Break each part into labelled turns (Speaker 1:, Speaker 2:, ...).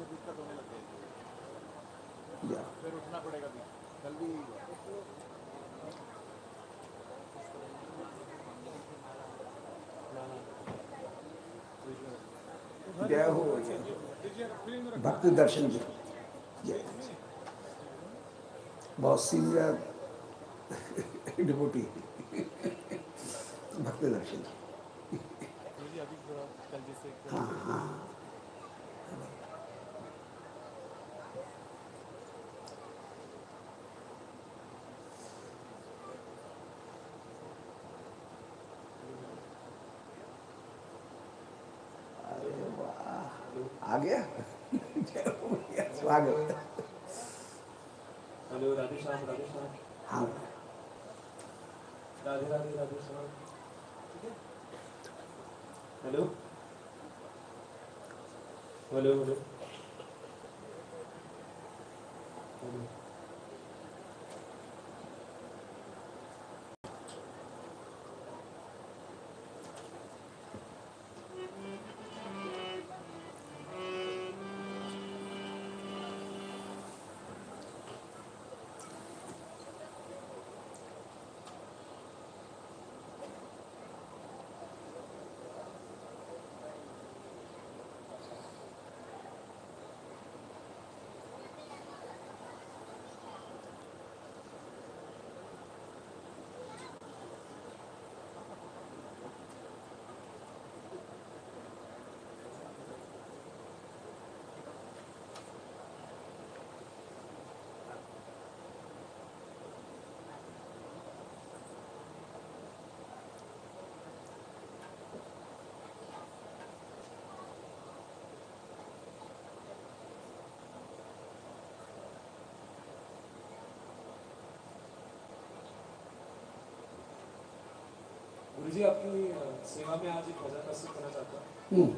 Speaker 1: फिर दिक्कत होने लग जाएगी फिर उठना पड़ेगा भी। जल्दी।
Speaker 2: जय हो। जय हो। दर्शन जी जय बहुत सीनियर डिपोटी भक्त दर्शन।
Speaker 1: कल जैसे
Speaker 2: हाँ हाँ अरे वाह आ गया। स्वागत।
Speaker 3: हेलो राधे श्याम राधे श्याम
Speaker 2: हाँ।
Speaker 3: Radhe Radhe Radhe Shyam hello? Hello hello. जी आपकी सेवा में आज एक भजन प्रस्तुत करना चाहता हूँ।
Speaker 2: हम्म,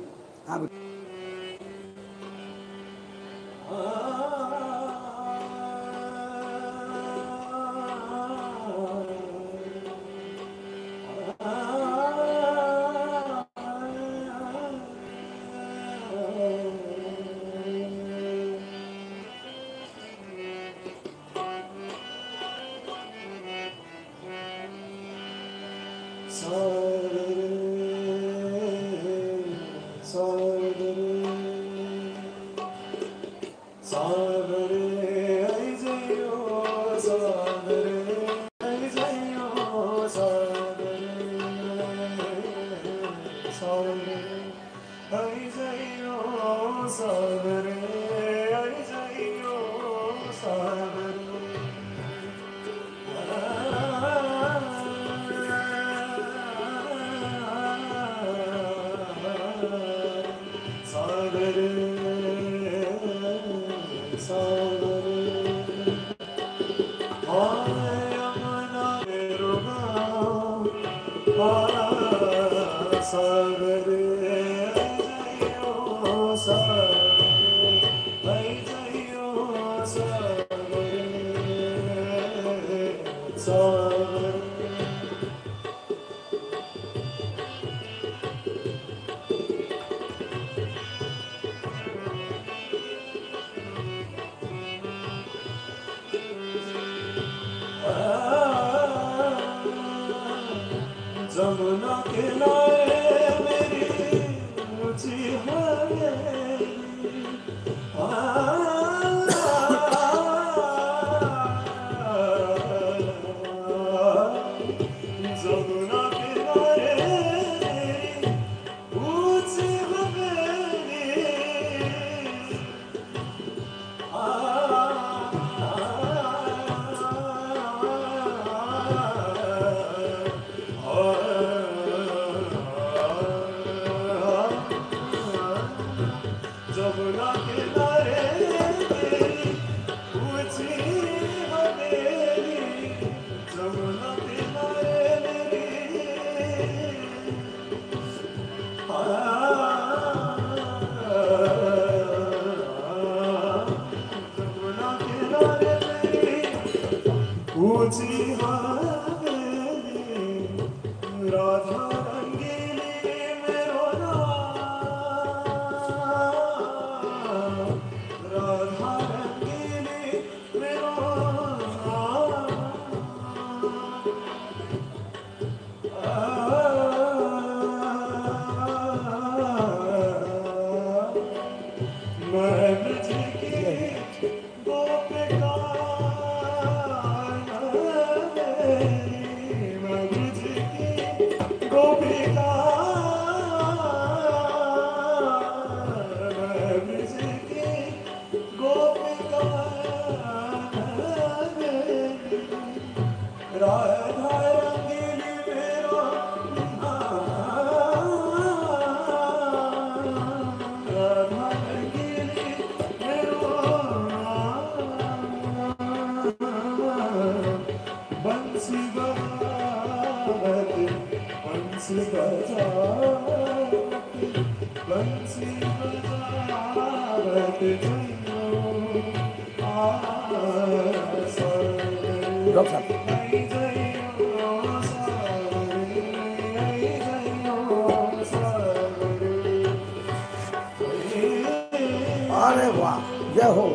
Speaker 2: जय हो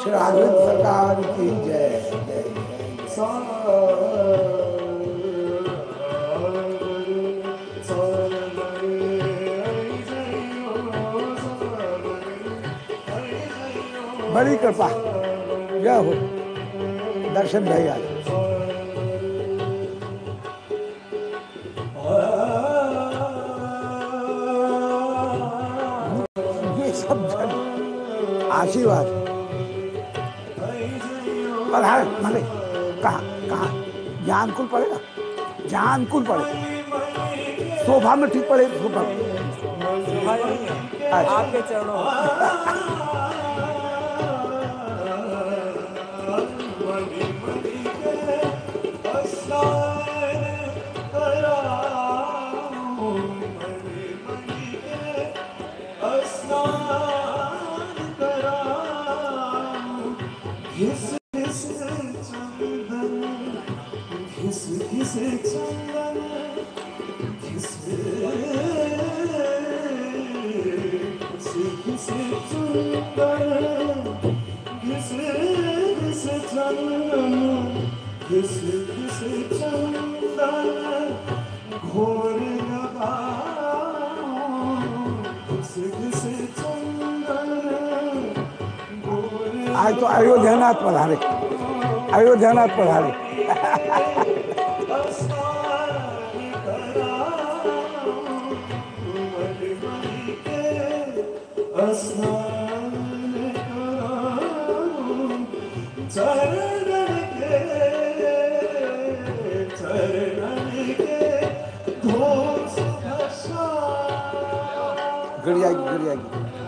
Speaker 2: श्री अरविंद सरकार की जय। जय बड़ी कृपा। जय हो दर्शन भैया आशीर्वाद। पढ़ाए माने कहाँ कहाँ? जानकुल पड़ेगा जानकुल पड़ेगा शोभा में ठीक पड़े शोभा अच्छा।
Speaker 1: आपके चरणों
Speaker 2: अयोध्यानाथ पधारे अयोध्यानाथ पधारे गिर जाएगी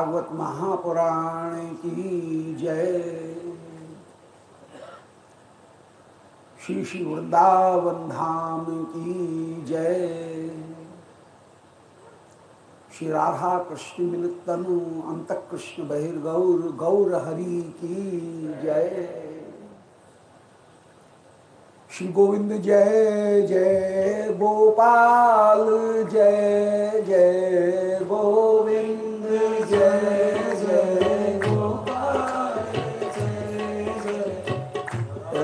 Speaker 1: भागवत महापुराण की जय। श्री श्री वृंदावन धाम की जय। श्री राधा कृष्ण मिलित तनु अंत कृष्ण बहिर्गौर, गौर हरि की जय। श्री गोविंद जय जय गोपाल, जय जय।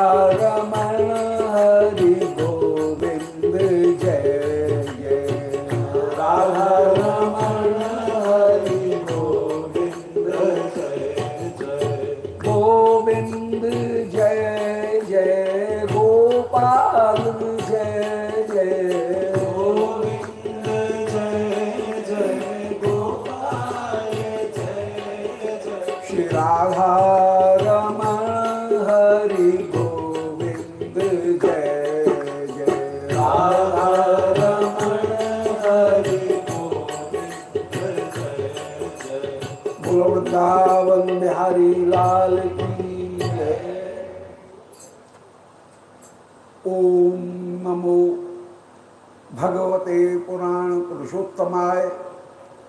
Speaker 1: राधा पुरुषोत्तमाय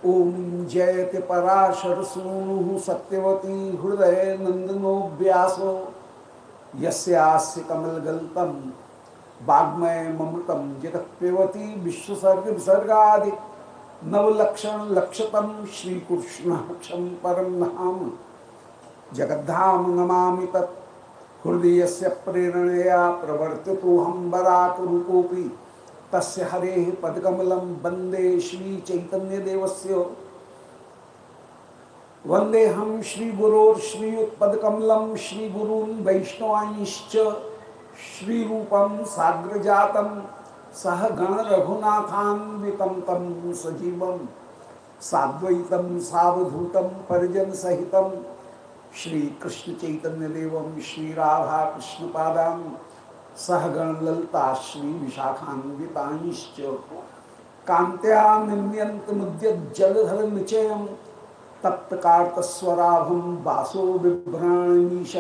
Speaker 1: ओम जयति पराशर सूनु सत्यवती हृदय नंदनो व्यासो। यस्यास्य कमलगल्तम वाग्मय ममृतम जगत्प्यवती विश्वसर्ग विसर्गादि। नवलक्षण लक्षतम श्री कृष्ण परम धाम जगद्धाम नमामि तत्। हृदय से प्रेरणया प्रवर्तितो हम बराक तस्य हरे पदकमल वंदे श्री चैतन्य देवस्य वंदे हम श्री गुरोर्श्रीयुत्पदकमलं श्री गुरून् वैष्णवांश्च। श्रीरूपं साग्रजातं सह गण रघुनाथान्वितं तं सजीवं। साद्वैतं सावधूतं परिजन सहितं श्री कृष्ण देवम श्री कृष्ण पादाम सहगण ललता श्री विशाखान्विताश्च कांत्या निम्यंत मुद्य जलधर निचयम तप्त कार्तस्वराभम बासो बिभ्राणीश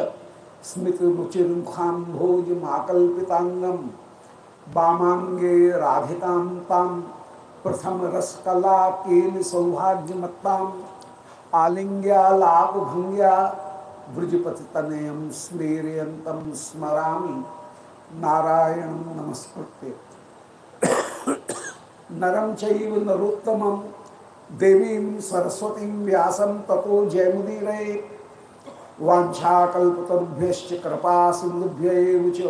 Speaker 1: स्मित रुचिर मुखाम्भोज माकल्पितांगम वामांगे राधिकां ताम प्रथम रसकला केल सौभाग्यमत्ताम आलिंग्यालाप भंग्या ब्रजपति तनयम स्मेरयंतम स्मरामि। नारायण नमस्कृत्य। नरम चैव नरोत्तमं, देवीं सरस्वतीं व्यासं ततो जयमुदीरये। वाञ्छाकल्पतरुभ्यश्च कृपा च।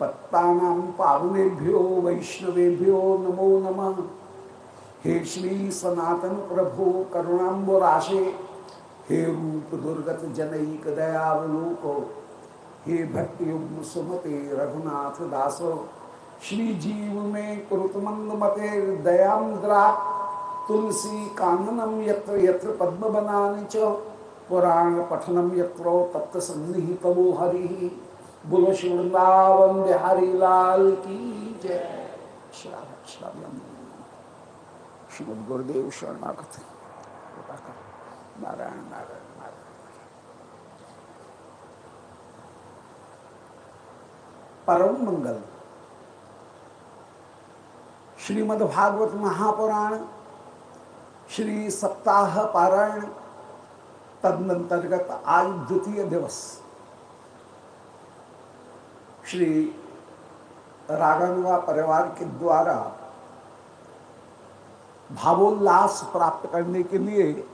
Speaker 1: पत्तानां पावनेभ्यो, वैष्णवेभ्यो नमो नम। हे श्री सनातन प्रभु करुणाम्बुराशे, हे रूप दुर्गत दयावलोको हे भक्ति युग्म सुमते रघुनाथ दासो, श्री जीव में कुरुतमंद मते दयाद्रा तुलसी काननम यत्र यत्र पद्म बनाने च, पुराण पठनम यत्रो तत्व सन्निहितमो हरि। बोलो श्री वृंदावन बिहारी लाल की जय। श्रीमद गुरुदेव शरणागत। नारायण नारायण नारायण परम मंगल। श्रीमद् भागवत महापुराण, श्री सप्ताह पारायण, तदनंतर्गत आज द्वितीय दिवस। श्री रागानुगा परिवार के द्वारा भावोल्लास प्राप्त करने के लिए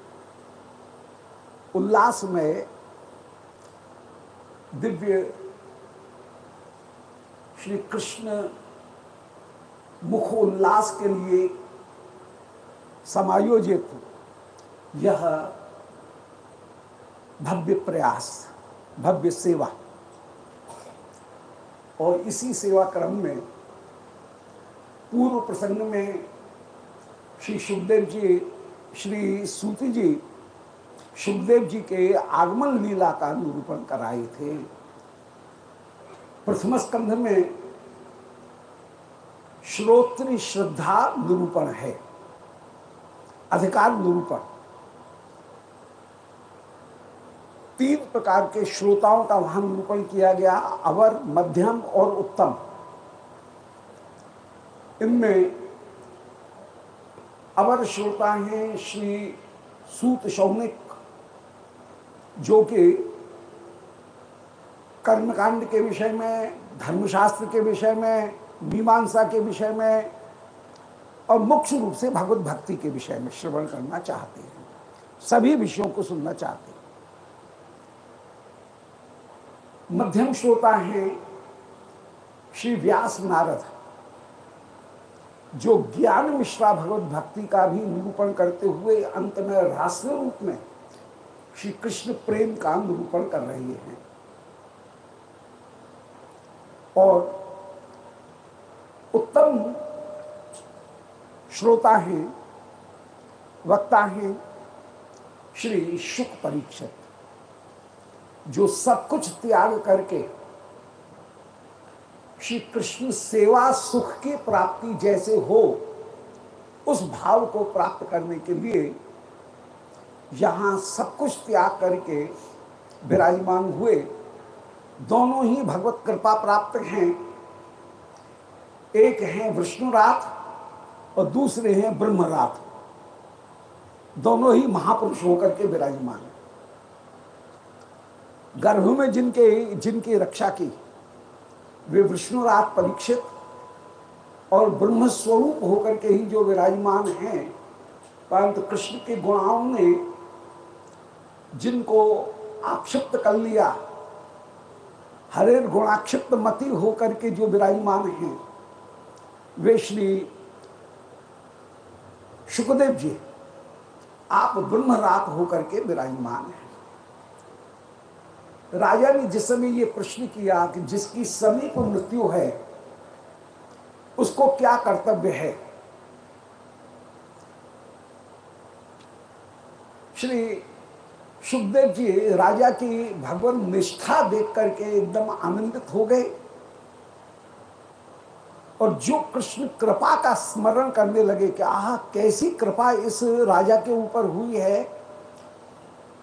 Speaker 1: उल्लास में दिव्य श्री कृष्ण मुखोल्लास के लिए समायोजित यह भव्य प्रयास, भव्य सेवा। और इसी सेवा क्रम में पूर्व प्रसंग में श्री सुखदेव जी, श्री सूति जी, सुखदेव जी के आगमन लीला का निरूपण कराए थे। प्रथम स्कंध में श्रोत्री श्रद्धा निरूपण है, अधिकार निरूपण। तीन प्रकार के श्रोताओं का वहाँ निरूपण किया गया, अवर, मध्यम और उत्तम। इनमें अवर श्रोता हैं श्री सूत शौनिक जो कि कर्मकांड के विषय में, धर्मशास्त्र के विषय में, मीमांसा के विषय में, और मुख्य रूप से भगवत भक्ति के विषय में श्रवण करना चाहते हैं। सभी विषयों को सुनना चाहते हैं। मध्यम श्रोता हैं श्री व्यास नारद। जो ज्ञान मिश्रा भगवत भक्ति का भी निरूपण करते हुए अंत में राष्ट्र रूप में श्री कृष्ण प्रेम का निरूपण कर रहे हैं। और उत्तम श्रोता हैं, वक्ता हैं, श्री शुक परीक्षित, जो सब कुछ त्याग करके श्री कृष्ण सेवा सुख की प्राप्ति जैसे हो, उस भाव को प्राप्त करने के लिए यहाँ सब कुछ त्याग करके विराजमान हुए। दोनों ही भगवत कृपा प्राप्त हैं। एक हैं विष्णुरात और दूसरे हैं ब्रह्मरात। दोनों ही महापुरुष होकर के विराजमान। गर्भ में जिनके, जिनकी रक्षा की, वे विष्णुरात परीक्षित और ब्रह्म स्वरूप होकर के ही जो विराजमान हैं, परंतु कृष्ण के गुणाओं ने जिनको आक्षिप्त कर लिया हरेर गुणाक्षिप्त मति होकर के जो विराजमान हैं, वे श्री सुखदेव जी, आप ब्रह्म रात होकर के विराजमान हैं। राजा ने जिस समय ये प्रश्न किया कि जिसकी समीप मृत्यु है, उसको क्या कर्तव्य है? श्री सुखदेव जी, राजा की भगवान निष्ठा देख करके एकदम आनंदित हो गए। और जो कृष्ण कृपा का स्मरण करने लगे कि, आह, कैसी कृपा इस राजा के ऊपर हुई है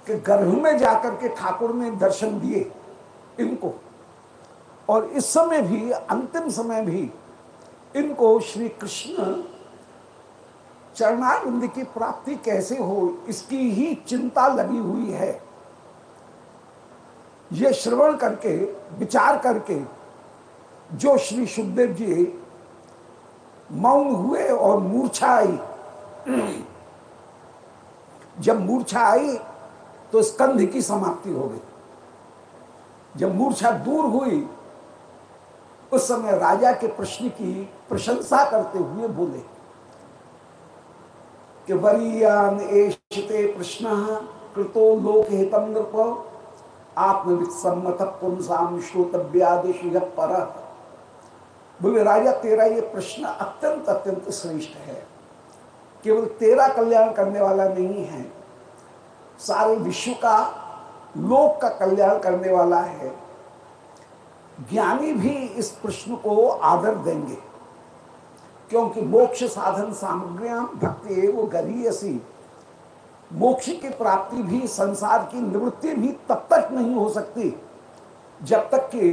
Speaker 1: कि गर्भ में जाकर के ठाकुर ने दर्शन दिए इनको। और इस समय भी, अंतिम समय भी इनको श्री कृष्ण चरणानंद की प्राप्ति कैसे हो, इसकी ही चिंता लगी हुई है। ये श्रवण करके, विचार करके, जो श्री सुखदेव जी मौन हुए और मूर्छा आई। जब मूर्छा आई तो स्कंध की समाप्ति हो गई। जब मूर्छा दूर हुई, उस समय राजा के प्रश्न की प्रशंसा करते हुए बोले कि वरीयान एशते प्रश्न कृतो लोक हितम नृप। आत्मविसम्मत पुंसाम श्रोतव्यादिश पर। बोले, राजा, तेरा ये प्रश्न अत्यंत अत्यंत श्रेष्ठ है। केवल तेरा कल्याण करने वाला नहीं है। सारे विश्व का, लोक का कल्याण करने वाला है। ज्ञानी भी इस प्रश्न को आदर देंगे। क्योंकि मोक्ष साधन सामग्रियाँ भक्ति वो गरीयसी मोक्ष की प्राप्ति भी संसार की निवृत्ति भी तब तक नहीं हो सकती, जब तक कि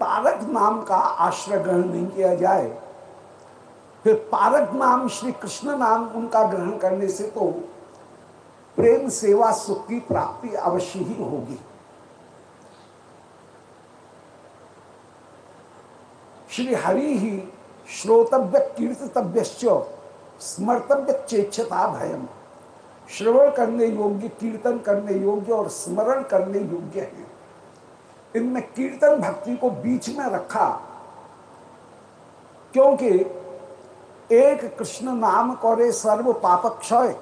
Speaker 1: तारक नाम का आश्रय ग्रहण नहीं किया जाए। फिर पारक नाम, श्री कृष्ण नाम उनका ग्रहण करने से तो प्रेम, सेवा, सुख की प्राप्ति अवश्य ही होगी। श्री हरि ही श्रोतव्य कीर्तव्य स्मर्तव्य चेक्षता भयम श्रवण करने योग्य, कीर्तन करने योग्य और स्मरण करने योग्य है। इनमें कीर्तन भक्ति को बीच में रखा, क्योंकि एक कृष्ण नाम करे सर्व पाप क्षय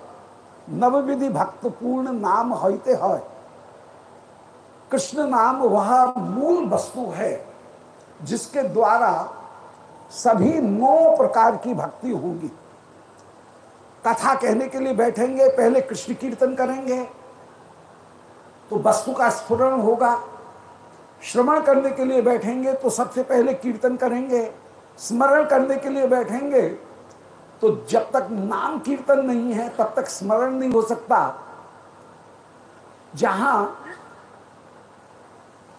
Speaker 1: नवविधि भक्त पूर्ण नाम होते है कृष्ण नाम वह मूल वस्तु है, जिसके द्वारा सभी नौ प्रकार की भक्ति होगी। कथा कहने के लिए बैठेंगे, पहले कृष्ण कीर्तन करेंगे तो वस्तु का स्फुरण होगा। श्रवण करने के लिए बैठेंगे तो सबसे पहले कीर्तन करेंगे। स्मरण करने के लिए बैठेंगे तो जब तक नाम कीर्तन नहीं है, तब तक स्मरण नहीं हो सकता। जहाँ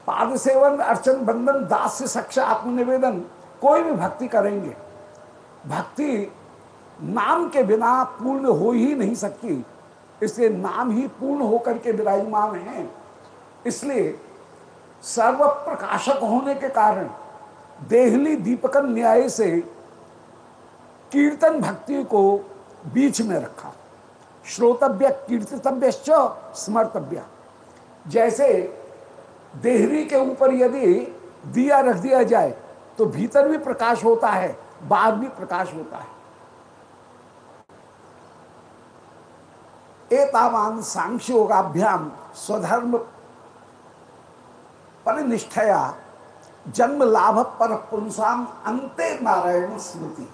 Speaker 1: पाद सेवन, अर्चन बंधन दास से सक्ष आत्मनिवेदन कोई भी भक्ति करेंगे, भक्ति नाम के बिना पूर्ण हो ही नहीं सकती। इसलिए नाम ही पूर्ण होकर के विराजमान है। इसलिए सर्व प्रकाशक होने के कारण देहली दीपकन न्याय से कीर्तन भक्ति को बीच में रखा। श्रोतव्य कीर्तितव्य स्मर्तव्य। जैसे देहरी के ऊपर यदि दिया रख दिया जाए तो भीतर भी प्रकाश होता है, बाहर भी प्रकाश होता है। एतावान सांख्य योगाभ्याम स्वधर्म परिनिष्ठया जन्म लाभ पर पुंसाम अंते नारायण स्मृति।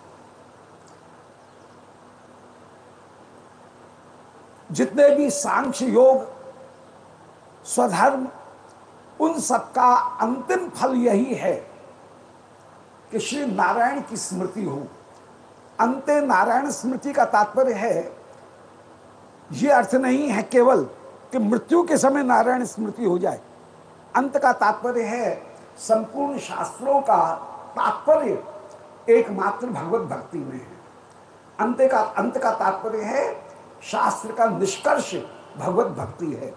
Speaker 1: जितने भी सांख्य योग स्वधर्म, उन सबका अंतिम फल यही है। कि श्री नारायण की स्मृति हो। अंत्य नारायण स्मृति का तात्पर्य है, ये अर्थ नहीं है केवल कि मृत्यु के समय नारायण स्मृति हो जाए। अंत का तात्पर्य है, संपूर्ण शास्त्रों का तात्पर्य एकमात्र भगवत भक्ति में है। अंत का अंत का तात्पर्य है, शास्त्र का निष्कर्ष भगवत भक्ति है।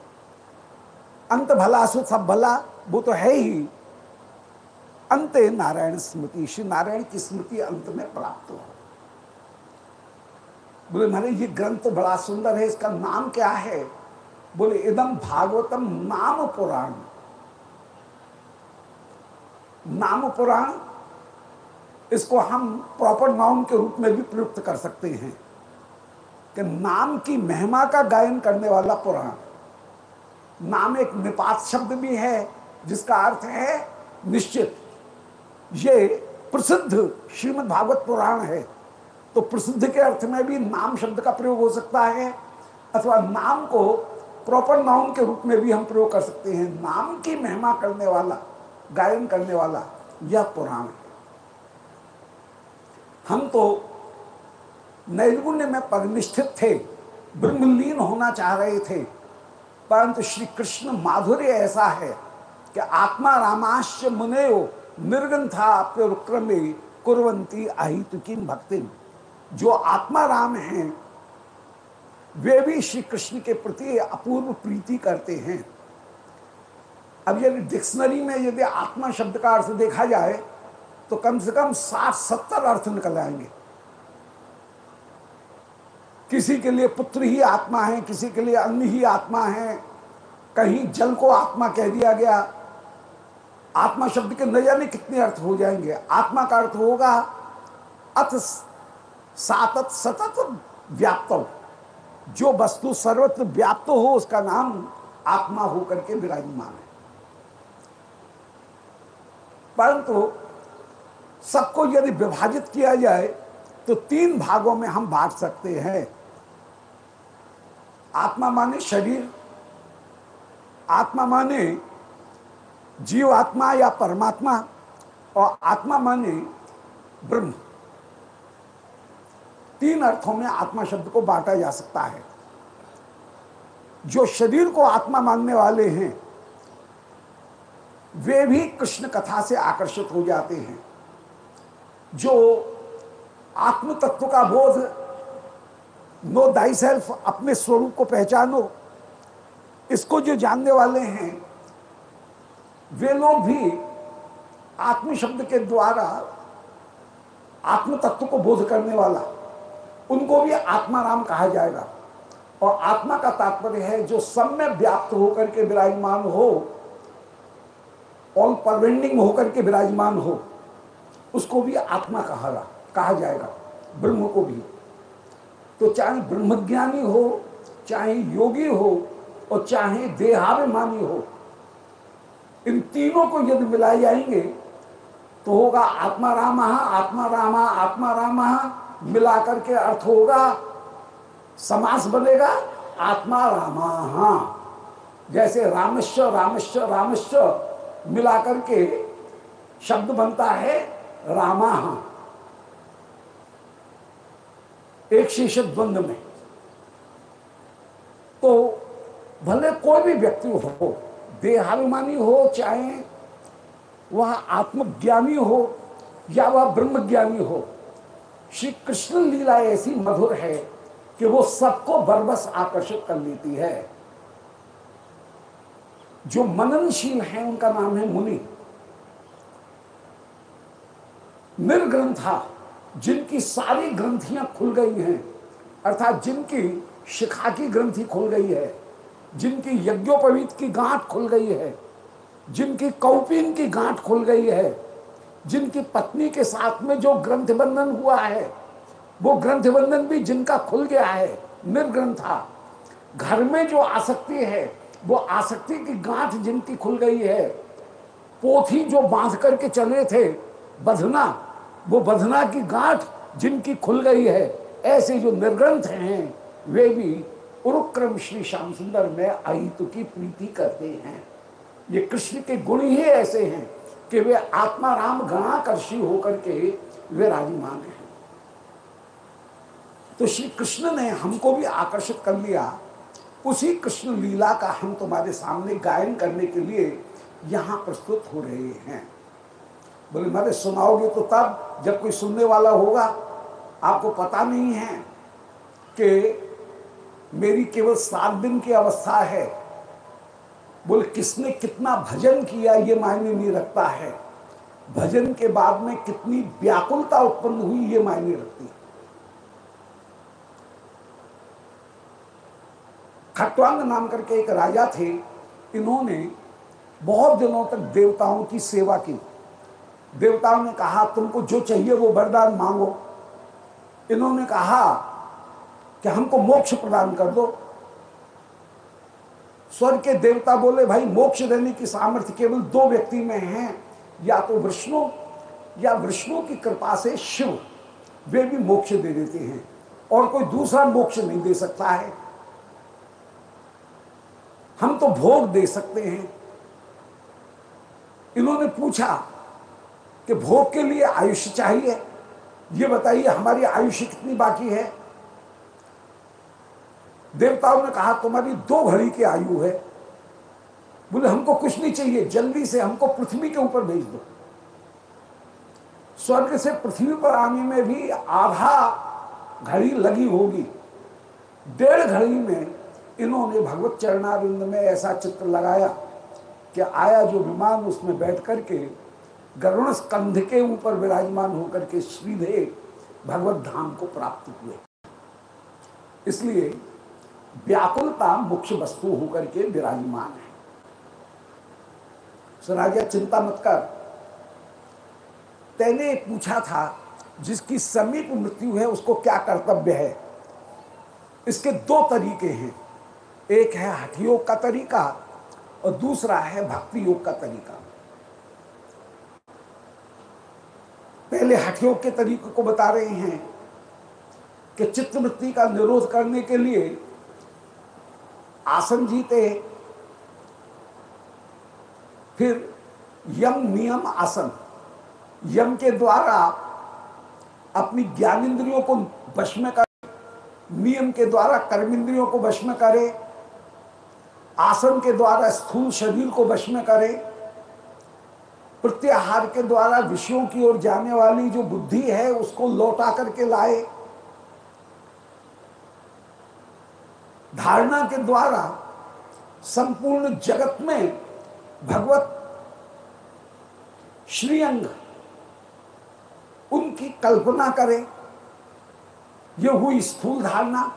Speaker 1: अंत भला सु सब भला, वो तो है ही। अंत नारायण स्मृति। श्री नारायण की स्मृति अंत में प्राप्त हो। बोले मारे ये ग्रंथ बड़ा सुंदर है, इसका नाम क्या है? बोले इदम भागवतम नाम पुराण। नाम पुराण, इसको हम प्रॉपर नाउन के रूप में भी प्रयुक्त कर सकते हैं कि नाम की महिमा का गायन करने वाला पुराण। नाम एक निपात शब्द भी है, जिसका अर्थ है निश्चित। ये प्रसिद्ध श्रीमद् भागवत पुराण है। तो प्रसिद्ध के अर्थ में भी नाम शब्द का प्रयोग हो सकता है, अथवा नाम को प्रॉपर नाउन के रूप में भी हम प्रयोग कर सकते हैं। नाम की महिमा करने वाला, गायन करने वाला यह पुराण है। हम तो नैर्गुण्य में परिनिष्ठित थे, ब्रह्मलीन होना चाह रहे थे, परंतु श्री कृष्ण माधुर्य ऐसा है कि आत्मा रामाश्य मुनयो निर्गंथा प्युक्रमे कुरंती अहित की भक्ति। जो आत्मा राम हैं, वे भी श्री कृष्ण के प्रति अपूर्व प्रीति करते हैं। अब यदि डिक्शनरी में यदि आत्मा शब्द का अर्थ देखा जाए तो कम से कम साठ सत्तर अर्थ निकल आएँगे। किसी के लिए पुत्र ही आत्मा है, किसी के लिए अन्न ही आत्मा है, कहीं जल को आत्मा कह दिया गया आत्मा शब्द के न जाने कितने अर्थ हो जाएँगे? आत्मा का अर्थ होगा अथ सातत सतत व्याप्त जो वस्तु सर्वत्र व्याप्त हो, उसका नाम आत्मा होकर के विराजमान है। परंतु सबको यदि विभाजित किया जाए तो तीन भागों में हम बांट सकते हैं। आत्मा माने शरीर, आत्मा माने जीव आत्मा या परमात्मा, और आत्मा माने ब्रह्म। तीन अर्थों में आत्मा शब्द को बांटा जा सकता है। जो शरीर को आत्मा मानने वाले हैं, वे भी कृष्ण कथा से आकर्षित हो जाते हैं। जो आत्म तत्व का बोध, नो दाई सेल्फ अपने स्वरूप को पहचानो, इसको जो जानने वाले हैं वे लोग भी आत्म शब्द के द्वारा आत्म तत्व को बोध करने वाला, उनको भी आत्मा राम कहा जाएगा। और आत्मा का तात्पर्य है, जो सब में व्याप्त होकर के विराजमान हो ऑल परवेंडिंग होकर के विराजमान हो, उसको भी आत्मा कहा कहा जाएगा, ब्रह्म को भी। तो चाहे ब्रह्मज्ञानी हो, चाहे योगी हो, और चाहे देहाभिमानी हो इन तीनों को यदि मिलाए जाएँगे तो होगा आत्मा राम, आत्मा रामा, आत्मा राम मिला करके अर्थ होगा, समास बनेगा, आत्मा रामा। जैसे रामश्व रामश्व रामश्व मिला करके शब्द बनता है रामा। एक शीर्ष द्वंद में। तो भले कोई भी व्यक्ति हो देहाभिमानी हो, चाहे वह आत्मज्ञानी हो या वह ब्रह्मज्ञानी हो श्री कृष्ण लीला ऐसी मधुर है कि वो सबको बरबस आकर्षित कर लेती है। जो मननशील है, उनका नाम है मुनि। निर्ग्रंथा, जिनकी सारी ग्रंथियाँ खुल गई हैं, अर्थात जिनकी शिखा की ग्रंथि खुल गई है जिनकी यज्ञोपवीत की गांठ खुल गई है, जिनकी कौपिन की गांठ खुल गई है, जिनकी पत्नी के साथ में जो ग्रंथ बंधन हुआ है, वो ग्रंथ बंधन भी जिनका खुल गया है, निर्ग्रंथा घर में जो आसक्ति है, वो आसक्ति की गांठ जिनकी खुल गई है, पोथी जो बाँध करके चले थे, बधना, वो बधना की गांठ जिनकी खुल गई है, ऐसे जो निर्ग्रंथ हैं, वे भी उरुक्रम श्री श्याम सुंदर में अहितु की प्रीति करते हैं। ये कृष्ण के गुण ही ऐसे हैं कि वे आत्मा राम गणाकर्षी होकर के विराजमान हैं। तो श्री कृष्ण ने हमको भी आकर्षित कर लिया। उसी कृष्ण लीला का हम तुम्हारे सामने गायन करने के लिए यहाँ प्रस्तुत हो रहे हैं। बोले, मारे, सुनाओगे तो तब जब कोई सुनने वाला होगा, आपको पता नहीं है कि मेरी केवल सात दिन की अवस्था है। बोले, किसने कितना भजन किया ये मायने नहीं रखता है। भजन के बाद में कितनी व्याकुलता उत्पन्न हुई ये मायने रखती खटवांग नाम करके एक राजा थे। इन्होंने बहुत दिनों तक देवताओं की सेवा की। देवताओं ने कहा, तुमको जो चाहिए वो वरदान मांगो। इन्होंने कहा कि हमको मोक्ष प्रदान कर दो। स्वर्ग के देवता बोले, भाई, मोक्ष देने की सामर्थ्य केवल दो व्यक्ति में है, या तो विष्णु, या विष्णु की कृपा से शिव। वे भी मोक्ष दे देते हैं, और कोई दूसरा मोक्ष नहीं दे सकता है। हम तो भोग दे सकते हैं। इन्होंने पूछा कि भोग के लिए आयुष्य चाहिए? ये बताइए, हमारी आयुष्य कितनी बाकी है? देवताओं ने कहा तुम्हारी दो घड़ी की आयु है। बोले, हमको कुछ नहीं चाहिए, जल्दी से हमको पृथ्वी के ऊपर भेज दो। स्वर्ग से पृथ्वी पर आने में भी आधा घड़ी लगी होगी। डेढ़ घड़ी में इन्होंने भगवत चरणारिंद में ऐसा चित्र लगाया कि आया जो विमान उसमें बैठ करके गरुण स्कंध के ऊपर विराजमान होकर के श्रीधे भगवत धाम को प्राप्त हुए। इसलिए व्याकुलता मुख्य वस्तु होकर के विराजमान है। सुराजा चिंता मत कर। तेने पूछा था, जिसकी समीप मृत्यु है, उसको क्या कर्तव्य है? इसके दो तरीके हैं। एक है हठ योग का तरीका और दूसरा है भक्ति योग का तरीका। पहले हठ योग के तरीके को बता रहे हैं कि चित्तवृत्ति का निरोध करने के लिए आसन जीते फिर यम नियम आसन। यम के द्वारा अपनी ज्ञान इंद्रियों को वश में कर। नियम के द्वारा कर्म इंद्रियों को वश में करे। आसन के द्वारा स्थूल शरीर को वश में करे। प्रत्याहार के द्वारा विषयों की ओर जाने वाली जो बुद्धि है, उसको लौटा करके लाए। धारणा के द्वारा संपूर्ण जगत में भगवत श्रीअंग उनकी कल्पना करे। ये हुई स्थूल धारणा।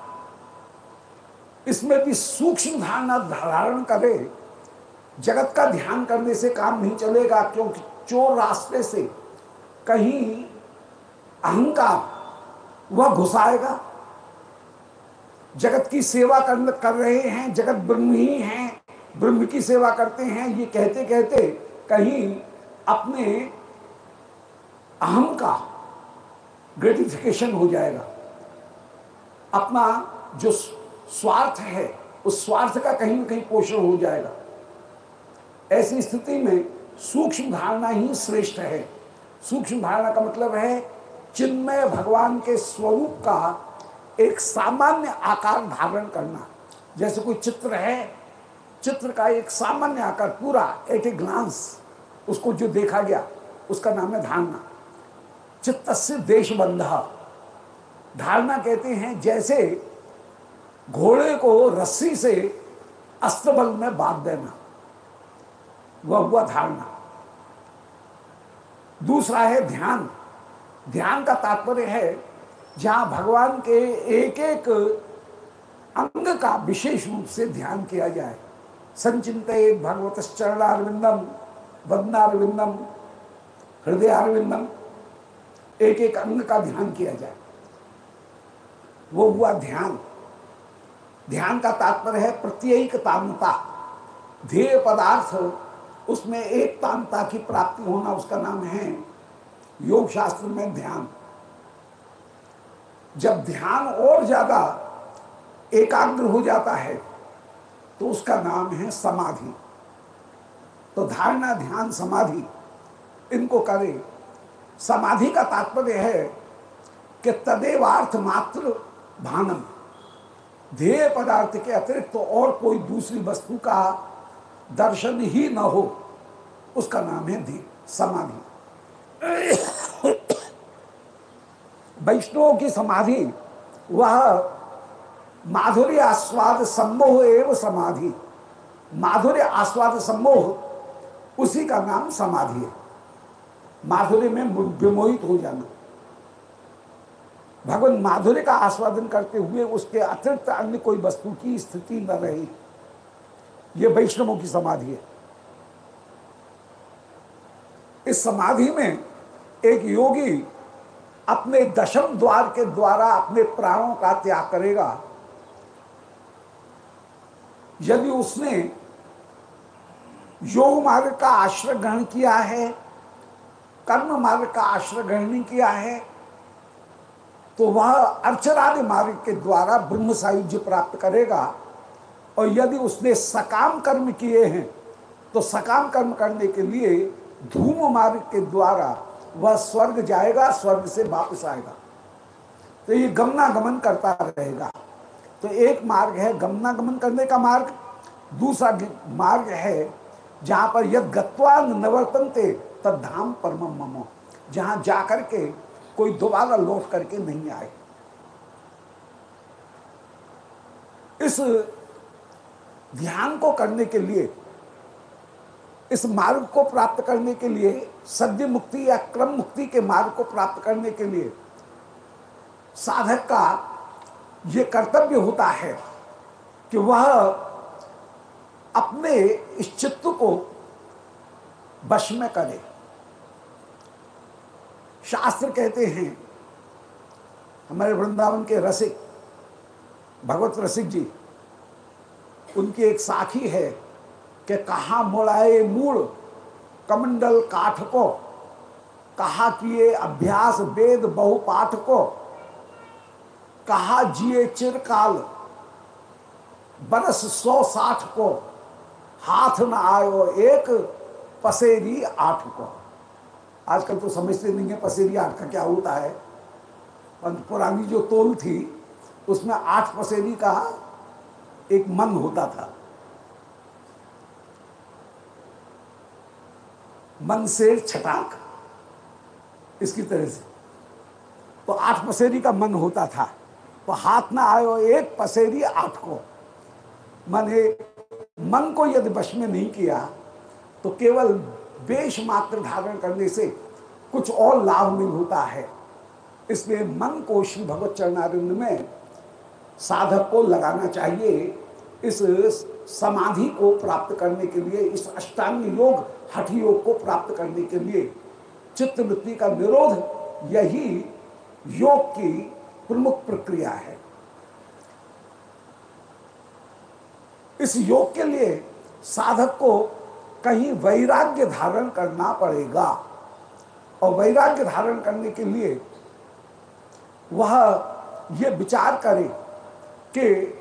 Speaker 1: इसमें भी सूक्ष्म धारणा धारण करे। जगत का ध्यान करने से काम नहीं चलेगा, क्योंकि चोर रास्ते से कहीं अहंकार वह घुसाएगा। जगत की सेवा कर, कर रहे हैं जगत ब्रह्म ही हैं ब्रह्म की सेवा करते हैं ये कहते कहते कहीं अपने अहम का ग्रेटिफिकेशन हो जाएगा। अपना जो स्वार्थ है उस स्वार्थ का कहीं ना कहीं पोषण हो जाएगा। ऐसी स्थिति में सूक्ष्म धारणा ही श्रेष्ठ है। सूक्ष्म धारणा का मतलब है चिन्मय भगवान के स्वरूप का एक सामान्य आकार धारण करना। जैसे कोई चित्र है, चित्र का एक सामान्य आकार, पूरा एट ए ग्लांस उसको जो देखा गया, उसका नाम है धारणा। चित्त से देश बंधा धारणा कहते हैं, जैसे घोड़े को रस्सी से अस्तबल में बाँध देना। वह हुआ धारणा। दूसरा है ध्यान। ध्यान का तात्पर्य है जहाँ भगवान के एक एक अंग का विशेष रूप से ध्यान किया जाए। संचिंत भगवत चरणारविंदम वदनारविंदम, हृदयारविंदम एक एक अंग का ध्यान किया जाए। वो हुआ ध्यान। ध्यान का तात्पर्य है प्रत्येक तामता, ध्येय पदार्थ, उसमें एक तामता की प्राप्ति होना उसका नाम है। योग शास्त्र में ध्यान। जब ध्यान और ज़्यादा एकाग्र हो जाता है तो उसका नाम है समाधि। तो धारणा, ध्यान, समाधि, इनको करें। समाधि का तात्पर्य है कि तदेवार्थ मात्र भानम। ध्येय पदार्थ के अतिरिक्त तो और कोई दूसरी वस्तु का दर्शन ही न हो, उसका नाम है समाधि। वैष्णव की समाधि, वह माधुर्य आस्वाद सम्मोह एवं समाधि। माधुर्य आस्वाद सम्मोह, उसी का नाम समाधि है। माधुर्य में विमोहित हो जाना। भगवान माधुर्य का आस्वादन करते हुए उसके अतिरिक्त अन्य कोई वस्तु की स्थिति न रही। ये वैष्णवों की समाधि है। इस समाधि में एक योगी अपने दशम द्वार के द्वारा अपने प्राणों का त्याग करेगा। यदि उसने योग मार्ग का आश्रय ग्रहण किया है, कर्म मार्ग का आश्रय ग्रहण नहीं किया है तो वह अर्चरादि मार्ग के द्वारा ब्रह्म सायुज्य प्राप्त करेगा। और यदि उसने सकाम कर्म किए हैं तो सकाम कर्म करने के लिए धूम मार्ग के द्वारा वह स्वर्ग जाएगा, स्वर्ग से वापस आएगा। तो ये गमनागमन करता रहेगा। तो एक मार्ग है गमनागमन करने का मार्ग। दूसरा मार्ग है जहाँ पर यद गत्वा नवर्तनते तब धाम परम ममो। जहाँ जाकर के कोई दोबारा लौट करके नहीं आए। इस ध्यान को करने के लिए, इस मार्ग को प्राप्त करने के लिए सद्य मुक्ति या क्रम मुक्ति के मार्ग को प्राप्त करने के लिए साधक का ये कर्तव्य होता है कि वह अपने इस चित्त को वश में करे। शास्त्र कहते हैं, हमारे वृंदावन के रसिक, भगवत रसिक जी, उनकी एक साखी है कि कहा मोड़ाए मूड़? कमंडल काठ को, कहा किए अभ्यास वेद बहुपाठ को, कहा जिए चिरकाल, बरस सौ साठ को, हाथ न आयो एक, पसेरी आठ को। आजकल तो समझते नहीं है पसेरी आठ का क्या होता है। पुरानी जो तोल थी, उसमें आठ पसेरी का एक मन होता था। मन से छटाक। इसकी तरह से। तो आठ पसेरी का मन होता था। तो हाथ ना आयो, एक पसेरी आठ को। मन मन को यदि वश में नहीं किया तो केवल वेश मात्र धारण करने से कुछ और लाभ नहीं होता है। इसलिए मन को श्री भगवत चरणारिंद में साधक को लगाना चाहिए। इस समाधि को प्राप्त करने के लिए, इस अष्टांग योग, हठ योग को प्राप्त करने के लिए चित्तवृत्ति का निरोध यही योग की प्रमुख प्रक्रिया है। इस योग के लिए साधक को कहीं वैराग्य धारण करना पड़ेगा और वैराग्य धारण करने के लिए वह ये विचार करे कि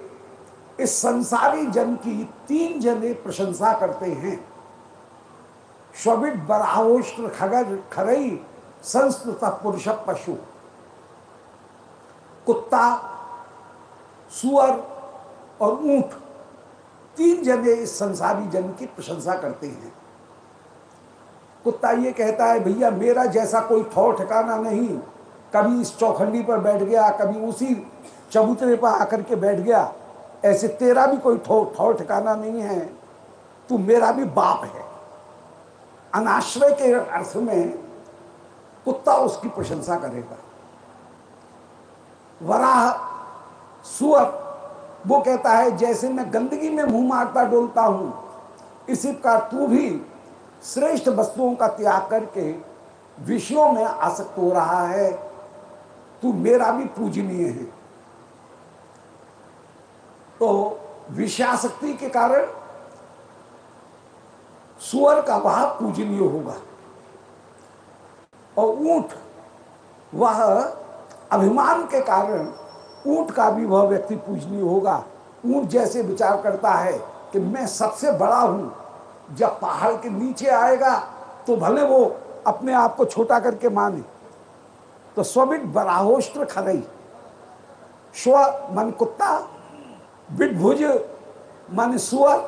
Speaker 1: इस संसारी जन की तीन जने प्रशंसा करते हैं। स्वबिट बराहोष्ट्र खगर खरई संस्कृत पुरुष पशु। कुत्ता, सुअर और ऊँट तीन जने इस संसारी जन की प्रशंसा करते हैं। कुत्ता ये कहता है, भैया, मेरा जैसा कोई ठौर ठिकाना नहीं। कभी इस चौखंडी पर बैठ गया, कभी उसी चबूतरे पर आकर के बैठ गया। ऐसे तेरा भी कोई ठौर ठिकाना नहीं है। तू मेरा भी बाप है। अनाश्रय के अर्थ में कुत्ता उसकी प्रशंसा करेगा। वराह सुअर, वो कहता है, जैसे मैं गंदगी में मुँह मारता डोलता हूँ, इसी प्रकार तू भी श्रेष्ठ वस्तुओं का त्याग करके विषयों में आसक्त हो रहा है। तू मेरा भी पूजनीय है। तो विषयाशक्ति के कारण सुअर का वह पूजनीय होगा। और ऊँट, वह अभिमान के कारण ऊँट का भी वह व्यक्ति पूजनीय होगा। ऊँट जैसे विचार करता है कि मैं सबसे बड़ा हूँ, जब पहाड़ के नीचे आएगा तो भले वो अपने आप को छोटा करके माने। तो स्वबिट बराहोष्ट्र खरई, स्व मन कुत्ता बिटभुज मन सुअर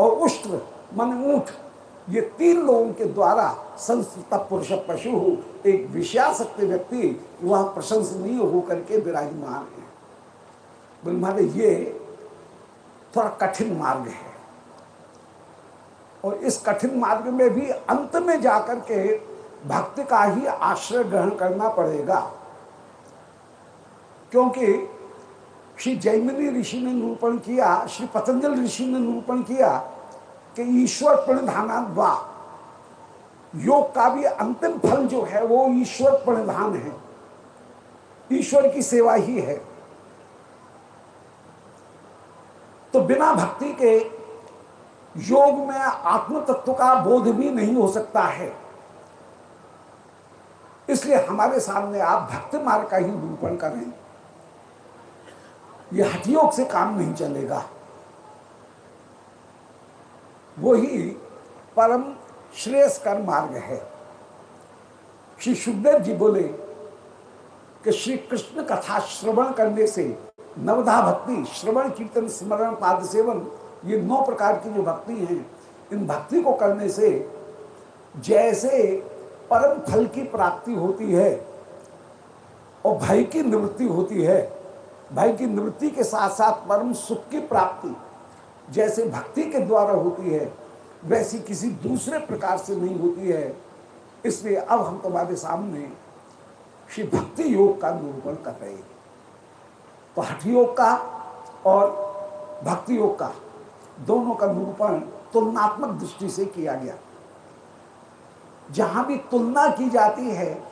Speaker 1: और उष्ट्र मन ऊँट ये तीन लोगों के द्वारा संस्कृत पुरुष पशु हो। एक विषयाशक्ति व्यक्ति, वह प्रशंसनीय होकर के विराजमान है। बोले ये थोड़ा कठिन मार्ग है। और इस कठिन मार्ग में भी अंत में जाकर के भक्ति का ही आश्रय ग्रहण करना पड़ेगा। क्योंकि श्री जैमिनी ऋषि ने निरूपण किया, श्री पतंजल ऋषि ने निरूपण किया कि ईश्वर प्रणिधाना वा योग का भी अंतिम फल जो है वो ईश्वर प्रणिधान है। ईश्वर की सेवा ही है। तो बिना भक्ति के योग में आत्म तत्व का बोध भी नहीं हो सकता है। इसलिए हमारे सामने आप भक्ति मार्ग का ही निरूपण करें। यह हठयोग से काम नहीं चलेगा। वही परम श्रेयस्कर मार्ग है। श्री सुखदेव जी बोले कि श्री कृष्ण कथा श्रवण करने से नवधा भक्ति, श्रवण, कीर्तन, स्मरण, पाद सेवन, ये नौ प्रकार की जो भक्ति है, इन भक्ति को करने से जैसे परम फल की प्राप्ति होती है और भय की निवृत्ति होती है भय की निवृत्ति के साथ साथ परम सुख की प्राप्ति जैसे भक्ति के द्वारा होती है, वैसी किसी दूसरे प्रकार से नहीं होती है। इसलिए अब हम तुम्हारे सामने श्री भक्ति योग का निरूपण कर रहे हैं। तो हठ योग का और भक्ति योग का दोनों का निरूपण तुलनात्मक दृष्टि से किया गया। जहाँ भी तुलना की जाती है,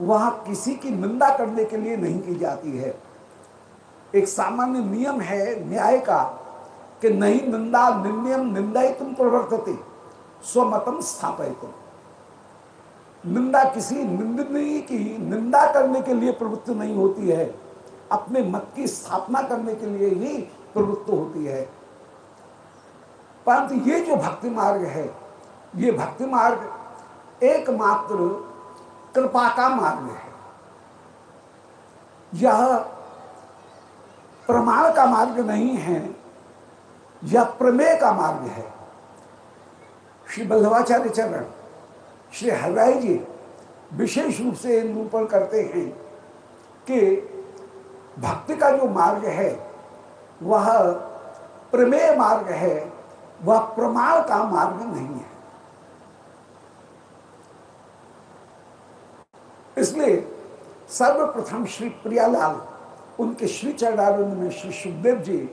Speaker 1: वहाँ किसी की निंदा करने के लिए नहीं की जाती है। एक सामान्य नियम है न्याय का कि नहीं निंदा निंदम निंदा तुम प्रवर्तते, स्वमतम स्थापित निंदा किसी निंदनीय की, निंदा करने के लिए प्रवृत्ति नहीं होती है। अपने मत की स्थापना करने के लिए ही प्रवृत्त होती है। परंतु ये जो भक्ति मार्ग है, ये भक्ति मार्ग एकमात्र कृपा का मार्ग है। यह प्रमाण का मार्ग नहीं है यह प्रमेय का मार्ग है। श्री बल्लभाचार्य चरण, श्री हरराय जी विशेष रूप से निरूपण करते हैं कि भक्ति का जो मार्ग है, वह प्रमेय मार्ग है, वह प्रमाण का मार्ग नहीं है। इसलिए सर्वप्रथम श्री प्रियालाल उनके श्री चरणारिंद में श्री सुखदेव जी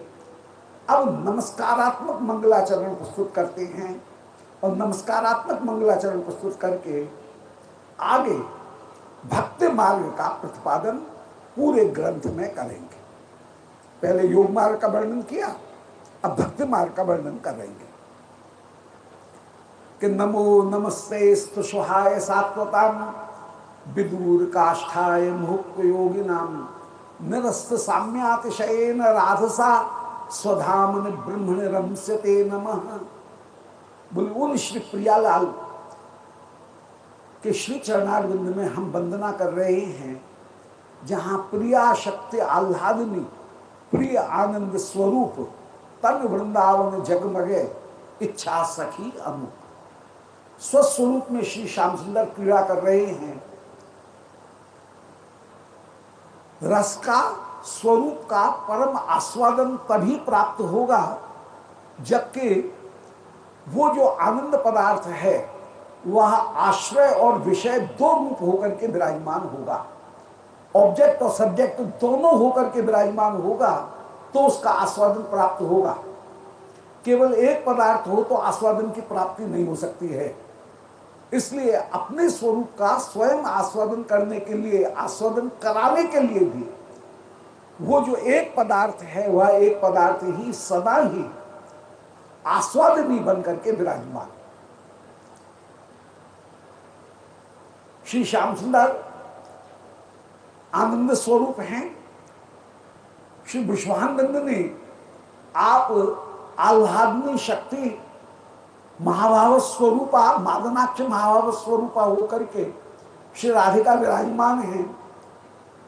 Speaker 1: अब नमस्कारात्मक मंगलाचरण प्रस्तुत करते हैं और नमस्कारात्मक मंगलाचरण प्रस्तुत करके आगे भक्ति मार्ग का प्रतिपादन पूरे ग्रंथ में करेंगे। पहले योग मार्ग का वर्णन किया, अब भक्ति मार्ग का वर्णन करेंगे। कि नमो नमस्ते स्तुहाय सात्वताम, विदूर काष्ठाय मुहुक्त योगी नाम निरस्त साम्यातिशयन राधसा स्वधाम ब्रह्मण रमस्यते नमः। बोले उन श्री प्रियालाल, के श्री चरणारविंद में हम वंदना कर रहे हैं, जहाँ प्रिया शक्ति आह्लादनी, प्रिय आनंद स्वरूप, तन वृंदावन जगमगे, इच्छा सखी अनु स्वस्वरूप में श्री श्याम सुंदर क्रीड़ा कर रहे हैं रस का स्वरूप का परम आस्वादन तभी प्राप्त होगा जबकि वो जो आनंद पदार्थ है, वह आश्रय और विषय दो रूप होकर के विराजमान होगा। ऑब्जेक्ट और सब्जेक्ट दोनों होकर के विराजमान होगा तो उसका आस्वादन प्राप्त होगा। केवल एक पदार्थ हो तो आस्वादन की प्राप्ति नहीं हो सकती है। इसलिए अपने स्वरूप का स्वयं आस्वादन करने के लिए, आस्वादन कराने के लिए भी वो जो एक पदार्थ है, वह एक पदार्थ ही सदा ही आस्वादनी बन करके विराजमान श्री श्याम सुंदर आनंद स्वरूप हैं। श्री विश्वानंद ने आप आह्लादनी शक्ति महाभाव स्वरूपा मादनाक्ष महाभाव स्वरूपा होकर के श्री राधिका विराजमान है।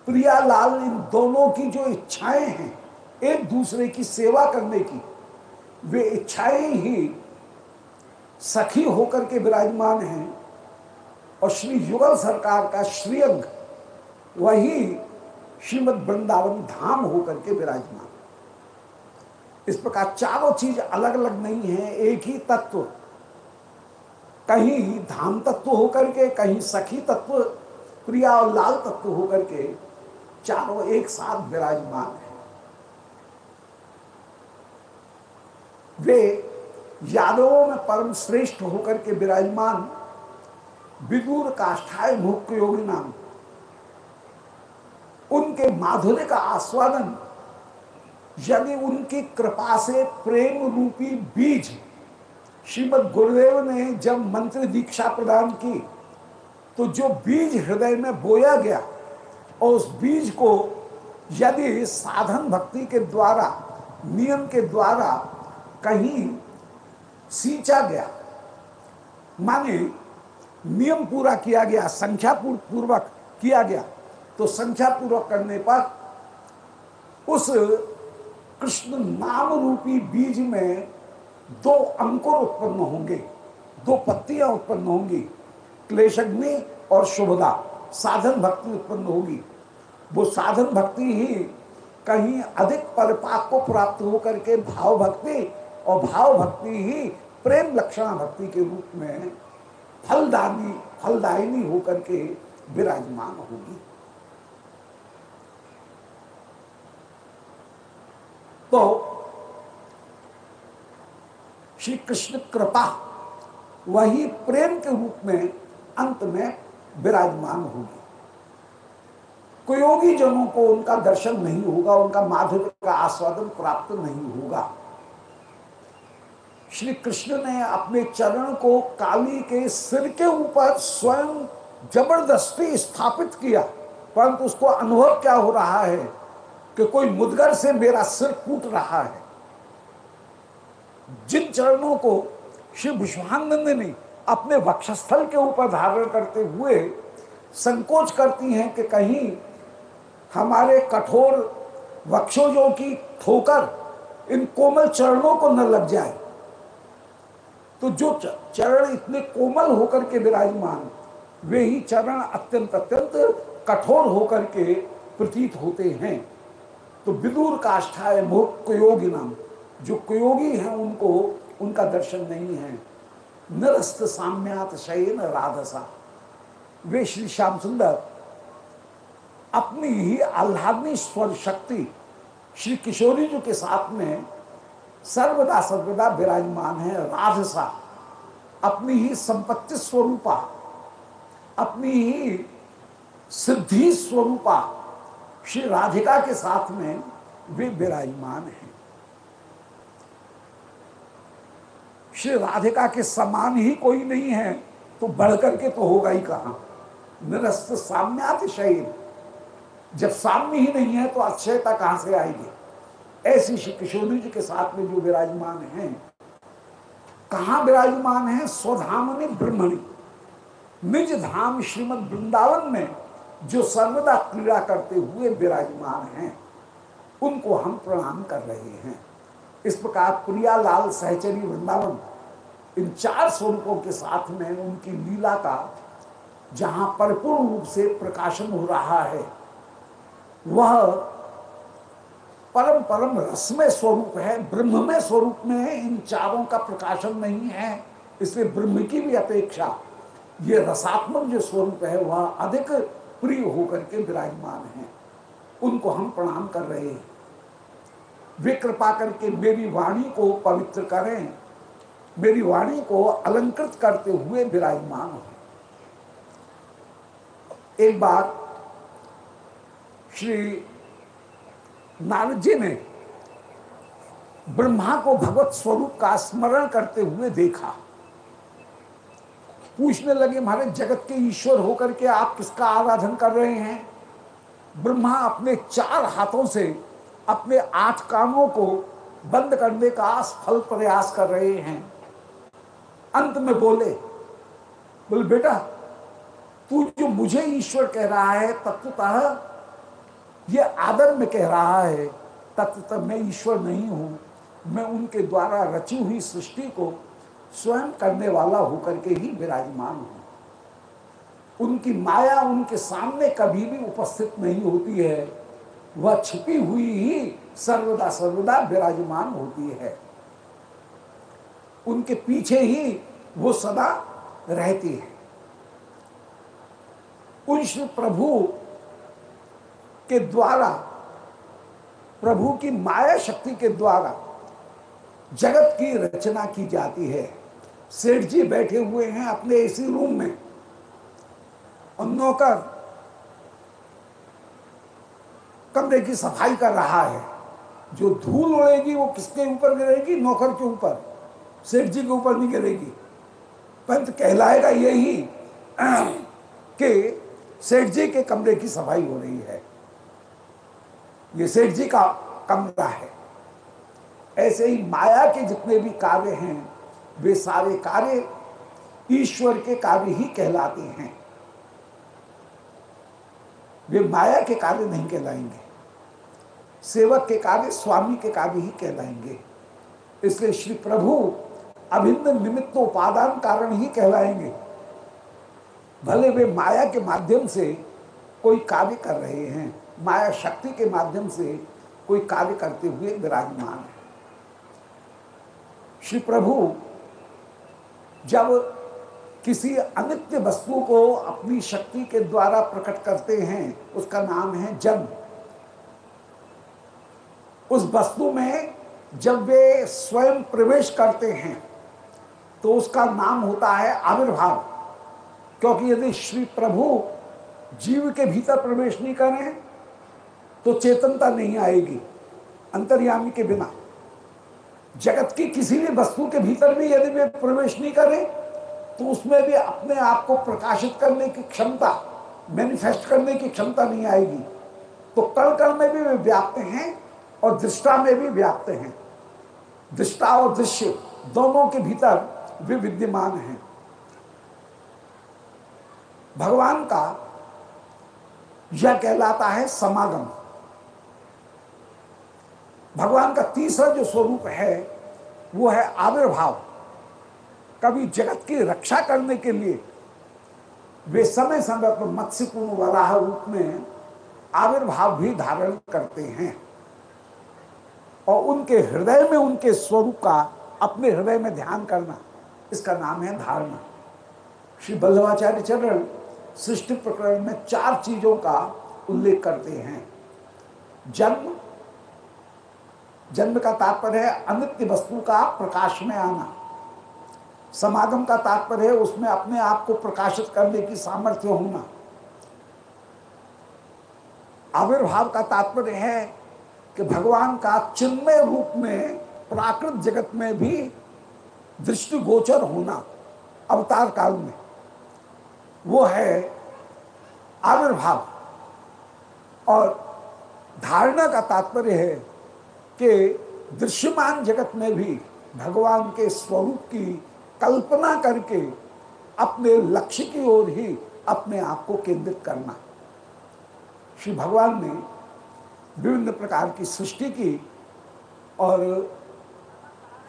Speaker 1: प्रिया लाल, इन दोनों की जो इच्छाएँ हैं, एक दूसरे की सेवा करने की, वे इच्छाएँ ही सखी होकर के विराजमान हैं। और श्री युगल सरकार का श्रीअंग, वही श्रीमद वृंदावन धाम होकर के विराजमान। इस प्रकार चारों चीज़ अलग अलग नहीं है, एक ही तत्व। कहीं धाम तत्व होकर के, कहीं सखी तत्व, प्रिया और लाल तत्व होकर के चारों एक साथ विराजमान है। वे यादवों में परम श्रेष्ठ होकर के विराजमान विदूर काष्ठाय मुख्य योगी नाम। उनके माधुर्य का आस्वादन, यदि उनकी कृपा से प्रेम रूपी बीज श्रीमद गुरुदेव ने जब मंत्र दीक्षा प्रदान की तो जो बीज हृदय में बोया गया और उस बीज को यदि साधन भक्ति के द्वारा, नियम के द्वारा कहीं सींचा गया, माने नियम पूरा किया गया, संख्या पूर्वक किया गया तो संख्या पूर्वक करने पर उस कृष्ण नाम रूपी बीज में दो अंकुर उत्पन्न होंगे, दो पत्तियाँ उत्पन्न होंगी, क्लेशग्नि और शुभदा, साधन भक्ति उत्पन्न होगी। वो साधन भक्ति ही कहीं अधिक परिपाक को प्राप्त होकर के भाव भक्ति और भाव भक्ति ही प्रेम लक्षणा भक्ति के रूप में फलदानी, फलदायिनी होकर के विराजमान होगी। तो श्री कृष्ण कृपा वही प्रेम के रूप में अंत में विराजमान होगी। कुयोगी जनों को उनका दर्शन नहीं होगा, उनका माधुर्य का आस्वादन प्राप्त नहीं होगा। श्री कृष्ण ने अपने चरण को काली के सिर के ऊपर स्वयं ज़बरदस्ती स्थापित किया, परंतु उसको अनुभव क्या हो रहा है कि कोई मुदगर से मेरा सिर फूट रहा है? जिन चरणों को श्री विश्वानंद ने अपने वक्षस्थल के ऊपर धारण करते हुए संकोच करती हैं कि कहीं हमारे कठोर वक्षोजों की ठोकर इन कोमल चरणों को न लग जाए। तो जो चरण इतने कोमल होकर के विराजमान, वे ही चरण अत्यंत अत्यंत कठोर होकर के प्रतीत होते हैं। तो विदूर काष्ठा है मोह कुयोगी नाम जो कुयोगी हैं उनको, उनका दर्शन नहीं है। नरस्त साम्यात शयन राधसा। वे श्री श्याम सुंदर, अपनी ही आह्लादनी स्वर शक्ति श्री किशोरी जी के साथ में सर्वदा सर्वदा विराजमान है। राधसा, अपनी ही संपत्ति स्वरूपा, अपनी ही सिद्धि स्वरूपा श्री राधिका के साथ में वे विराजमान हैं। श्री राधिका के समान ही कोई नहीं है तो बढ़कर के तो होगा ही कहा? निरस्त साम्यातिशय। जब साम्य ही नहीं है तो अक्षयता कहाँ से आएगी? ऐसी श्री किशोरी जी के साथ में जो विराजमान है, कहा विराजमान है? स्वधामनि ब्रह्मणी। निज धाम श्रीमद वृंदावन में जो सर्वदा क्रीड़ा करते हुए विराजमान हैं, उनको हम प्रणाम कर रहे हैं। इस प्रकार प्रियालाल सहचरी वृंदावन इन चार स्वरूपों के साथ में उनकी लीला का जहाँ परिपूर्ण रूप से प्रकाशन हो रहा है, वह परम परम रसमय स्वरूप है, ब्रह्ममय स्वरूप में है इन चारों का प्रकाशन नहीं है, इसलिए ब्रह्म की भी अपेक्षा ये रसात्मक जो स्वरूप है, वह अधिक प्रिय होकर के विराजमान है। उनको हम प्रणाम कर रहे हैं। वे कृपा करके मेरी वाणी को पवित्र करें। मेरी वाणी को अलंकृत करते हुए विराजमान हो। एक बार श्री नारद जी ने ब्रह्मा को भगवत स्वरूप का स्मरण करते हुए देखा। पूछने लगे हमारे जगत के ईश्वर होकर के आप किसका आराधन कर रहे हैं? ब्रह्मा अपने चार हाथों से अपने आठ कानों को बंद करने का सफल प्रयास कर रहे हैं। अंत में बोले बोले, बेटा, तू जो मुझे ईश्वर कह रहा है, तत्वतः ये आदर में कह रहा है, तत्वतः मैं ईश्वर नहीं हूँ। मैं उनके द्वारा रची हुई सृष्टि को स्वयं करने वाला होकर के ही विराजमान हूँ। उनकी माया उनके सामने कभी भी उपस्थित नहीं होती है। वह छिपी हुई ही सर्वदा सर्वदा विराजमान होती है। उनके पीछे ही वो सदा रहती है। उन श्री प्रभु के द्वारा, प्रभु की माया शक्ति के द्वारा जगत की रचना की जाती है। सेठ जी बैठे हुए हैं अपने इसी रूम में। और नौकर कमरे की सफ़ाई कर रहा है। जो धूल उड़ेगी वो किसके ऊपर गिरेगी? नौकर के ऊपर। सेठ जी के ऊपर नहीं गिरेगी पंत कहलाएगा यही कि सेठ जी के कमरे की सफ़ाई हो रही है। ये सेठ जी का कमरा है। ऐसे ही माया के जितने भी कार्य हैं, वे सारे कार्य ईश्वर के कार्य ही कहलाते हैं। वे माया के कार्य नहीं कहलाएँगे। सेवक के कार्य, स्वामी के कार्य ही कहलाएँगे। इसलिए श्री प्रभु अभिन्न निमित्तोपादान कारण ही कहलाएँगे। भले वे माया के माध्यम से कोई कार्य कर रहे हैं, माया शक्ति के माध्यम से कोई कार्य करते हुए विराजमान है। श्री प्रभु, जब किसी अनित्य वस्तु को अपनी शक्ति के द्वारा प्रकट करते हैं, उसका नाम है जन्म उस वस्तु में जब वे स्वयं प्रवेश करते हैं तो उसका नाम होता है आविर्भाव। क्योंकि यदि श्री प्रभु जीव के भीतर प्रवेश नहीं करें तो चेतनता नहीं आएगी, अंतर्यामी के बिना। जगत की किसी भी वस्तु के भीतर भी यदि वे प्रवेश नहीं करें तो उसमें भी अपने आप को प्रकाशित करने की क्षमता मैनिफेस्ट करने की क्षमता नहीं आएगी। तो कल कल में भी वे व्याप्त हैं और दृष्टा में भी व्याप्त हैं। दृष्टा और दृश्य दोनों के भीतर वे विद्यमान हैं। भगवान का यह कहलाता है समागम। भगवान का तीसरा जो स्वरूप है, वो है आविर्भाव। कभी जगत की रक्षा करने के लिए वे समय समय पर मत्स्यपूर्ण वराह रूप में आविर्भाव भी धारण करते हैं और उनके हृदय में उनके स्वरूप का अपने हृदय में ध्यान करना। इसका नाम है धारणा। श्री बल्लभाचार्य चरण सृष्टि प्रकरण में चार चीज़ों का उल्लेख करते हैं। जन्म जन्म का तात्पर्य है अनित्य वस्तु का प्रकाश में आना। समागम का तात्पर्य है उसमें अपने आप को प्रकाशित करने की सामर्थ्य होना। आविर्भाव का तात्पर्य है कि भगवान का चिन्मय रूप में प्राकृत जगत में भी दृष्टिगोचर होना अवतार काल में, वो है आविर्भाव। और धारणा का तात्पर्य है कि दृश्यमान जगत में भी भगवान के स्वरूप की कल्पना करके अपने लक्ष्य की ओर ही अपने आप को केंद्रित करना। श्री भगवान ने विभिन्न प्रकार की सृष्टि की और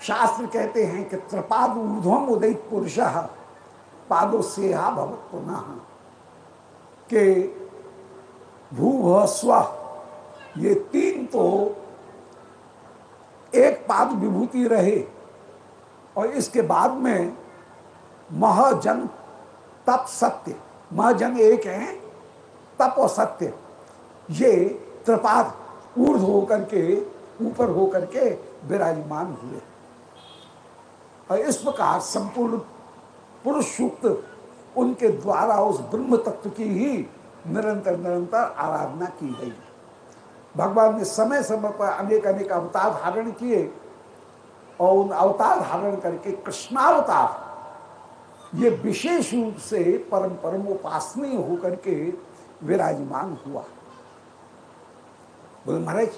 Speaker 1: शास्त्र कहते हैं कि त्रिपाद ऊर्ध्वम उदय पुरुष। पादो सेहा भवत पुनः। के भू स्व ये तीन तो एक पाद विभूति रहे। और इसके बाद में महजन तप सत्य। महजन एक है, तप और सत्य। ये त्रिपाद ऊर्ध होकर के, ऊपर होकर के विराजमान हुए। और इस प्रकार संपूर्ण पुरुष सूक्त उनके द्वारा उस ब्रह्म तत्व की ही निरंतर निरंतर आराधना की गई। भगवान ने समय समय पर अनेक अनेक अवतार धारण किए और उन अवतार धारण करके कृष्णावतार, ये विशेष रूप से परम परम उपासनीय होकर के विराजमान हुआ। बोले, महाराज,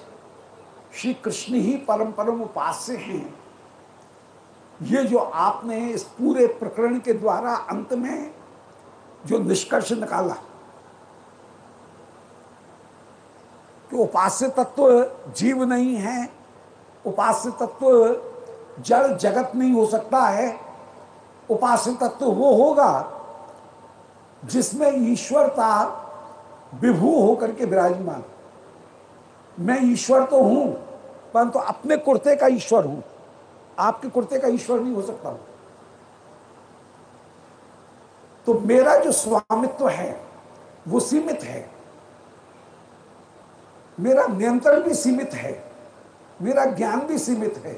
Speaker 1: श्री कृष्ण ही परम परम उपास्य हैं। ये जो आपने इस पूरे प्रकरण के द्वारा अंत में जो निष्कर्ष निकाला कि उपास्य तत्व जीव नहीं है, उपास्य तत्व जड़ जगत नहीं हो सकता है, उपास्य तत्व वो होगा जिसमें ईश्वरता विभू होकर के विराजमान। मैं ईश्वर तो हूँ, परंतु तो अपने कुर्ते का ईश्वर हूँ। आपके कुर्ते का ईश्वर नहीं हो सकता। तो मेरा जो स्वामित्व है, वो सीमित है। मेरा नियंत्रण भी सीमित है, मेरा ज्ञान भी सीमित है,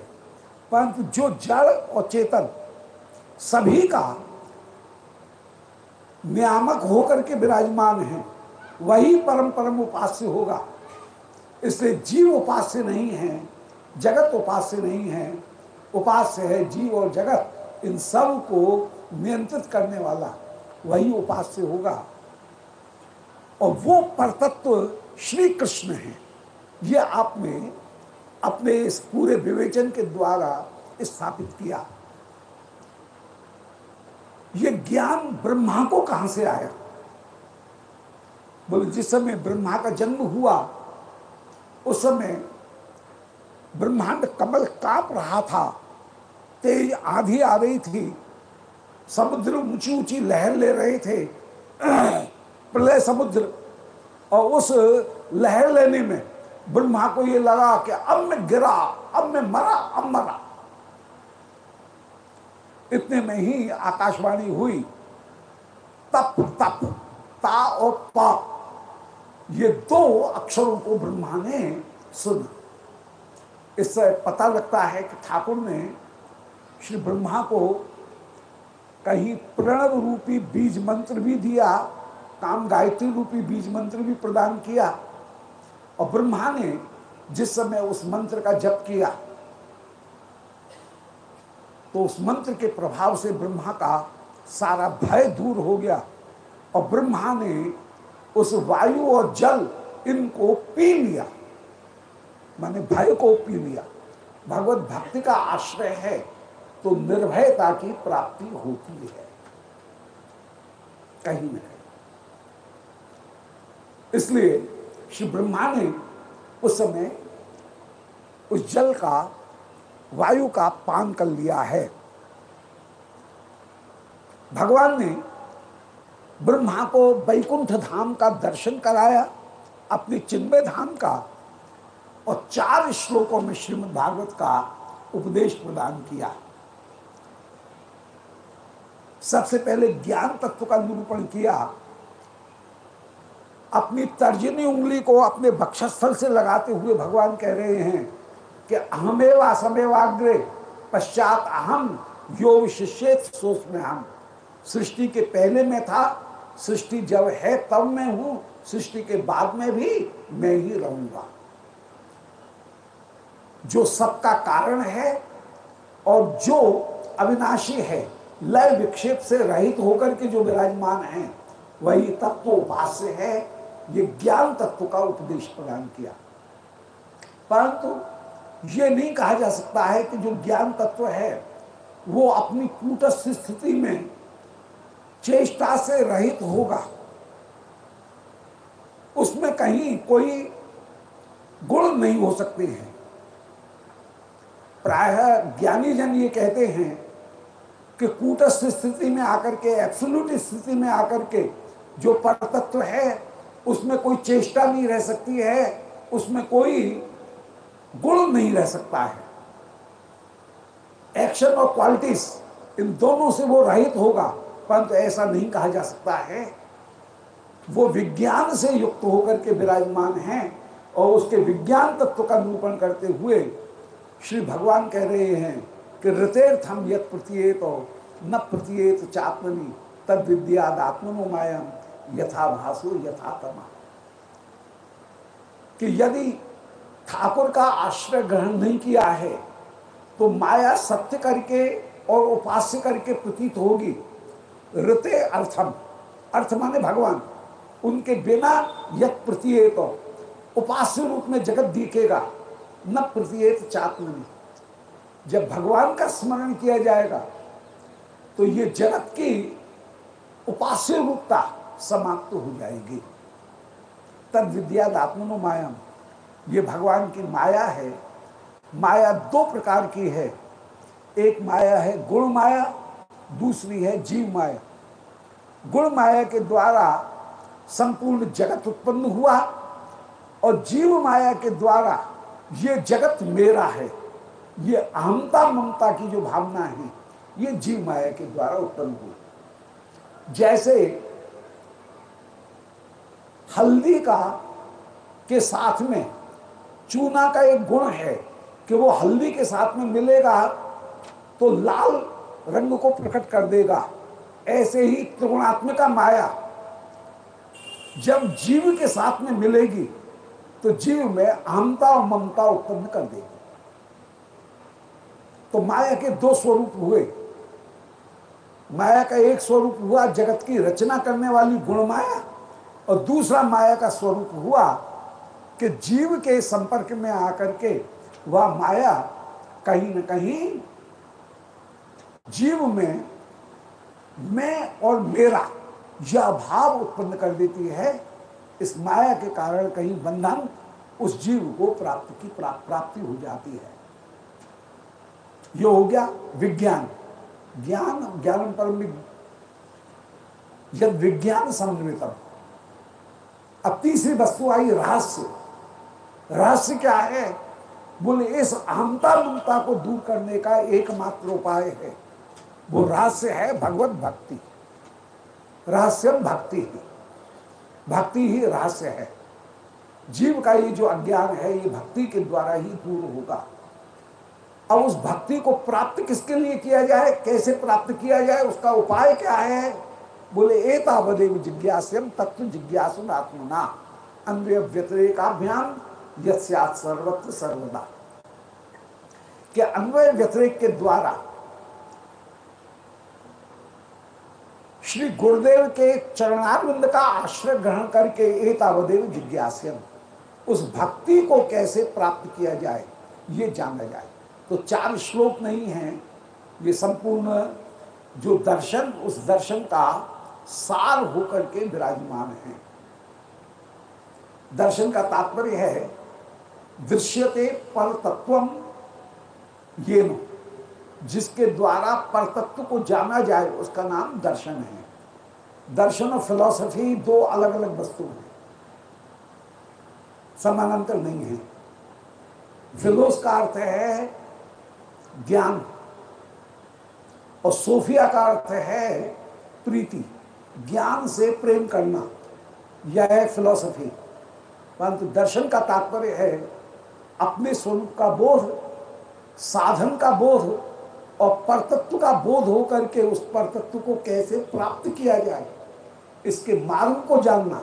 Speaker 1: परंतु जो जड़ और चेतन सभी का नियामक होकर के विराजमान है, वही परम परम उपास्य होगा। इसलिए जीव उपास्य नहीं है, जगत उपास्य नहीं है उपास्य है, जीव और जगत, इन सबको नियंत्रित करने वाला वही उपास्य होगा। और वो परतत्व श्री कृष्ण है। ये आपने अपने इस पूरे विवेचन के द्वारा स्थापित किया। ये ज्ञान ब्रह्मा को कहाँ से आया? बोले, जिस समय ब्रह्मा का जन्म हुआ, उस समय ब्रह्मांड कमल काँप रहा था। तेज आधी आ रही थी। समुद्र ऊँची ऊँची लहर ले रहे थे। प्रलय समुद्र। और उस लहर लेने में ब्रह्मा को ये लगा कि अब मैं गिरा, अब मैं मरा, अब मरा। इतने में ही आकाशवाणी हुई। तप तप, ता और पा। ये दो अक्षरों को ब्रह्मा ने सुना। इससे पता लगता है कि ठाकुर ने श्री ब्रह्मा को कहीं प्रणव रूपी बीज मंत्र भी दिया, काम गायत्री रूपी बीज मंत्र भी प्रदान किया। और ब्रह्मा ने जिस समय उस मंत्र का जप किया तो उस मंत्र के प्रभाव से ब्रह्मा का सारा भय दूर हो गया। और ब्रह्मा ने उस वायु और जल, इनको पी लिया। माने भय को पी लिया। भगवत भक्ति का आश्रय है। तो निर्भयता की प्राप्ति होती है। कहीं न कहीं। इसलिए श्री ब्रह्मा ने उस समय उस जल का, वायु का पान कर लिया है। भगवान ने ब्रह्मा को वैकुंठ धाम का दर्शन कराया, अपने चिन्मय धाम का, और चार श्लोकों में श्रीमद् भागवत का उपदेश प्रदान किया। सबसे पहले ज्ञान तत्व का निरूपण किया। अपनी तर्जनी उंगली को अपने भक्षस्थल से लगाते हुए भगवान कह रहे हैं कि अहमेवा समेवाग्रे पश्चात अहम यो विशिष्यत सोच में हम सृष्टि के पहले में था, सृष्टि जब है तब मैं हूँ, सृष्टि के बाद में भी मैं ही रहूँगा। जो सबका कारण है और जो अविनाशी है लय विक्षेप से रहित होकर के जो विराजमान है, वही तत्व उपास्य है। ये ज्ञान तत्व का उपदेश प्रदान किया। परंतु ये नहीं कहा जा सकता है कि जो ज्ञान तत्व है, वो अपनी कूटस्थ स्थिति में चेष्टा से रहित होगा। उसमें कहीं कोई गुण नहीं हो सकते हैं। प्राय ज्ञानी जन ये कहते हैं कि कूटस्थ स्थिति में आकर के एब्सोल्यूट स्थिति में आकर के जो परतत्व है, उसमें कोई चेष्टा नहीं रह सकती है, उसमें कोई गुण नहीं रह सकता है। एक्शन और क्वालिटीज इन दोनों से वो रहित होगा, परंतु ऐसा नहीं कहा जा सकता है। वो विज्ञान से युक्त होकर के विराजमान है और उसके विज्ञान तत्व का निरूपण करते हुए श्री भगवान कह रहे हैं कि ऋतेर्थम यत प्रतीयत, न प्रतीयत चात्मनी, तद विद्यात्मनो मायम, यथा भासो यथा तमा। कि यदि ठाकुर का आश्रय ग्रहण नहीं किया है तो माया सत्य करके और उपास्य करके प्रतीत होगी। ऋते अर्थम। अर्थ माने भगवान, उनके बिना यत प्रतीयत, उपास्य रूप में जगत दिखेगा, न प्रतीयत चात्मनि। जब भगवान का स्मरण किया जाएगा तो ये जगत की उपास्य रूपता समाप्त हो जाएगी। तद विद्यात्मनो मायाम, ये भगवान की माया है। माया दो प्रकार की है। एक माया है गुण माया, दूसरी है जीव माया। गुण माया के द्वारा संपूर्ण जगत उत्पन्न हुआ और जीव माया के द्वारा ये जगत मेरा है। ये अहमता ममता की जो भावना है, ये जीव माया के द्वारा उत्पन्न हुई। जैसे हल्दी का के साथ में चूना का एक गुण है कि वो हल्दी के साथ में मिलेगा तो लाल रंग को प्रकट कर देगा। ऐसे ही त्रिगुणात्मिका माया जब जीव के साथ में मिलेगी तो जीव में अहमता और ममता उत्पन्न कर देगी। तो माया के दो स्वरूप हुए। माया का एक स्वरूप हुआ जगत की रचना करने वाली गुण माया, और दूसरा माया का स्वरूप हुआ कि जीव के संपर्क में आकर के वह माया कहीं न कहीं जीव में मैं और मेरा यह भाव उत्पन्न कर देती है। इस माया के कारण कहीं बंधन उस जीव को प्राप्त की प्राप्ति हो जाती है। यह हो गया विज्ञान। ज्ञान ज्ञान परम यद विज्ञान समन्वितम अब तीसरी वस्तु आई रहस्य। रहस्य क्या है? बोले, इस अहमता ममता को दूर करने का एकमात्र उपाय है। वो रहस्य है भगवत भक्ति। रहस्यम भक्ति ही। भक्ति ही रहस्य है। जीव का ये जो अज्ञान है, ये भक्ति के द्वारा ही दूर होगा। अब उस भक्ति को प्राप्त किसके लिए किया जाए? कैसे प्राप्त किया जाए? उसका उपाय क्या है? बोले, एतावदेव जिज्ञास्यम तत्व जिज्ञासु आत्मना। अन्वय व्यतिरेकाभ्याम सर्वत्र सर्वदा। कि अन्वय व्यतिरेक के द्वारा श्री गुरुदेव के चरणारविंद का आश्रय ग्रहण करके एतावदेव जिज्ञास्यम उस भक्ति को कैसे प्राप्त किया जाए, ये जाना जाए। तो चार श्लोक नहीं हैं। ये संपूर्ण जो दर्शन, उस दर्शन का सार होकर के विराजमान है। दर्शन का तात्पर्य है, दृश्यते पर तत्वम ये नो जिसके द्वारा परतत्व को जाना जाए, उसका नाम दर्शन है। दर्शन और फिलॉसफी दो अलग अलग वस्तु हैं। समानांतर नहीं है। फिलोस का अर्थ है ज्ञान। और सोफिया का अर्थ है प्रीति। ज्ञान से प्रेम करना, यह है फिलॉसफी परंतु दर्शन का तात्पर्य है अपने स्वरूप का बोध, साधन का बोध और परतत्व का बोध होकर के उस परतत्व को कैसे प्राप्त किया जाए, इसके मार्ग को जानना।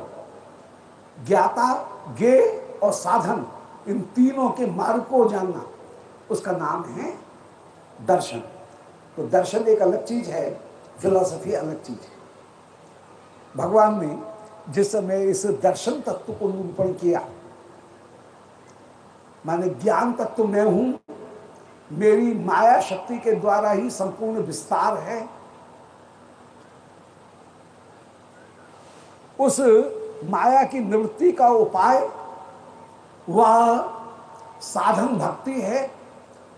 Speaker 1: ज्ञाता गे और साधन, इन तीनों के मार्ग को जानना। उसका नाम है दर्शन। तो दर्शन एक अलग चीज़ है, फिलॉसफी अलग चीज़ है। भगवान ने जिस समय इस दर्शन तत्व को निरूपण किया, माने ज्ञान तत्व मैं हूँ, मेरी माया शक्ति के द्वारा ही संपूर्ण विस्तार है, उस माया की निवृत्ति का उपाय, वह साधन भक्ति है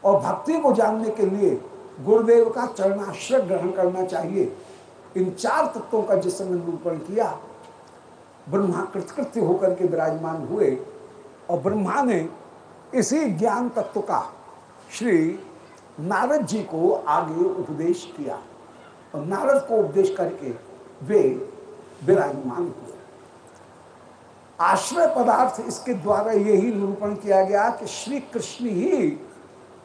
Speaker 1: और भक्ति को जानने के लिए गुरुदेव का चरणाश्रय ग्रहण करना चाहिए। इन चार तत्वों का जिस समय निरूपण किया, ब्रह्मा कृतकृत्य होकर के विराजमान हुए और ब्रह्मा ने इसी ज्ञान तत्व का श्री नारद जी को आगे उपदेश किया और नारद को उपदेश करके वे विराजमान हुए। आश्रय पदार्थ इसके द्वारा यही निरूपण किया गया कि श्री कृष्ण ही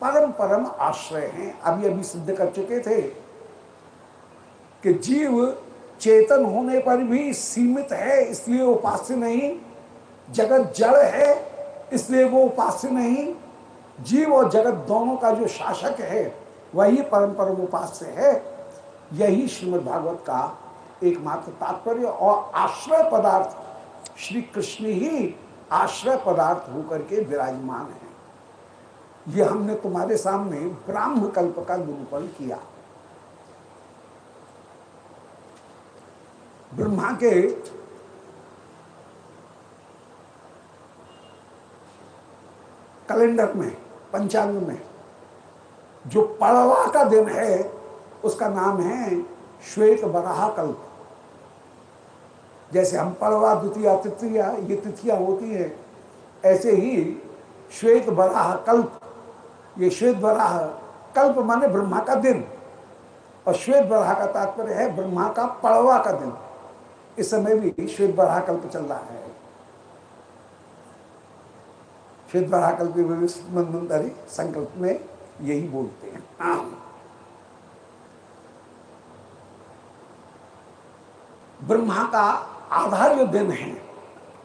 Speaker 1: परम परम आश्रय हैं। अभी अभी सिद्ध कर चुके थे कि जीव चेतन होने पर भी सीमित है, इसलिए उपास्य नहीं। जगत जड़ है, इसलिए वो उपास्य नहीं। जीव और जगत दोनों का जो शासक है, वही परम परम उपास्य है। यही श्रीमद् भागवत का एकमात्र तात्पर्य और आश्रय पदार्थ। श्री कृष्ण ही आश्रय पदार्थ होकर के विराजमान है। ये हमने तुम्हारे सामने ब्राह्म कल्प का निरूपण किया। ब्रह्मा के कैलेंडर में, पंचांग में, जो पड़वा का दिन है, उसका नाम है श्वेत बराह कल्प। जैसे हम पड़वा, द्वितीय, तृतीया, ये तिथियाँ होती है, ऐसे ही श्वेत बराह कल्प ये श्वेत बराह, कल्प माने ब्रह्मा का दिन। और श्वेत बराह का तात्पर्य है ब्रह्मा का पड़वा का दिन। इस समय भी श्वेत बराह कल्प चल रहा है। श्वेत बराह कल्प मंदरी संकल्प में यही बोलते हैं। ब्रह्मा का आधार जो दिन है।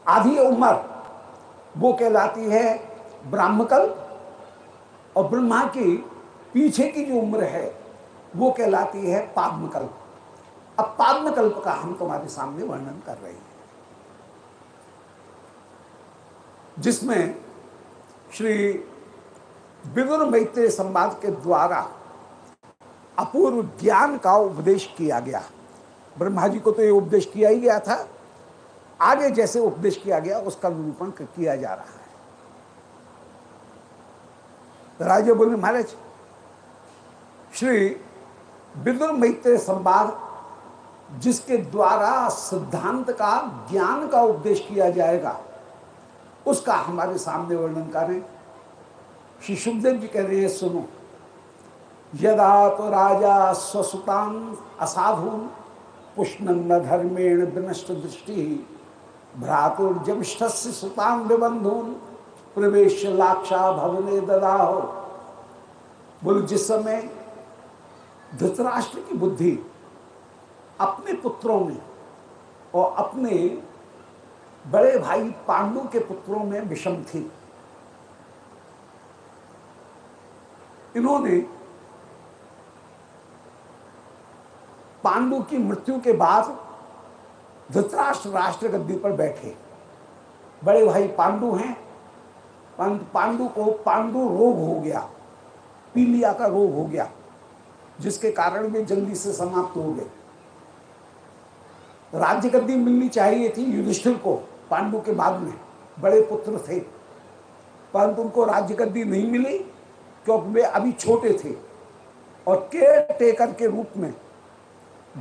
Speaker 1: आधी उम्र, वो कहलाती है ब्राह्मकल्प और ब्रह्मा की पीछे की जो उम्र है, वो कहलाती है पाद्मकल्प अब पाद्मकल्प का हम तुम्हारे सामने वर्णन कर रहे हैं। जिसमें श्री विदुर मैत्रेय संवाद के द्वारा अपूर्व ज्ञान का उपदेश किया गया। ब्रह्मा जी को तो ये उपदेश किया ही गया था। आगे जैसे उपदेश किया गया, उसका निरूपण किया जा रहा है। राजे बोले महाराज, श्री विदुर मैत्रेय संवाद, जिसके द्वारा सिद्धांत का, ज्ञान का उपदेश किया जाएगा, उसका हमारे सामने वर्णन करें। श्री सुखदेव जी कह रहे हैं, सुनो, यदा तो राजा स्वसुतान असाधुन पुष्ण धर्मेण विनष्ट दृष्टि भ्रातुर्जमिष्ठ सुतान विबंधुन प्रवेश लाक्षा भवने ददाहो। बोलो, जिस समय धृतराष्ट्र की बुद्धि अपने पुत्रों में और अपने बड़े भाई पांडु के पुत्रों में विषम थी, इन्होंने पांडु की मृत्यु के बाद धृतराष्ट्र राष्ट्र गद्दी पर बैठे। बड़े भाई पांडु हैं परंतु पांडु को, पांडु रोग हो गया, पीलिया का रोग हो गया, जिसके कारण वे जल्दी से समाप्त हो गए। राज्य गद्दी मिलनी चाहिए थी युधिष्ठिर को पांडु के बाद में, बड़े पुत्र थे। परंतु उनको राज्य गद्दी नहीं मिली, क्योंकि वे अभी छोटे थे। और केयर टेकर के रूप में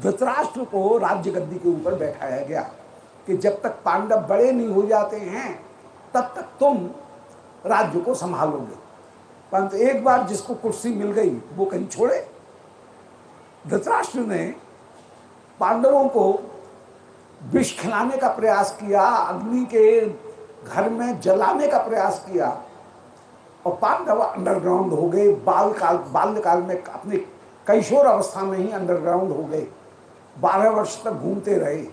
Speaker 1: धृतराष्ट्र को राज्य गद्दी के ऊपर बैठाया गया कि जब तक पांडव बड़े नहीं हो जाते हैं, तब तक तुम राज्य को संभालोगे। परंतु एक बार जिसको कुर्सी मिल गई, वो कहीं छोड़े। धृतराष्ट्र ने पांडवों को विष खिलाने का प्रयास किया, अग्नि के घर में जलाने का प्रयास किया और पांडव अंडरग्राउंड हो गए। बाल काल बाल्यकाल में अपने कैशोर अवस्था में ही अंडरग्राउंड हो गए। बारह वर्ष तक घूमते रहे,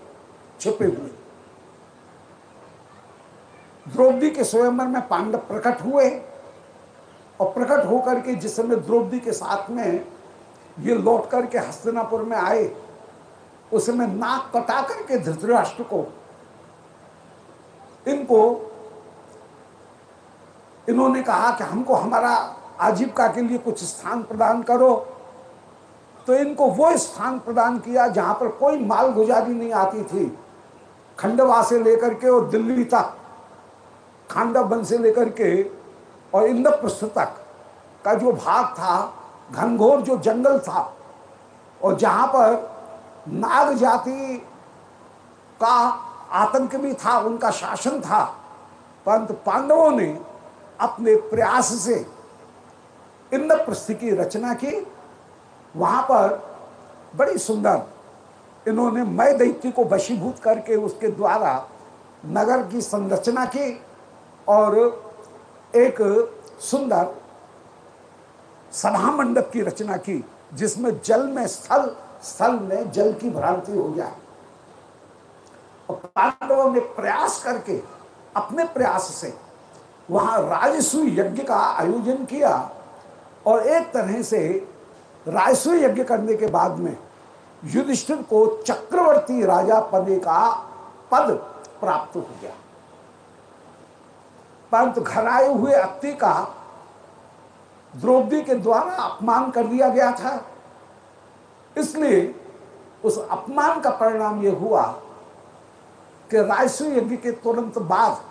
Speaker 1: छिपे हुए। द्रौपदी के स्वयंवर में पांडव प्रकट हुए और प्रकट होकर के जिस समय द्रौपदी के साथ में ये लौट करके हस्तिनापुर में आए, उस समय नाक कटा करके धृतराष्ट्र को इनको, इन्होंने कहा कि हमको हमारा आजीविका के लिए कुछ स्थान प्रदान करो। तो इनको वो स्थान प्रदान किया जहाँ पर कोई माल गुजारी नहीं आती थी। खंडवा से लेकर के और दिल्ली तक खांडव वन से लेकर के और इंद्रप्रस्थ तक का जो भाग था, घनघोर जो जंगल था, और जहाँ पर नाग जाति का आतंक भी था, उनका शासन था, परंतु पांडवों ने अपने प्रयास से इंद्रप्रस्थ की रचना की। वहाँ पर बड़ी सुंदर इन्होंने मय दैत्य को वशीभूत करके उसके द्वारा नगर की संरचना की। और एक सुंदर सभा मंडप की रचना की, जिसमें जल में स्थल स्थल में जल की भ्रांति हो जाए और पांडवों ने प्रयास करके, अपने प्रयास से वहाँ राजस्व यज्ञ का आयोजन किया और एक तरह से राजस्व यज्ञ करने के बाद में युधिष्ठिर को चक्रवर्ती राजा पदे का पद प्राप्त हो गया। परंतु घर आए हुए अत्ति का द्रौपदी के द्वारा अपमान कर दिया गया था। इसलिए उस अपमान का परिणाम यह हुआ कि राजस्व यज्ञ के तुरंत बाद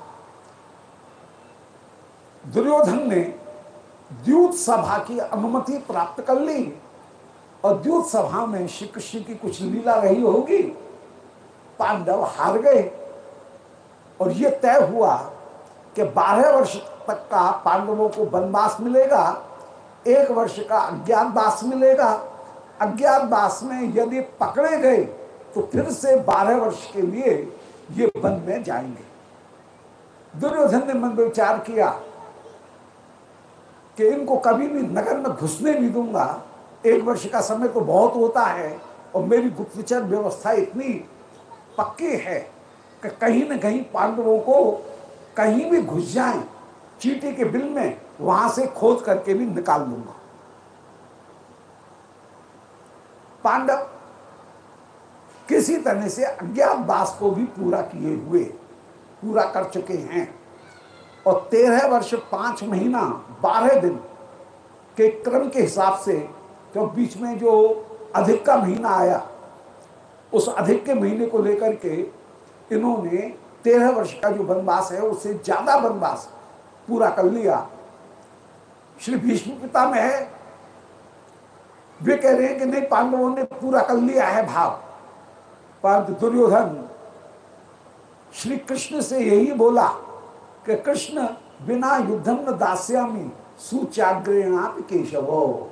Speaker 1: दुर्योधन ने द्यूत सभा की अनुमति प्राप्त कर ली और द्यूत सभा में श्री कृष्ण की कुछ लीला रही होगी, पांडव हार गए और यह तय हुआ कि बारह वर्ष तक का पांडवों को वनवास मिलेगा, एक वर्ष का अज्ञातवास मिलेगा। अज्ञातवास में यदि पकड़े गए तो फिर से बारह वर्ष के लिए ये वन में जाएँगे। दुर्योधन ने मन विचार किया कि इनको कभी भी नगर में घुसने नहीं दूँगा। एक वर्ष का समय तो बहुत होता है और मेरी गुप्तचर व्यवस्था इतनी पक्की है कि कहीं न कहीं पांडवों को कहीं भी घुस जाए, चीटी के बिल में वहाँ से खोद करके भी निकाल लूँगा पांडव, किसी तरह से अज्ञातवास को भी पूरा किए हुए, पूरा कर चुके हैं। और तेरह वर्ष, पाँच महीना, बारह दिन के क्रम के हिसाब से जो बीच में जो अधिक का महीना आया, उस अधिक के महीने को लेकर के इन्होंने तेरह वर्ष का जो वनवास है, उससे ज़्यादा वनवास पूरा कर लिया। श्री भीष्म पिता में है। वे कह रहे हैं कि नहीं, पांडवों ने पूरा कर लिया है भाव। परंतु दुर्योधन श्री कृष्ण से यही बोला कि कृष्ण, बिना युद्धम दास्यामी, सुचाग्रेणाप केशवो।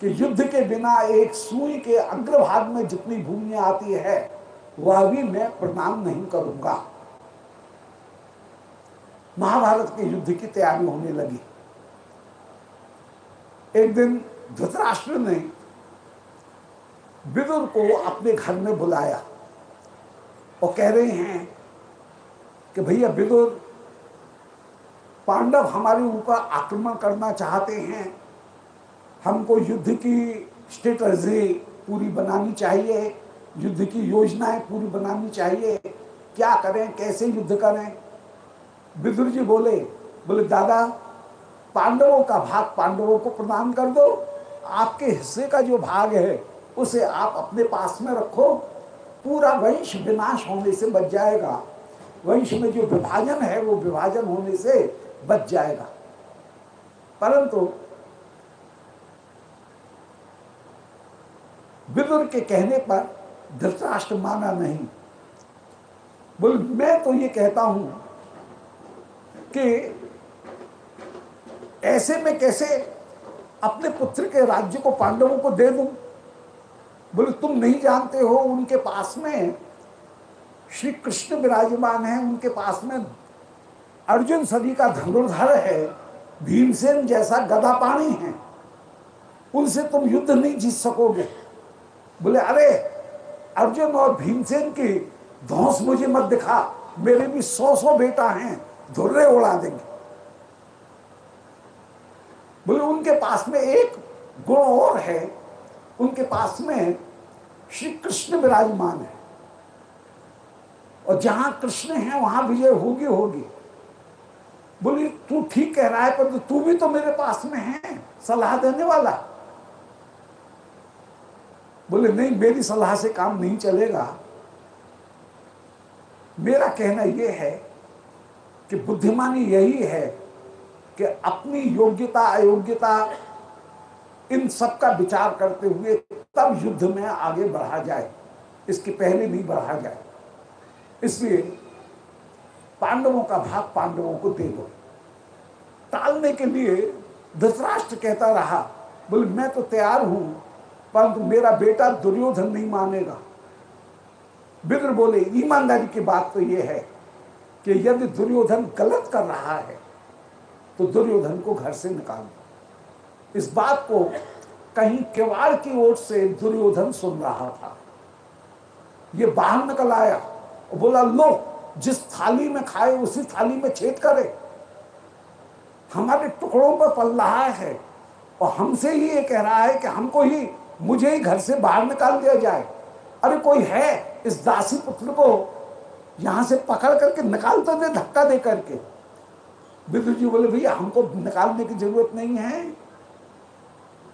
Speaker 1: कि युद्ध के बिना एक सुई के अग्रभाग में जितनी भूमिया आती है वह भी मैं प्रणाम नहीं करूँगा। महाभारत के युद्ध की तैयारी होने लगी। एक दिन धृतराष्ट्र ने विदुर को अपने घर में बुलाया। और कह रहे हैं कि भैया विदुर, पांडव हमारे ऊपर आक्रमण करना चाहते हैं। हमको युद्ध की स्ट्रेटजी पूरी बनानी चाहिए। युद्ध की योजनाएँ पूरी बनानी चाहिए। क्या करें? कैसे युद्ध करें? विदुर जी बोले बोले, दादा, पांडवों का भाग पांडवों को प्रदान कर दो। आपके हिस्से का जो भाग है, उसे आप अपने पास में रखो। पूरा वंश विनाश होने से बच जाएगा। वंश में जो विभाजन है, वो विभाजन होने से बच जाएगा। परंतु विदुर के कहने पर धृतराष्ट्र माना नहीं। बोल, मैं तो ये कहता हूँ कि ऐसे में कैसे अपने पुत्र के राज्य को पांडवों को दे दूँ? बोले, तुम नहीं जानते हो उनके पास में श्री कृष्ण विराजमान है, उनके पास में अर्जुन सदी का धनुर्धर है, भीमसेन जैसा गदा पानी है। उनसे तुम युद्ध नहीं जीत सकोगे। बोले, अरे अर्जुन और भीमसेन की धौस मुझे मत दिखा। मेरे भी सौ सौ बेटा हैं, धुर्रे उड़ा देंगे। बोले, उनके पास में एक गुण और है। उनके पास में श्री कृष्ण विराजमान है। और जहाँ कृष्ण है, वहाँ विजय होगी होगी। बोली, तू ठीक कह रहा है पर तू भी तो मेरे पास में है, सलाह देने वाला। बोले, नहीं, मेरी सलाह से काम नहीं चलेगा। मेरा कहना यह है कि बुद्धिमानी यही है कि अपनी योग्यता, अयोग्यता, इन सब का विचार करते हुए तब युद्ध में आगे बढ़ा जाए। इसके पहले नहीं बढ़ा जाए। इसलिए पांडवों का भाग पांडवों को दे दो। टालने के लिए धृतराष्ट्र कहता रहा, बोले, मैं तो तैयार हूँ परंतु मेरा बेटा दुर्योधन नहीं मानेगा। विद्र बोले, ईमानदारी की बात तो यह है कि यदि दुर्योधन गलत कर रहा है तो दुर्योधन को घर से निकाल दो। इस बात को कहीं किवाड़ की ओर से दुर्योधन सुन रहा था। ये बाहर निकल आया और बोला, लो, जिस थाली में खाए, उसी थाली में छेद करे। हमारे टुकड़ों पर पल रहा है और हमसे ही ये कह रहा है कि हमको ही मुझे ही घर से बाहर निकाल दिया जाए। अरे कोई है इस दासी पुत्र को यहाँ से पकड़ करके निकाल तो दे, धक्का दे करके। विदुर जी बोले, भैया, हमको निकालने की ज़रूरत नहीं है।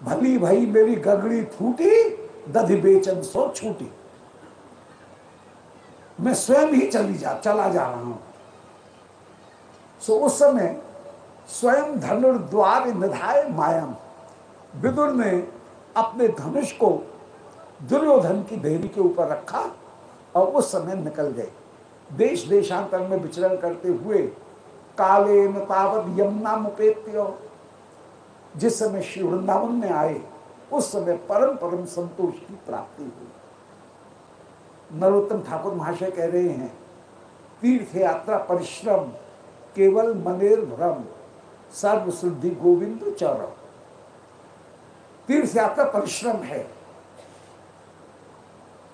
Speaker 1: भली भाई मेरी गगड़ी फूटी, दधि बेचन सो छूटी। मैं स्वयं ही चली जा, चला जा रहा हूँ। सो उस समय स्वयं धनुर्द्वार निधाय मायम। विदुर ने अपने धनुष को दुर्योधन की देरी के ऊपर रखा और उस समय निकल गए। देश देशांतर में विचरण करते हुए काले तावत यमुना मुपेत्य जिस समय श्री वृंदावन में आए, उस समय परम परम संतोष की प्राप्ति हुई। नरोत्तम ठाकुर महाशय कह रहे हैं, तीर्थ यात्रा परिश्रम केवल मनेर भ्रम सर्व सिद्धि गोविंद चौरम। तीर्थ यात्रा परिश्रम है।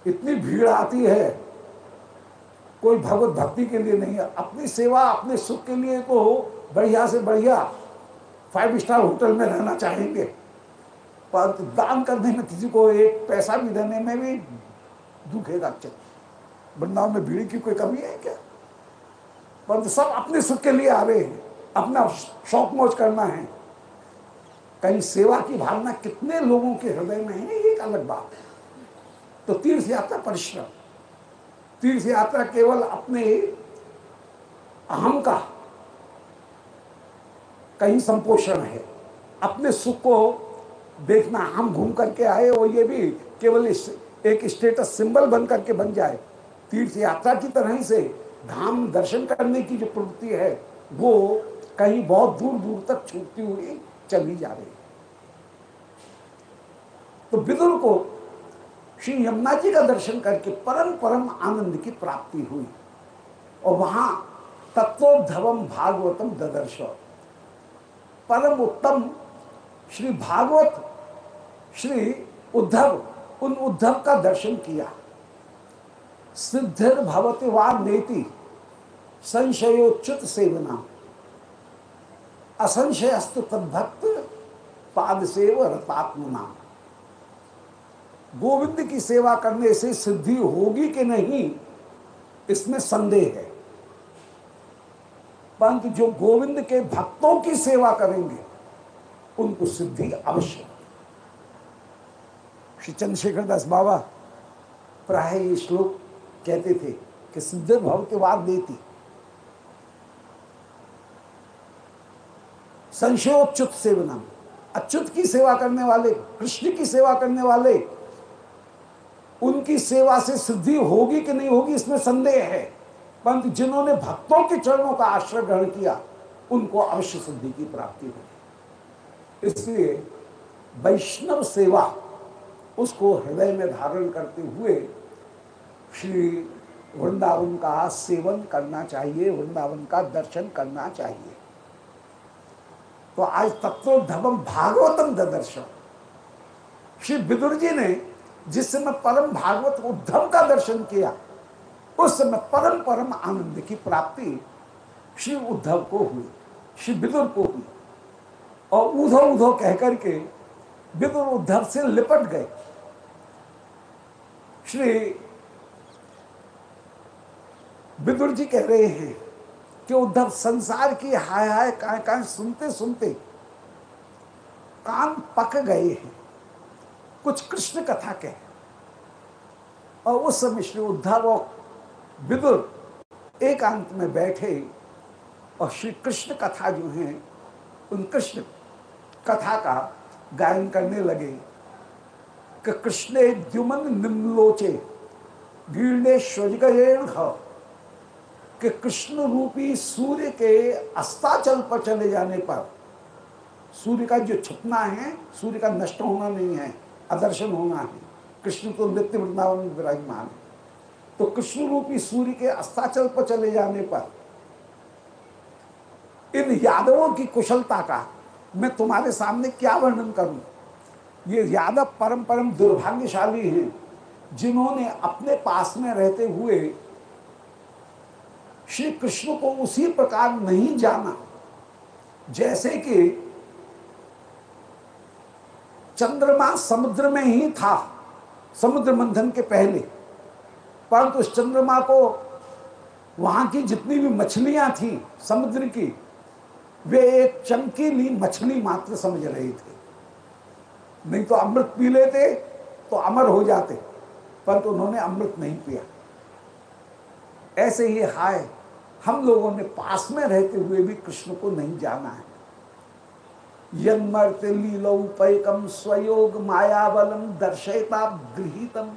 Speaker 1: इतनी भीड़ आती है। कोई भगवत भक्ति के लिए नहीं है। अपनी सेवा, अपने सुख के लिए तो बढ़िया से बढ़िया। फाइव स्टार होटल में रहना चाहेंगे। पर दान करने में किसी को एक पैसा भी देने में भी दुखेगा चित्त वृंदावन में भीड़ की कोई कमी है क्या? परंतु सब अपने सुख के लिए आ रहे हैं। अपना शौक मौज करना है। कहीं सेवा की भावना कितने लोगों के हृदय में है, एक अलग बात है। तो तीर्थ यात्रा परिश्रम। तीर्थ यात्रा केवल अपने अहम का कहीं संपोषण है। अपने सुख को देखना, हम घूम करके आए और ये भी केवल इस, एक स्टेटस सिंबल बन करके बन जाए। तीर्थ यात्रा की तरह से धाम दर्शन करने की जो प्रवृत्ति है, वो कहीं बहुत दूर दूर तक छूटती हुई चली जा रही। तो विदुर को श्री यमुना जी का दर्शन करके परम परम आनंद की प्राप्ति हुई। और वहाँ तत्वोद्धवम भागवतम ददर्श। परम उत्तम श्री भागवत, श्री उद्धव, उन उद्धव का दर्शन किया। सिद्धिर भवती वार नेति संशयोच्युत सेवना असंशय अस्त तद्भक्त पाद सेव रतात्मना गोविंद की सेवा करने से सिद्धि होगी कि नहीं, इसमें संदेह है। परंतु जो गोविंद के भक्तों की सेवा करेंगे, उनको सिद्धि अवश्य श्री चंद्रशेखर दास बाबा प्राय ये श्लोक कहते थे कि सिद्ध भव के बाद देती संशयोच्युत सेवनम अच्युत की सेवा करने वाले, कृष्ण की सेवा करने वाले, उनकी सेवा से सिद्धि होगी कि नहीं होगी, इसमें संदेह है। परंतु जिन्होंने भक्तों के चरणों का आश्रय ग्रहण किया, उनको अवश्य सिद्धि की प्राप्ति होगी। इसलिए वैष्णव सेवा, उसको हृदय में धारण करते हुए श्री वृंदावन का सेवन करना चाहिए, वृंदावन का दर्शन करना चाहिए। तो आज तत्वधम भागवतम दर्शन श्री विदुर जी ने जिस समय परम भागवत उद्धव का दर्शन किया, उस समय परम परम आनंद की प्राप्ति श्री उद्धव को हुई, श्री विदुर को हुई। और उधो उधो कह करके विदुर उद्धव से लिपट गए। श्री विदुर जी कह रहे हैं कि उद्धव संसार की हाय हाय काय काय सुनते सुनते कान पक गए हैं। कुछ कृष्ण कथा के और उस समय श्री उद्धव और विदुर एकांत में बैठे और श्री कृष्ण कथा जो है, उन कृष्ण कथा का गायन करने लगे कि कृष्णे द्युमन निम्लोचे गीर्णे स्वजगेण कि कृष्ण रूपी सूर्य के अस्ताचल पर चले जाने पर सूर्य का जो छुपना है, सूर्य का नष्ट होना नहीं है, अदर्शन होना है। कृष्ण तो नित्य वृंदावन विराजमान है। तो कृष्ण रूपी सूर्य के अस्ताचल पर चले जाने पर इन यादवों की कुशलता का मैं तुम्हारे सामने क्या वर्णन करूँ? ये यादव परम परम दुर्भाग्यशाली हैं, जिन्होंने अपने पास में रहते हुए श्री कृष्ण को उसी प्रकार नहीं जाना। जैसे कि चंद्रमा समुद्र में ही था, समुद्र मंथन के पहले। परंतु उस चंद्रमा को वहाँ की जितनी भी मछलियाँ थी, समुद्र की, वे एक चमकीली मछली मात्र समझ रहे थे। नहीं तो अमृत पी लेते तो अमर हो जाते, परंतु उन्होंने अमृत नहीं पिया। ऐसे ही हाय हम लोगों ने पास में रहते हुए भी कृष्ण को नहीं जाना है। यमर्त लीलोपैकम स्वयोग मायाबलम दर्शयता गृहितम।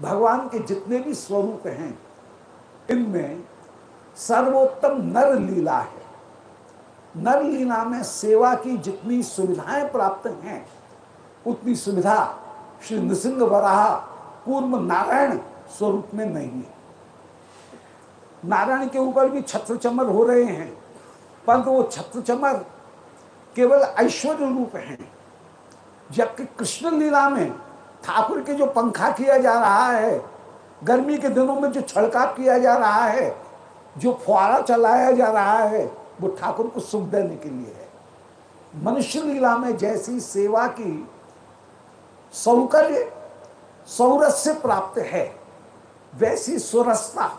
Speaker 1: भगवान के जितने भी स्वरूप हैं, इनमें सर्वोत्तम नर लीला है। नर लीला में सेवा की जितनी सुविधाएँ प्राप्त हैं, उतनी सुविधा श्री नृसिंह वराह पूर्व नारायण स्वरूप में नहीं है। नारायण के ऊपर भी छत्र चमर हो रहे हैं, परंतु वो छत्र चमर केवल ऐश्वर्य रूप हैं। जबकि कृष्ण लीला में ठाकुर के जो पंखा किया जा रहा है, गर्मी के दिनों में जो छड़काव किया जा रहा है, जो फुआरा चलाया जा रहा है, वो ठाकुर को सुख देने के लिए है। मनुष्य लीला में जैसी सेवा की सौकर्य सौरस से प्राप्त है, वैसी सुरसता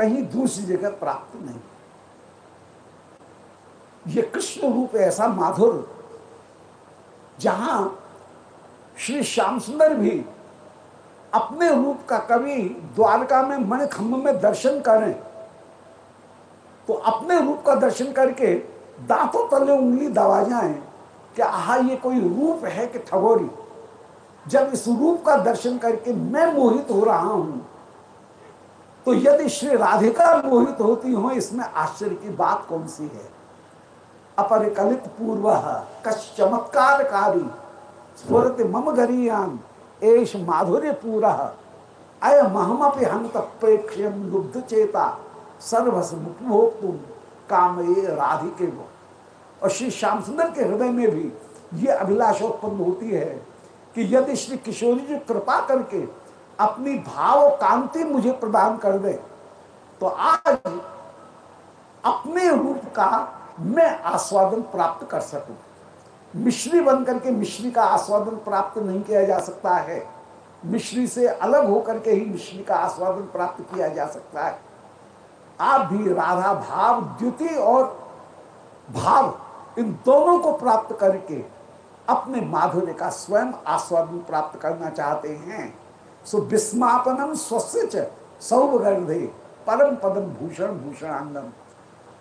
Speaker 1: कहीं दूसरी जगह प्राप्त नहीं। ये कृष्ण रूप ऐसा माधुर, जहाँ श्री श्याम सुंदर भी अपने रूप का कभी द्वारका में मणिखम्भ में दर्शन करें तो अपने रूप का दर्शन करके दांतों तले उंगली दबा जाए कि आहा, ये कोई रूप है कि ठगोरी। जब इस रूप का दर्शन करके मैं मोहित हो रहा हूँ तो यदि श्री राधिका मोहित होती हो, इसमें आश्चर्य की बात कौन सी है? अपरिकलित पूर्व कश चमत्कारकारी मम गरीयान एश माधुर्य पूरा, अय महमपि हंत प्रेक्ष्यम लुब्ध चेता, सर्वस मुख तुम काम ये राधिके वो और श्री श्याम सुंदर के हृदय में भी ये अभिलाषा उत्पन्न होती है कि यदि श्री किशोरी जी कृपा करके अपनी भाव कांति मुझे प्रदान कर दे। तो आज अपने रूप का मैं आस्वादन प्राप्त कर सकूँ। मिश्री बन करके मिश्री का आस्वादन प्राप्त नहीं किया जा सकता है। मिश्री से अलग होकर के ही मिश्री का आस्वादन प्राप्त किया जा सकता है। आप भी राधा, भाव द्युति और भाव, इन दोनों को प्राप्त करके अपने माधुर्य का स्वयं आस्वादन प्राप्त करना चाहते हैं। सो विस्मापनम स्वस्य सौगर्धे परम पदम भूषण भूषणांगम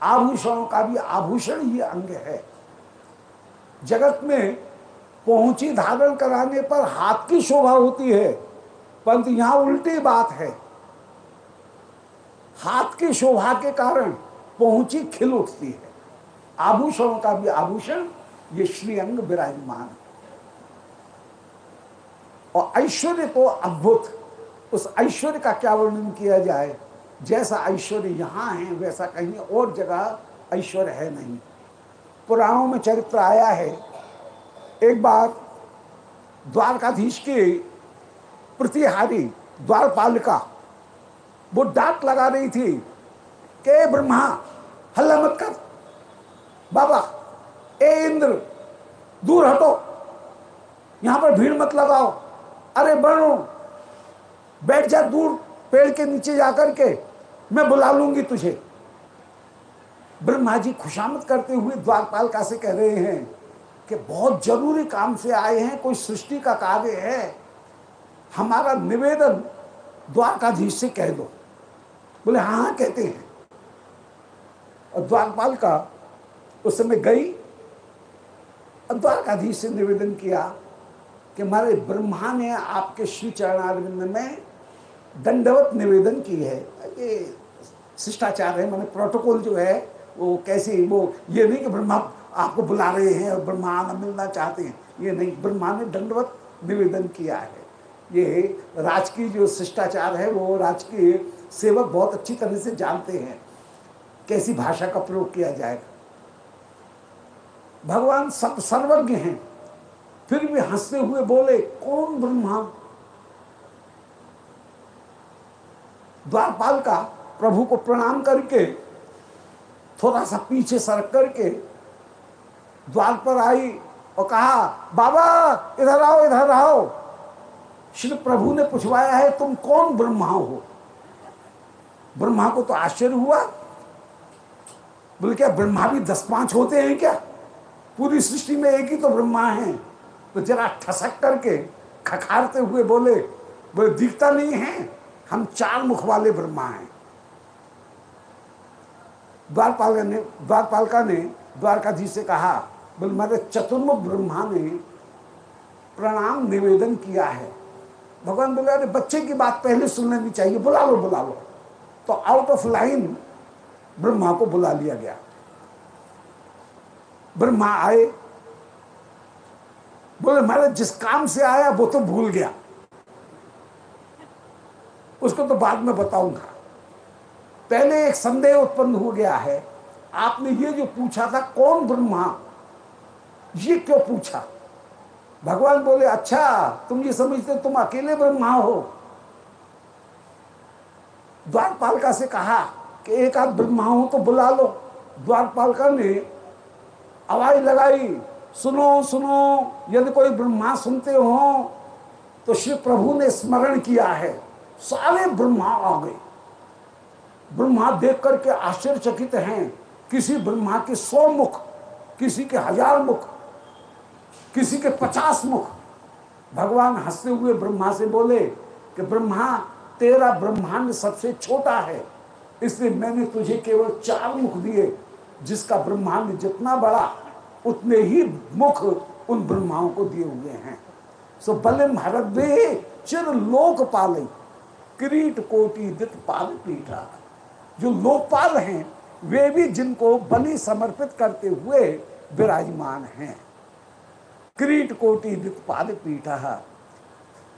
Speaker 1: आभूषणों का भी आभूषण ही अंग है। जगत में पहुँची धारण कराने पर हाथ की शोभा होती है, परंतु यहाँ उल्टी बात है। हाथ की शोभा के कारण पहुँची खिल उठती है। आभूषणों का भी आभूषण, ये श्रीअंग विराजमान। और ऐश्वर्य तो अद्भुत, उस ऐश्वर्य का क्या वर्णन किया जाए? जैसा ऐश्वर्य यहाँ है, वैसा कहीं और जगह ऐश्वर्य है नहीं। पुराणों में चरित्र आया है। एक बार द्वारकाधीश की प्रतिहारी, द्वारपालिका, वो डांट लगा रही थी के ब्रह्मा, हल्ला मत कर। बाबा, ए इंद्र, दूर हटो। यहाँ पर भीड़ मत लगाओ। अरे बनो, बैठ जा दूर पेड़ के नीचे जाकर के, मैं बुला लूँगी तुझे। ब्रह्मा जी खुशामद करते हुए द्वारपालिका से कह रहे हैं कि बहुत ज़रूरी काम से आए हैं, कोई सृष्टि का कार्य है। हमारा निवेदन द्वारकाधीश से कह दो। बोले हाँ हाँ कहते हैं। और द्वारपाल का उस समय गई और द्वारकाधीश से निवेदन किया कि हमारे ब्रह्मा ने आपके श्री चरणारविंद में दंडवत निवेदन की है। ये शिष्टाचार है, मैंने प्रोटोकॉल जो है, वो कैसे, वो ये नहीं कि ब्रह्मा आपको बुला रहे हैं और ब्रह्मा आनंद मिलना चाहते हैं। ये नहीं, ब्रह्मा ने दंडवत निवेदन किया है। ये राजकीय जो शिष्टाचार है, वो राजकीय सेवक बहुत अच्छी तरह से जानते हैं, कैसी भाषा का प्रयोग किया जाएगा भगवान सब सर्वज्ञ हैं। फिर भी हँसते हुए बोले, कौन ब्रह्मा? द्वारपाल का प्रभु को प्रणाम करके, थोड़ा सा पीछे सरक करके, द्वार पर आई और कहा, बाबा, इधर आओ इधर आओ। श्री प्रभु ने पूछवाया है, तुम कौन ब्रह्मा हो? ब्रह्मा को तो आश्चर्य हुआ। बोले, क्या ब्रह्मा भी दस पाँच होते हैं क्या? पूरी सृष्टि में एक ही तो ब्रह्मा है। तो जरा ठसक करके खखारते हुए बोले बोले, दिखता नहीं है, हम चार मुख वाले ब्रह्मा हैं। द्वारपाल ने, द्वारपालिका ने, द्वारकाधीश से कहा, बोले मेरे चतुर्मुख ब्रह्मा ने प्रणाम निवेदन किया है। भगवान बोले, अरे, बच्चे की बात पहले सुन लेनी चाहिए, बुला लो बुला लो। तो आउट ऑफ़ लाइन ब्रह्मा को बुला लिया गया। ब्रह्मा आए बोले, महाराज, जिस काम से आया, वो तो भूल गया। उसको तो बाद में बताऊँगा। पहले एक संदेह उत्पन्न हो गया है। आपने ये जो पूछा था, कौन ब्रह्मा? ये क्यों पूछा? भगवान बोले अच्छा तुम ये समझते तुम अकेले ब्रह्मा हो। द्वारपालिका से कहा कि, एक आध ब्रह्मा हो तो बुला लो। द्वारपालिका ने आवाज़ लगाई सुनो सुनो, यदि कोई ब्रह्मा सुनते हो तो श्री प्रभु ने स्मरण किया है। सारे ब्रह्मा आ गए। ब्रह्मा देख करके आश्चर्यचकित हैं। किसी ब्रह्मा के सौ मुख, किसी के हज़ार मुख, किसी के पचास मुख। भगवान हँसते हुए ब्रह्मा से बोले कि ब्रह्मा, तेरा ब्रह्मांड सबसे छोटा है। इसलिए मैंने तुझे केवल चार मुख दिए, जिसका ब्रह्मांड जितना बड़ा उतने ही मुख उन ब्रह्माओं को दिए हुए हैं। सो बल भारत दे चिर लोक पाले किरीट कोटि दित पाल पीठा जो लोकपाल हैं, वे भी जिनको बलि समर्पित करते हुए विराजमान हैं। किरीट कोटि दित पाद पीठा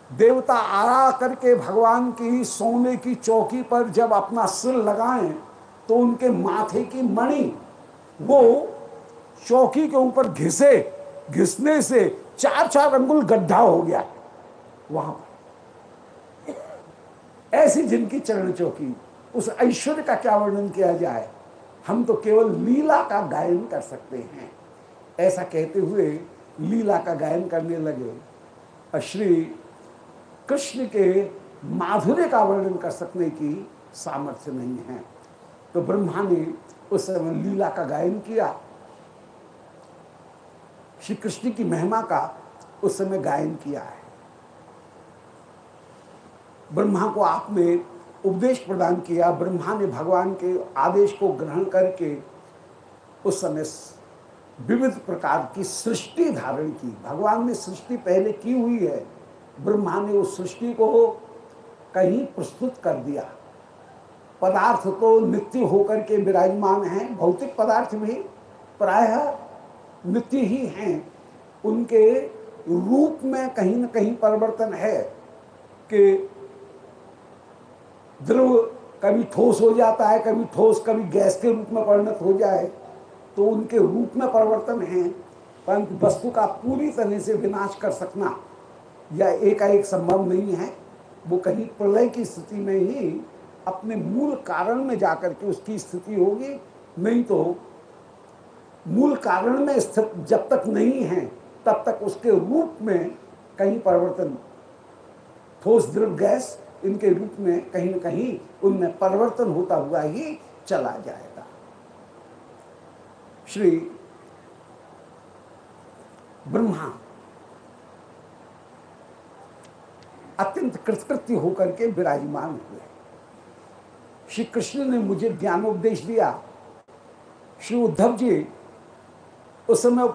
Speaker 1: देवता आरा करके भगवान की सोने की चौकी पर जब अपना सिर लगाएँ तो उनके माथे की मणि, वो चौकी के ऊपर घिसे, घिसने से चार चार अंगुल गड्ढा हो गया। वहाँ ऐसी जिनकी चरण चौकी, उस ऐश्वर्य का क्या वर्णन किया जाए? हम तो केवल लीला का गायन कर सकते हैं। ऐसा कहते हुए लीला का गायन करने लगे और श्री कृष्ण के माधुर्य का वर्णन कर सकने की सामर्थ्य नहीं है। तो ब्रह्मा ने उस समय लीला का गायन किया। श्री कृष्ण की महिमा का उस समय गायन किया है। ब्रह्मा को आपने उपदेश प्रदान किया। ब्रह्मा ने भगवान के आदेश को ग्रहण करके उस समय विविध प्रकार की सृष्टि धारण की। भगवान ने सृष्टि पहले की हुई है। ब्रह्मा ने उस सृष्टि को कहीं प्रस्तुत कर दिया। पदार्थ तो नित्य होकर के विराजमान है। भौतिक पदार्थ भी प्रायः नित्य ही हैं। उनके रूप में कहीं न कहीं परिवर्तन है कि ध्रुव कभी ठोस हो जाता है, कभी ठोस, कभी गैस के रूप में परिणत हो जाए तो उनके रूप में परिवर्तन है। परंतु वस्तु का पूरी तरह से विनाश कर सकना या एकाएक संभव नहीं है। वो कहीं प्रलय की स्थिति में ही अपने मूल कारण में जाकर के उसकी स्थिति होगी, नहीं तो मूल कारण में स्थित जब तक नहीं है, तब तक उसके रूप में कहीं परिवर्तन ठोस द्रव गैस इनके रूप में कहीं न कहीं उनमें परिवर्तन होता हुआ ही चला जाएगा। श्री ब्रह्मा अत्यंत कृतकृत्य होकर के विराजमान हुए। श्री कृष्ण ने मुझे ज्ञानोपदेश दिया। श्री उद्धव जी उस समय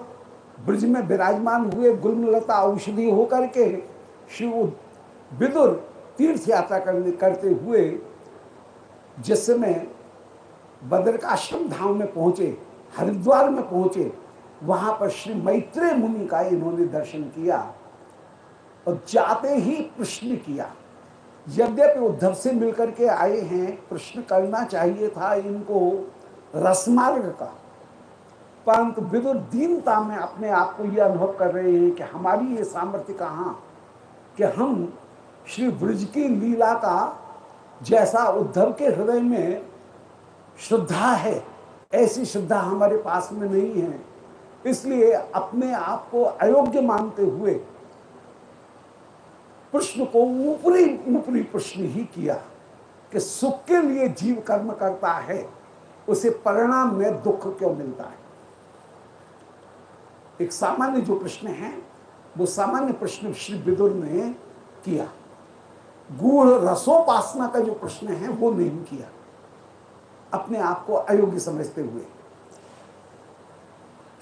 Speaker 1: ब्रज में विराजमान हुए गुलमलता औषधि होकर के श्री विदुर तीर्थ यात्रा करने करते हुए जिस समय बद्रकाश्रम धाम में पहुँचे, हरिद्वार में पहुँचे, वहाँ पर श्री मैत्रेय मुनि का इन्होंने दर्शन किया और जाते ही प्रश्न किया। यद्यपि उद्धव से मिलकर के आए हैं, प्रश्न करना चाहिए था इनको रसमार्ग का। परंतु विदुर दीनता में अपने आप को यह अनुभव कर रहे हैं कि हमारी ये सामर्थ्य कहाँ? कि हम श्री ब्रज की लीला का जैसा उद्धव के हृदय में श्रद्धा है, ऐसी श्रद्धा हमारे पास में नहीं है। इसलिए अपने आप को अयोग्य मानते हुए प्रश्न को ऊपरी ऊपरी प्रश्न ही किया कि सुख के लिए जीव कर्म करता है, उसे परिणाम में दुख क्यों मिलता है? एक सामान्य जो प्रश्न है, वो सामान्य प्रश्न श्री विदुर ने किया। गूढ़ रसोपासना का जो प्रश्न है, वो नहीं किया। अपने आप को अयोग्य समझते हुए।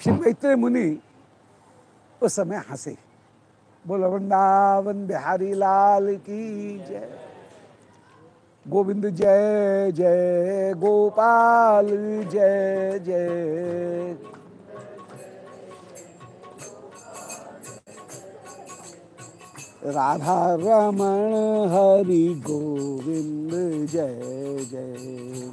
Speaker 1: श्री मैत्री मुनि उस समय हंसे। बोलो, वृंदावन बिहारी लाल की जय। गोविंद जय जय गोपाल, जय जय राधा रमण हरि गोविंद, जय जय।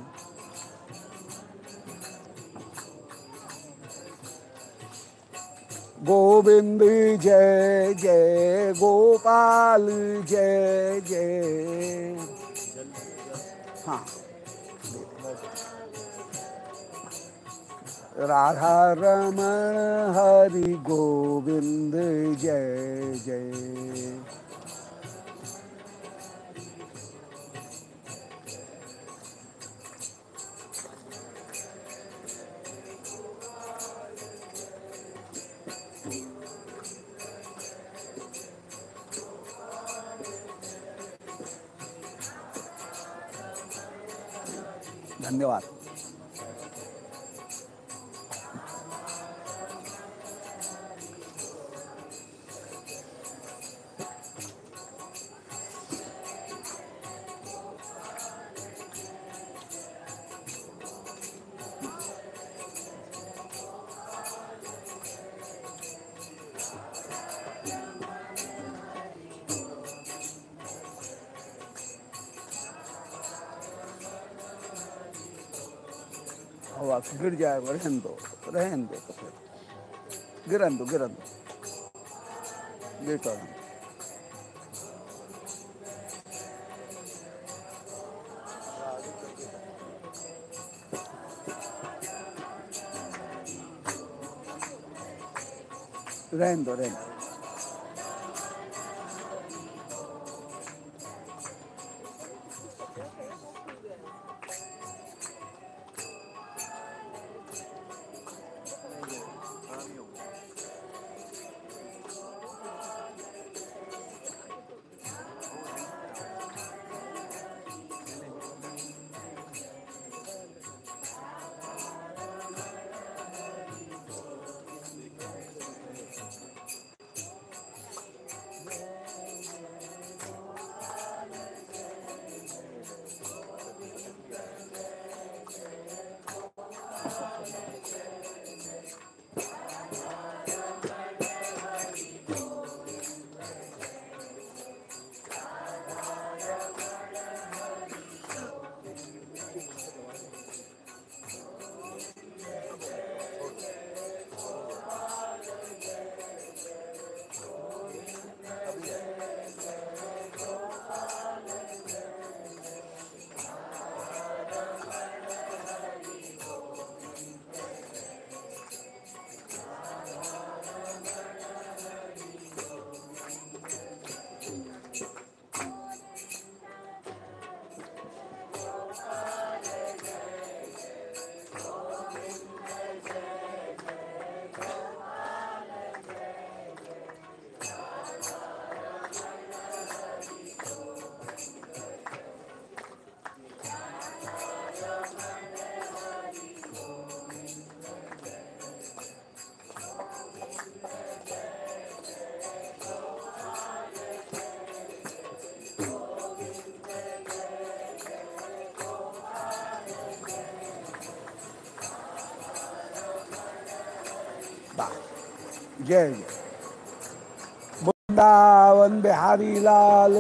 Speaker 1: गोविंद जय जय, गोपाल जय जय। हाँ। राधा रमण हरि गोविंद, जय जय। धन्यवाद गिर जाएगा, रहन दो रहन दो तो फिर गिरन दो गिरन दो। गिरता नहीं रहन दो रहन दो।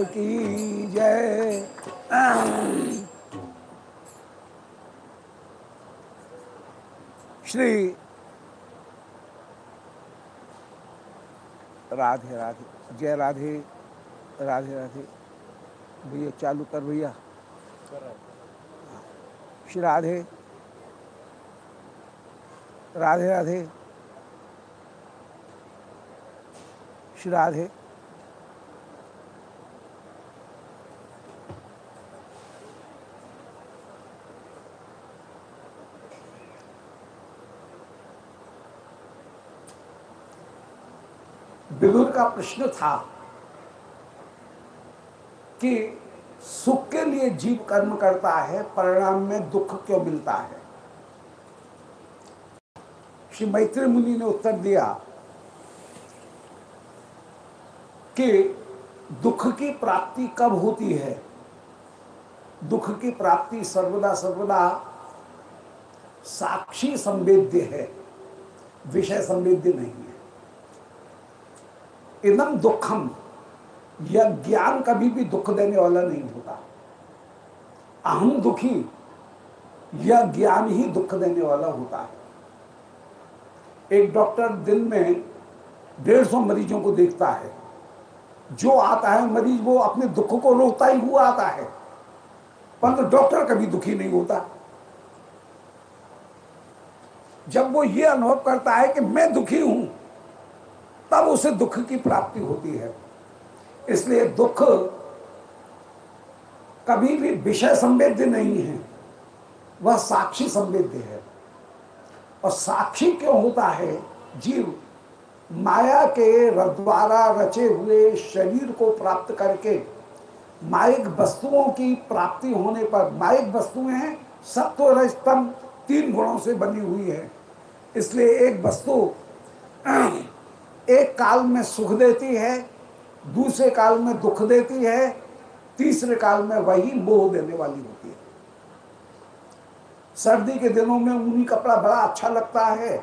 Speaker 1: की जय। श्री राधे राधे, जय राधे राधे राधे। भैया, चालू कर भैया। श्री राधे। राधे राधे। श्री राधे विदुर का प्रश्न था कि सुख के लिए जीव कर्म करता है, परिणाम में दुख क्यों मिलता है? श्री मैत्री मुनि ने उत्तर दिया कि दुख की प्राप्ति कब होती है? दुख की प्राप्ति सर्वदा सर्वदा साक्षी संवेद्य है, विषय संवेद्य नहीं। इदम दुखम। यह ज्ञान कभी भी दुख देने वाला नहीं होता। अहम दुखी, यह ज्ञान ही दुख देने वाला होता है। एक डॉक्टर दिन में डेढ़ सौ मरीजों को देखता है। जो आता है मरीज़, वो अपने दुख को रोकता ही हुआ आता है। परंतु डॉक्टर कभी दुखी नहीं होता। जब वो ये अनुभव करता है कि मैं दुखी हूँ तब उसे दुख की प्राप्ति होती है। इसलिए दुख कभी भी विषय संवेद्य नहीं है, वह साक्षी संवेद्य है। और साक्षी क्यों होता है? जीव माया के द्वारा रचे हुए शरीर को प्राप्त करके माइक वस्तुओं की प्राप्ति होने पर माइक वस्तुएँ सत्व रजतम तीन गुणों से बनी हुई है। इसलिए एक वस्तु एक काल में सुख देती है, दूसरे काल में दुख देती है, तीसरे काल में वही मोह देने वाली होती है। सर्दी के दिनों में ऊनी कपड़ा बड़ा अच्छा लगता है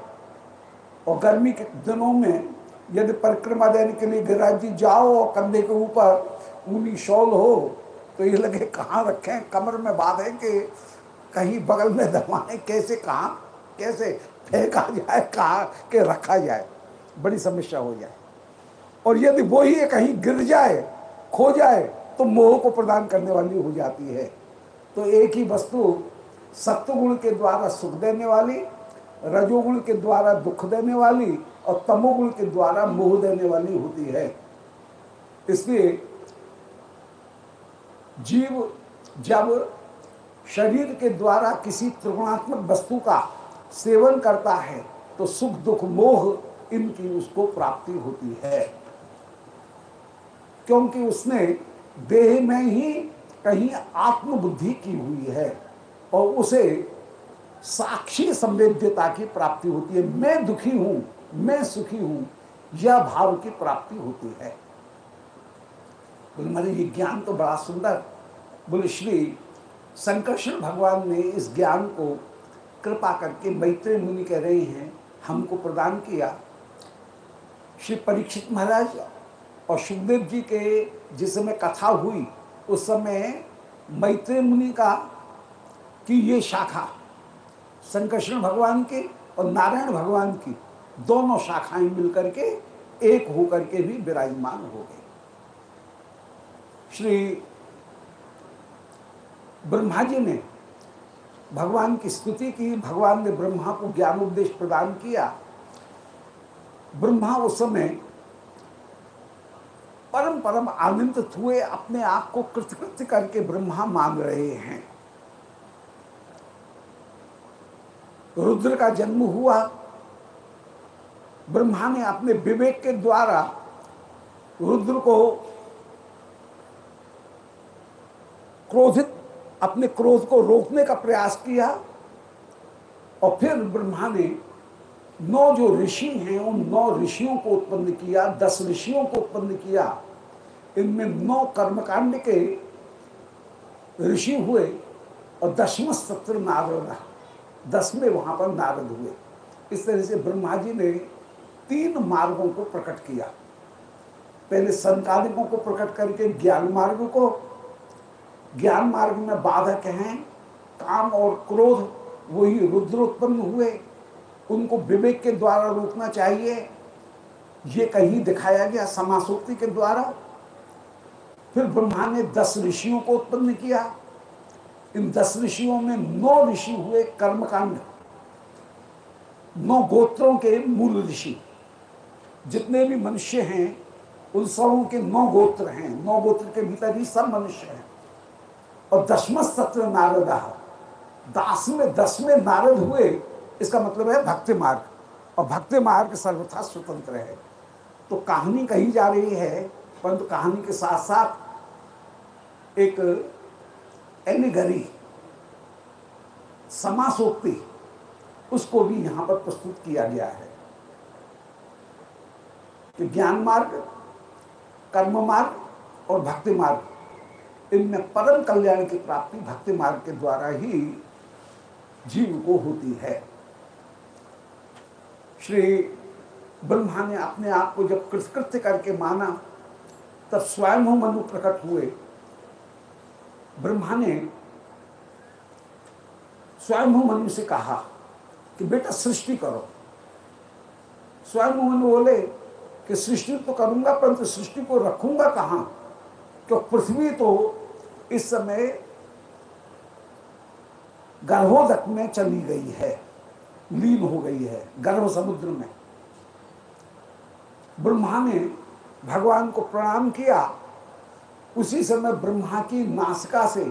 Speaker 1: और गर्मी के दिनों में यदि परिक्रमा देने के लिए गिरिराज जी जाओ और कंधे के ऊपर ऊनी शॉल हो तो ये लगे कहाँ रखें, कमर में बांधे कि कहीं बगल में दबाएँ, कैसे कहाँ, कैसे फेंका जाए, कहाँ के रखा जाए। बड़ी समस्या हो जाए। और यदि वो ही कहीं गिर जाए, खो जाए तो मोह को प्रदान करने वाली हो जाती है। तो एक ही वस्तु सत्वगुण के द्वारा सुख देने वाली, रजोगुण के द्वारा दुख देने वाली और तमोगुण के द्वारा मोह देने वाली होती है। इसलिए जीव जब शरीर के द्वारा किसी त्रिगुणात्मक वस्तु का सेवन करता है तो सुख, दुख, मोह इनकी उसको प्राप्ति होती है। क्योंकि उसने देह में ही कहीं आत्मबुद्धि की हुई है और उसे साक्षी संवेद्यता की प्राप्ति होती है। मैं दुखी हूँ, मैं सुखी हूँ, यह भाव की प्राप्ति होती है। बोले, मारे, ये ज्ञान तो बड़ा सुंदर। बोले, श्री संकर्षण भगवान ने इस ज्ञान को कृपा करके मैत्री मुनि कह रहे हैं, हमको प्रदान किया। श्री परीक्षित महाराज और सुखदेव जी के जिस समय कथा हुई, उस समय मैत्री मुनि का कि ये शाखा, संकर्षण भगवान की और नारायण भगवान की दोनों शाखाएँ मिलकर के एक होकर के भी विराजमान हो गए श्री ब्रह्मा जी ने भगवान की स्तुति की, भगवान ने ब्रह्मा को ज्ञान उपदेश प्रदान किया ब्रह्मा उस समय परम परम आनंदित हुए अपने आप को कृतकृत्य करके ब्रह्मा मान रहे हैं। रुद्र का जन्म हुआ। ब्रह्मा ने अपने विवेक के द्वारा रुद्र को क्रोधित, अपने क्रोध को रोकने का प्रयास किया और फिर ब्रह्मा ने नौ जो ऋषि हैं, उन नौ ऋषियों को उत्पन्न किया, दस ऋषियों को उत्पन्न किया। इनमें नौ कर्मकांड के ऋषि हुए और दसवें सत्र नारद दसवें वहाँ पर नारद हुए। इस तरह से ब्रह्मा जी ने तीन मार्गों को प्रकट किया। पहले संतानिकों को प्रकट करके ज्ञान मार्ग को। ज्ञान मार्ग में बाधक हैं, काम और क्रोध, वही रुद्र उत्पन्न हुए। उनको विवेक के द्वारा रोकना चाहिए। ये कहीं दिखाया गया समासोक्ति के द्वारा। फिर ब्रह्मा ने दस ऋषियों को उत्पन्न किया। इन दस ऋषियों में नौ ऋषि हुए कर्मकांड। नौ गोत्रों के मूल ऋषि। जितने भी मनुष्य हैं, उन सबों के नौ गोत्र हैं। नौ गोत्र के भीतर ही सब मनुष्य हैं। और दसम सत्र नारदा। दास में दसवें नारद हुए इसका मतलब है भक्ति मार्ग। और भक्ति मार्ग सर्वथा स्वतंत्र है। तो कहानी कही जा रही है, परंतु कहानी के साथ साथ एक एलिगरी समासोक्ति, उसको भी यहाँ पर प्रस्तुत किया गया है। कि ज्ञान मार्ग, कर्म मार्ग और भक्ति मार्ग, इनमें परम कल्याण की प्राप्ति भक्ति मार्ग के द्वारा ही जीव को होती है। श्री ब्रह्मा ने अपने आप को जब कृतकृत्य करके माना, तब स्वयं मनु प्रकट हुए। ब्रह्मा ने स्वयं मनु से कहा कि बेटा सृष्टि करो। स्वयं मनु बोले कि सृष्टि तो करूँगा, परंतु सृष्टि को रखूँगा कहाँ? क्यों पृथ्वी तो इस समय गर्भोदक में चली गई है। लीन हो गई है गर्भ समुद्र में। ब्रह्मा ने भगवान को प्रणाम किया। उसी समय ब्रह्मा की नासिका से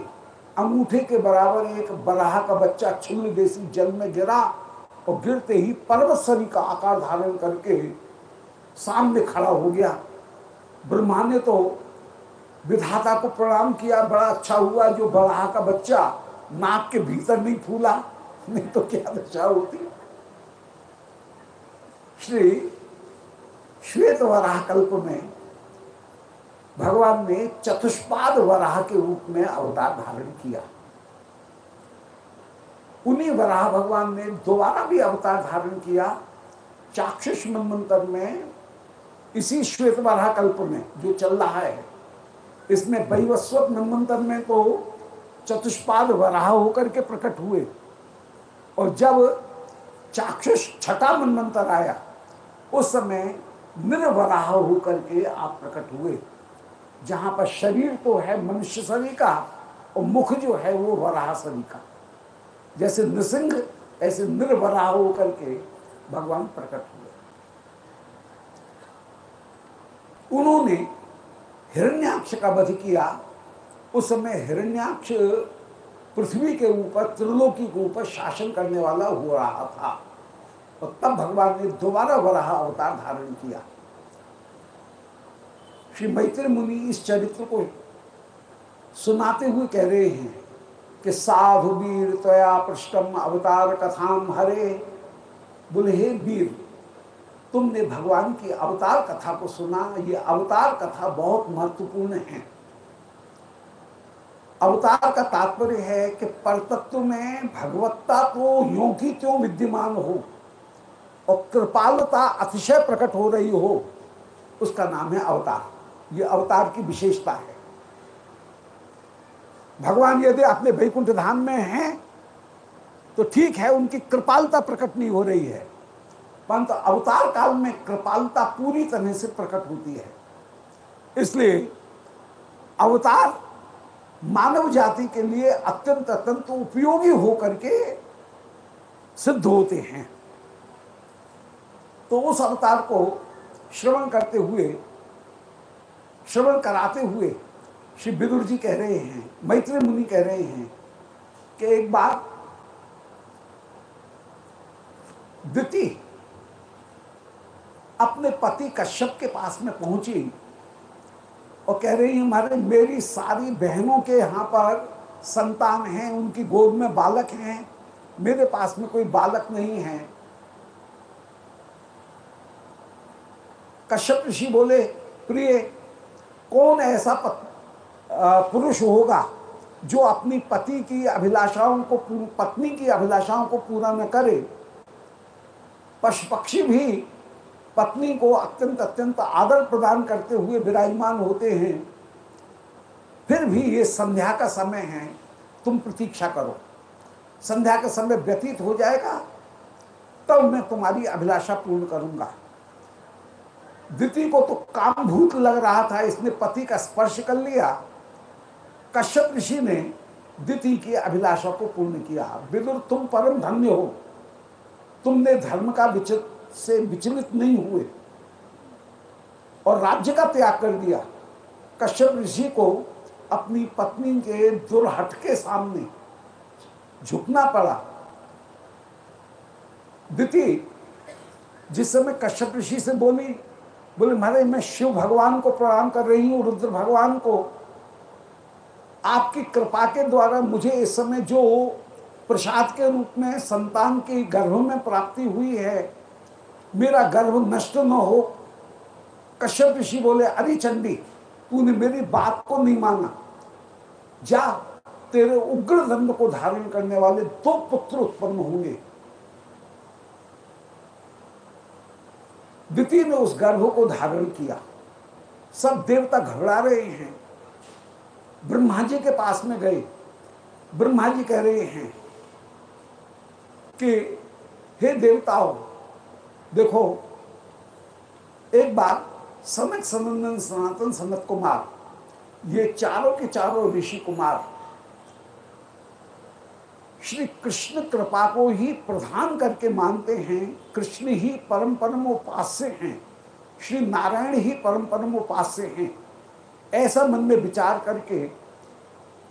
Speaker 1: अंगूठे के बराबर एक बराह का बच्चा छुल देसी जल में गिरा और गिरते ही पर्वत का आकार धारण करके सामने खड़ा हो गया। ब्रह्मा ने तो विधाता को प्रणाम किया, बड़ा अच्छा हुआ, जो बराह का बच्चा नाक के भीतर नहीं फूला। नहीं तो क्या दशा होती? श्री श्वेत वराह कल्प में भगवान ने चतुष्पाद वराह के रूप में अवतार धारण किया। उन्हीं वराह भगवान ने दोबारा भी अवतार धारण किया चाक्षुष मंत्र में, इसी श्वेत वराह कल्प में जो चल रहा है। इसमें वैवस्वत मंत्र में तो चतुष्पाद वराह होकर के प्रकट हुए। और जब चाक्षुष छठा मनमंत्र आया उस समय निर्वराह होकर के आप प्रकट हुए। जहाँ पर शरीर तो है मनुष्य शरीर का और मुख जो है वो वराह शरीर का जैसे नृसिंह, ऐसे निर्वराह होकर के भगवान प्रकट हुए। उन्होंने हिरण्याक्ष का वध किया। उस समय हिरण्याक्ष पृथ्वी के ऊपर, त्रिलोकी के ऊपर शासन करने वाला हो रहा था। और तब भगवान ने दोबारा वराह अवतार धारण किया। श्री मैत्र मुनि इस चरित्र को सुनाते हुए कह रहे हैं कि साधु वीर तया पृष्ठम, अवतार, कथाम, हरे बोले वीर, तुमने भगवान की अवतार कथा को सुना। ये अवतार कथा बहुत महत्वपूर्ण है। अवतार का तात्पर्य है कि परतत्व में भगवत्ता तो यो की त्यों विद्यमान हो? और कृपालता अतिशय प्रकट हो रही हो, उसका नाम है अवतार। ये अवतार की विशेषता है। भगवान यदि अपने वैकुंठ धाम में हैं तो ठीक है, उनकी कृपालता प्रकट नहीं हो रही है। परंतु अवतार काल में कृपालता पूरी तरह से प्रकट होती है। इसलिए अवतार मानव जाति के लिए अत्यंत अत्यंत उपयोगी होकर के सिद्ध होते हैं। तो उस अवतार को श्रवण करते हुए, श्रवण कराते हुए श्री विदुर जी कह रहे हैं मैत्री मुनि कह रहे हैं कि एक बार द्विती अपने पति कश्यप के पास में पहुँची और कह रही है हमारे मेरी सारी बहनों के यहाँ पर संतान हैं, उनकी गोद में बालक हैं, मेरे पास में कोई बालक नहीं है। कश्यप ऋषि बोले, प्रिय, कौन ऐसा पुरुष होगा जो अपनी पति की अभिलाषाओं को पत्नी की अभिलाषाओं को पूरा न करे? पशु पक्षी भी पत्नी को अत्यंत अत्यंत आदर प्रदान करते हुए विराजमान होते हैं। फिर भी ये संध्या का समय है, तुम प्रतीक्षा करो। संध्या का समय व्यतीत हो जाएगा, तब तो मैं तुम्हारी अभिलाषा पूर्ण करूँगा। द्वितीय को तो कामभूत लग रहा था, इसने पति का स्पर्श कर लिया। कश्यप ऋषि ने द्वितीय की अभिलाषा को पूर्ण किया। विदुर, तुम परम धन्य हो। तुमने धर्म का विचित से विचलित नहीं हुए और राज्य का त्याग कर दिया। कश्यप ऋषि को अपनी पत्नी के दुर्हट के सामने झुकना पड़ा। द्वितीय, जिस समय कश्यप ऋषि से बोली बोले, महाराज, मैं शिव भगवान को प्रणाम कर रही हूँ, रुद्र भगवान को। आपकी कृपा के द्वारा मुझे इस समय जो प्रसाद के रूप में, संतान के गर्भ में प्राप्ति हुई है, मेरा गर्भ नष्ट न हो। कश्यप ऋषि बोले, अरे चंडी, तूने मेरी बात को नहीं माना। जा, तेरे उग्र दंड को धारण करने वाले दो पुत्र उत्पन्न होंगे। द्वितीय ने उस गर्भ को धारण किया। सब देवता घबरा रहे हैं। ब्रह्मा जी के पास में गए। ब्रह्मा जी कह रहे हैं कि, हे देवताओं, देखो, एक बार सनक सनंदन सनातन सनत कुमार, ये चारों के चारों ऋषि कुमार श्री कृष्ण कृपा को ही प्रधान करके मानते हैं। कृष्ण ही परम परम उपास्य हैं। श्री नारायण ही परम परम उपास्य हैं। ऐसा मन में विचार करके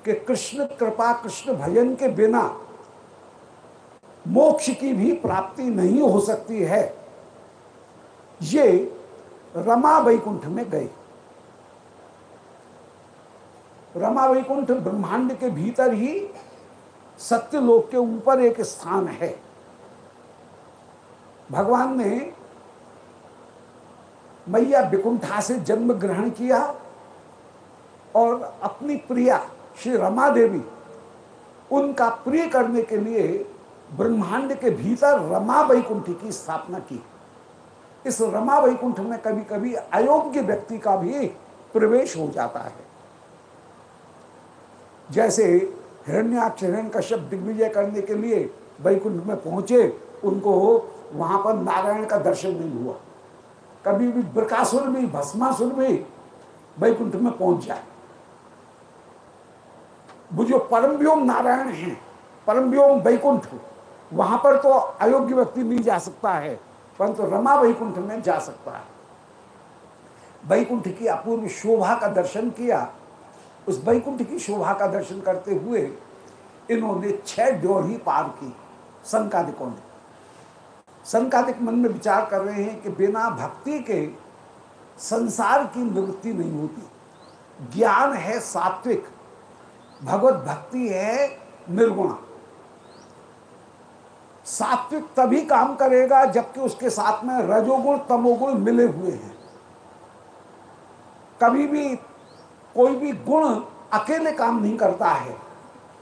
Speaker 1: कि कृष्ण कृपा, कृष्ण भजन के बिना मोक्ष की भी प्राप्ति नहीं हो सकती है। ये रमा वैकुंठ में गए। रमा वैकुंठ ब्रह्मांड के भीतर ही सत्यलोक के ऊपर एक स्थान है। भगवान ने मैया विकुंठा से जन्म ग्रहण किया और अपनी प्रिया श्री रमा देवी, उनका प्रिय करने के लिए ब्रह्मांड के भीतर रमा वैकुंठ की स्थापना की। इस रमा वैकुंठ में कभी कभी अयोग्य व्यक्ति का भी प्रवेश हो जाता है। जैसे हिरण्याक्ष हिरण कश्यप दिग्विजय करने के लिए वैकुंठ में पहुँचे, उनको वहाँ पर नारायण का दर्शन नहीं हुआ। कभी भी ब्रकासुर भी, भस्मासुर भी वैकुंठ में पहुँच जाए। वो जो परम व्योम नारायण है परम व्योम वैकुंठ, वहाँ पर तो अयोग्य व्यक्ति नहीं जा सकता है, परंतु तो रमा वैकुंठ में जा सकता है। वैकुंठ की अपूर्व शोभा का दर्शन किया उस वैकुंठ की शोभा का दर्शन करते हुए इन्होंने छह ड्योर ही पार की, संकादिकों ने। संकादिक मन में विचार कर रहे हैं कि बिना भक्ति के संसार की निवृत्ति नहीं होती। ज्ञान है सात्विक, भगवत भक्ति है निर्गुणा। सात्विक तभी काम करेगा जबकि उसके साथ में रजोगुण, तमोगुण मिले हुए हैं। कभी भी कोई भी गुण अकेले काम नहीं करता है।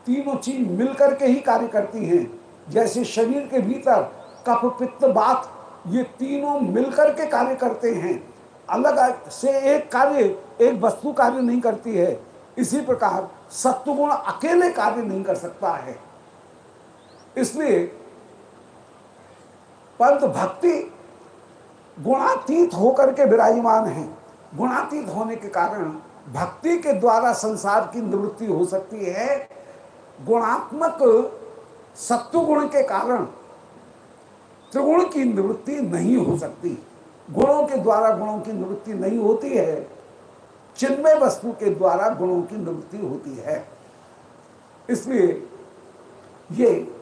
Speaker 1: तीनों चीज़ मिलकर के ही कार्य करती हैं। जैसे शरीर के भीतर कफ पित्त, बात, ये तीनों मिलकर के कार्य करते हैं। अलग से एक कार्य, एक वस्तु कार्य नहीं करती है। इसी प्रकार सत्वगुण अकेले कार्य नहीं कर सकता है। इसलिए परंतु भक्ति गुणातीत होकर के विराजमान है। गुणातीत होने के कारण भक्ति के द्वारा संसार की निवृत्ति हो सकती है। गुणात्मक सत्वगुण के कारण त्रिगुण की निवृत्ति नहीं हो सकती। गुणों के द्वारा गुणों की निवृत्ति नहीं होती है। चिन्मय वस्तु के द्वारा गुणों की निवृत्ति होती है। इसलिए ये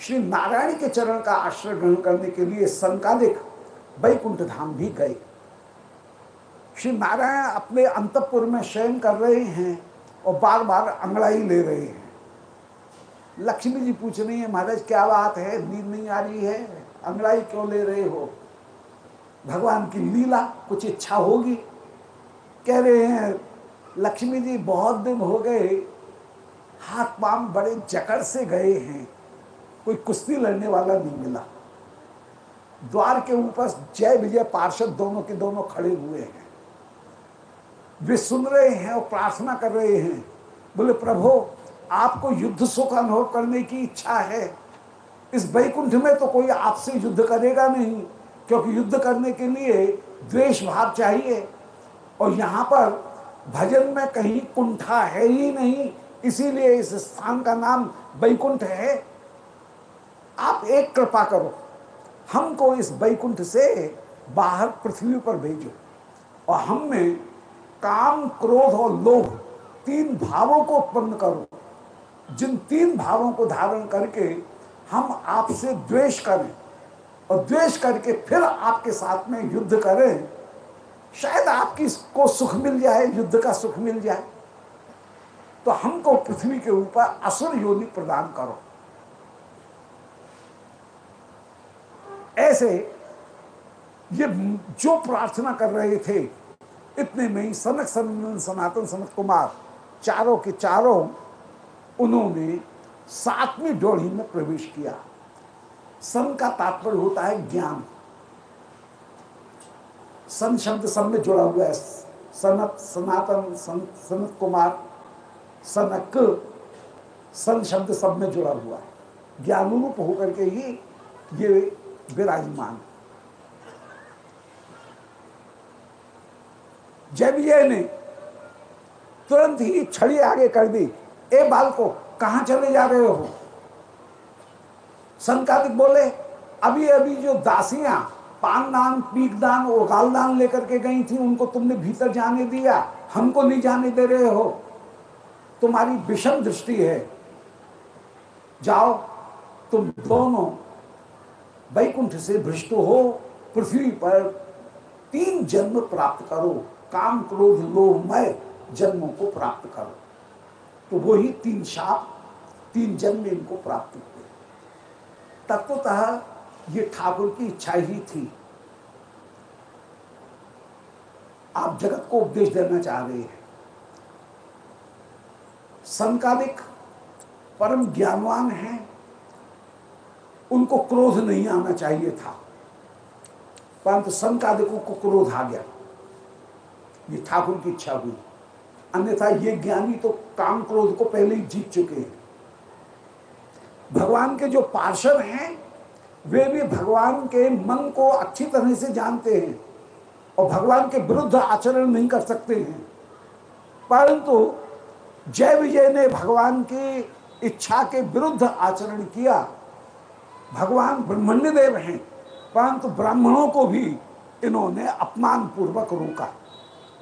Speaker 1: श्री नारायण के चरण का आश्रय ग्रहण करने के लिए संकालिक वैकुंठ धाम भी गए। श्री नारायण अपने अंतपुर में शयन कर रहे हैं और बार बार अंगड़ाई ले रहे हैं। लक्ष्मी जी पूछ रही है, महाराज, क्या बात है? नींद नहीं आ रही है? अंगड़ाई क्यों ले रहे हो? भगवान की लीला कुछ इच्छा होगी। कह रहे हैं, लक्ष्मी जी, बहुत दिन हो गए। हाथ पाम बड़े जकड़ से गए हैं। कोई कुश्ती लड़ने वाला नहीं मिला। द्वार के ऊपर जय विजय पार्षद दोनों के दोनों खड़े हुए हैं। वे सुन रहे हैं और प्रार्थना कर रहे हैं। बोले, प्रभु, आपको युद्ध सुख अनुभव करने की इच्छा है। इस वैकुंठ में तो कोई आपसे युद्ध करेगा नहीं, क्योंकि युद्ध करने के लिए द्वेष भाव चाहिए। और यहाँ पर भजन में कहीं कुंठा है ही नहीं, इसीलिए इस स्थान का नाम वैकुंठ है। आप एक कृपा करो, हमको इस वैकुंठ से बाहर पृथ्वी पर भेजो और हम में काम, क्रोध और लोभ तीन भावों को उत्पन्न करो। जिन तीन भावों को धारण करके हम आपसे द्वेष करें और द्वेष करके फिर आपके साथ में युद्ध करें, शायद आपकी को सुख मिल जाए, युद्ध का सुख मिल जाए। तो हमको पृथ्वी के ऊपर असुर योनि प्रदान करो। ऐसे ये जो प्रार्थना कर रहे थे इतने में ही सनक सनंदन सनातन सनत कुमार चारों के चारों उन्होंने सातवीं डोढ़ी में प्रवेश किया। सन का तात्पर्य होता है ज्ञान। सन शब्द सब में जुड़ा हुआ है। सनत सनातन सन, सनत कुमार सनक सन शब्द सब में जुड़ा हुआ है। ज्ञानुरूप होकर के ही ये विराजमान। जब ये ने तुरंत ही छड़ी आगे कर दी, ए बाल को कहा चले जा रहे हो? संकादिक बोले, अभी अभी जो दासियाँ पान दान पीक दान और गाल दान लेकर के गई थी, उनको तुमने भीतर जाने दिया, हमको नहीं जाने दे रहे हो। तुम्हारी विषम दृष्टि है। जाओ, तुम दोनों वैकुंठ से भ्रष्ट हो, पृथ्वी पर तीन जन्म प्राप्त करो। काम क्रोध लोभमय जन्मों को प्राप्त करो। तो वही तीन शाप, तीन जन्म इनको प्राप्त हुए। तत्वतः ये ठाकुर की इच्छा ही थी। आप जगत को उपदेश देना चाह रहे हैं। संकालिक परम ज्ञानवान हैं। उनको क्रोध नहीं आना चाहिए था। परंतु संकादिकों को क्रोध आ गया। ये ठाकुर की इच्छा हुई। अन्यथा ये ज्ञानी तो काम क्रोध को पहले ही जीत चुके हैं। भगवान के जो पार्षद हैं, वे भी भगवान के मन को अच्छी तरह से जानते हैं और भगवान के विरुद्ध आचरण नहीं कर सकते हैं। परंतु जय विजय ने भगवान की इच्छा के विरुद्ध आचरण किया। भगवान ब्रह्मण्य देव हैं, परंतु ब्राह्मणों को भी इन्होंने अपमान पूर्वक रोका।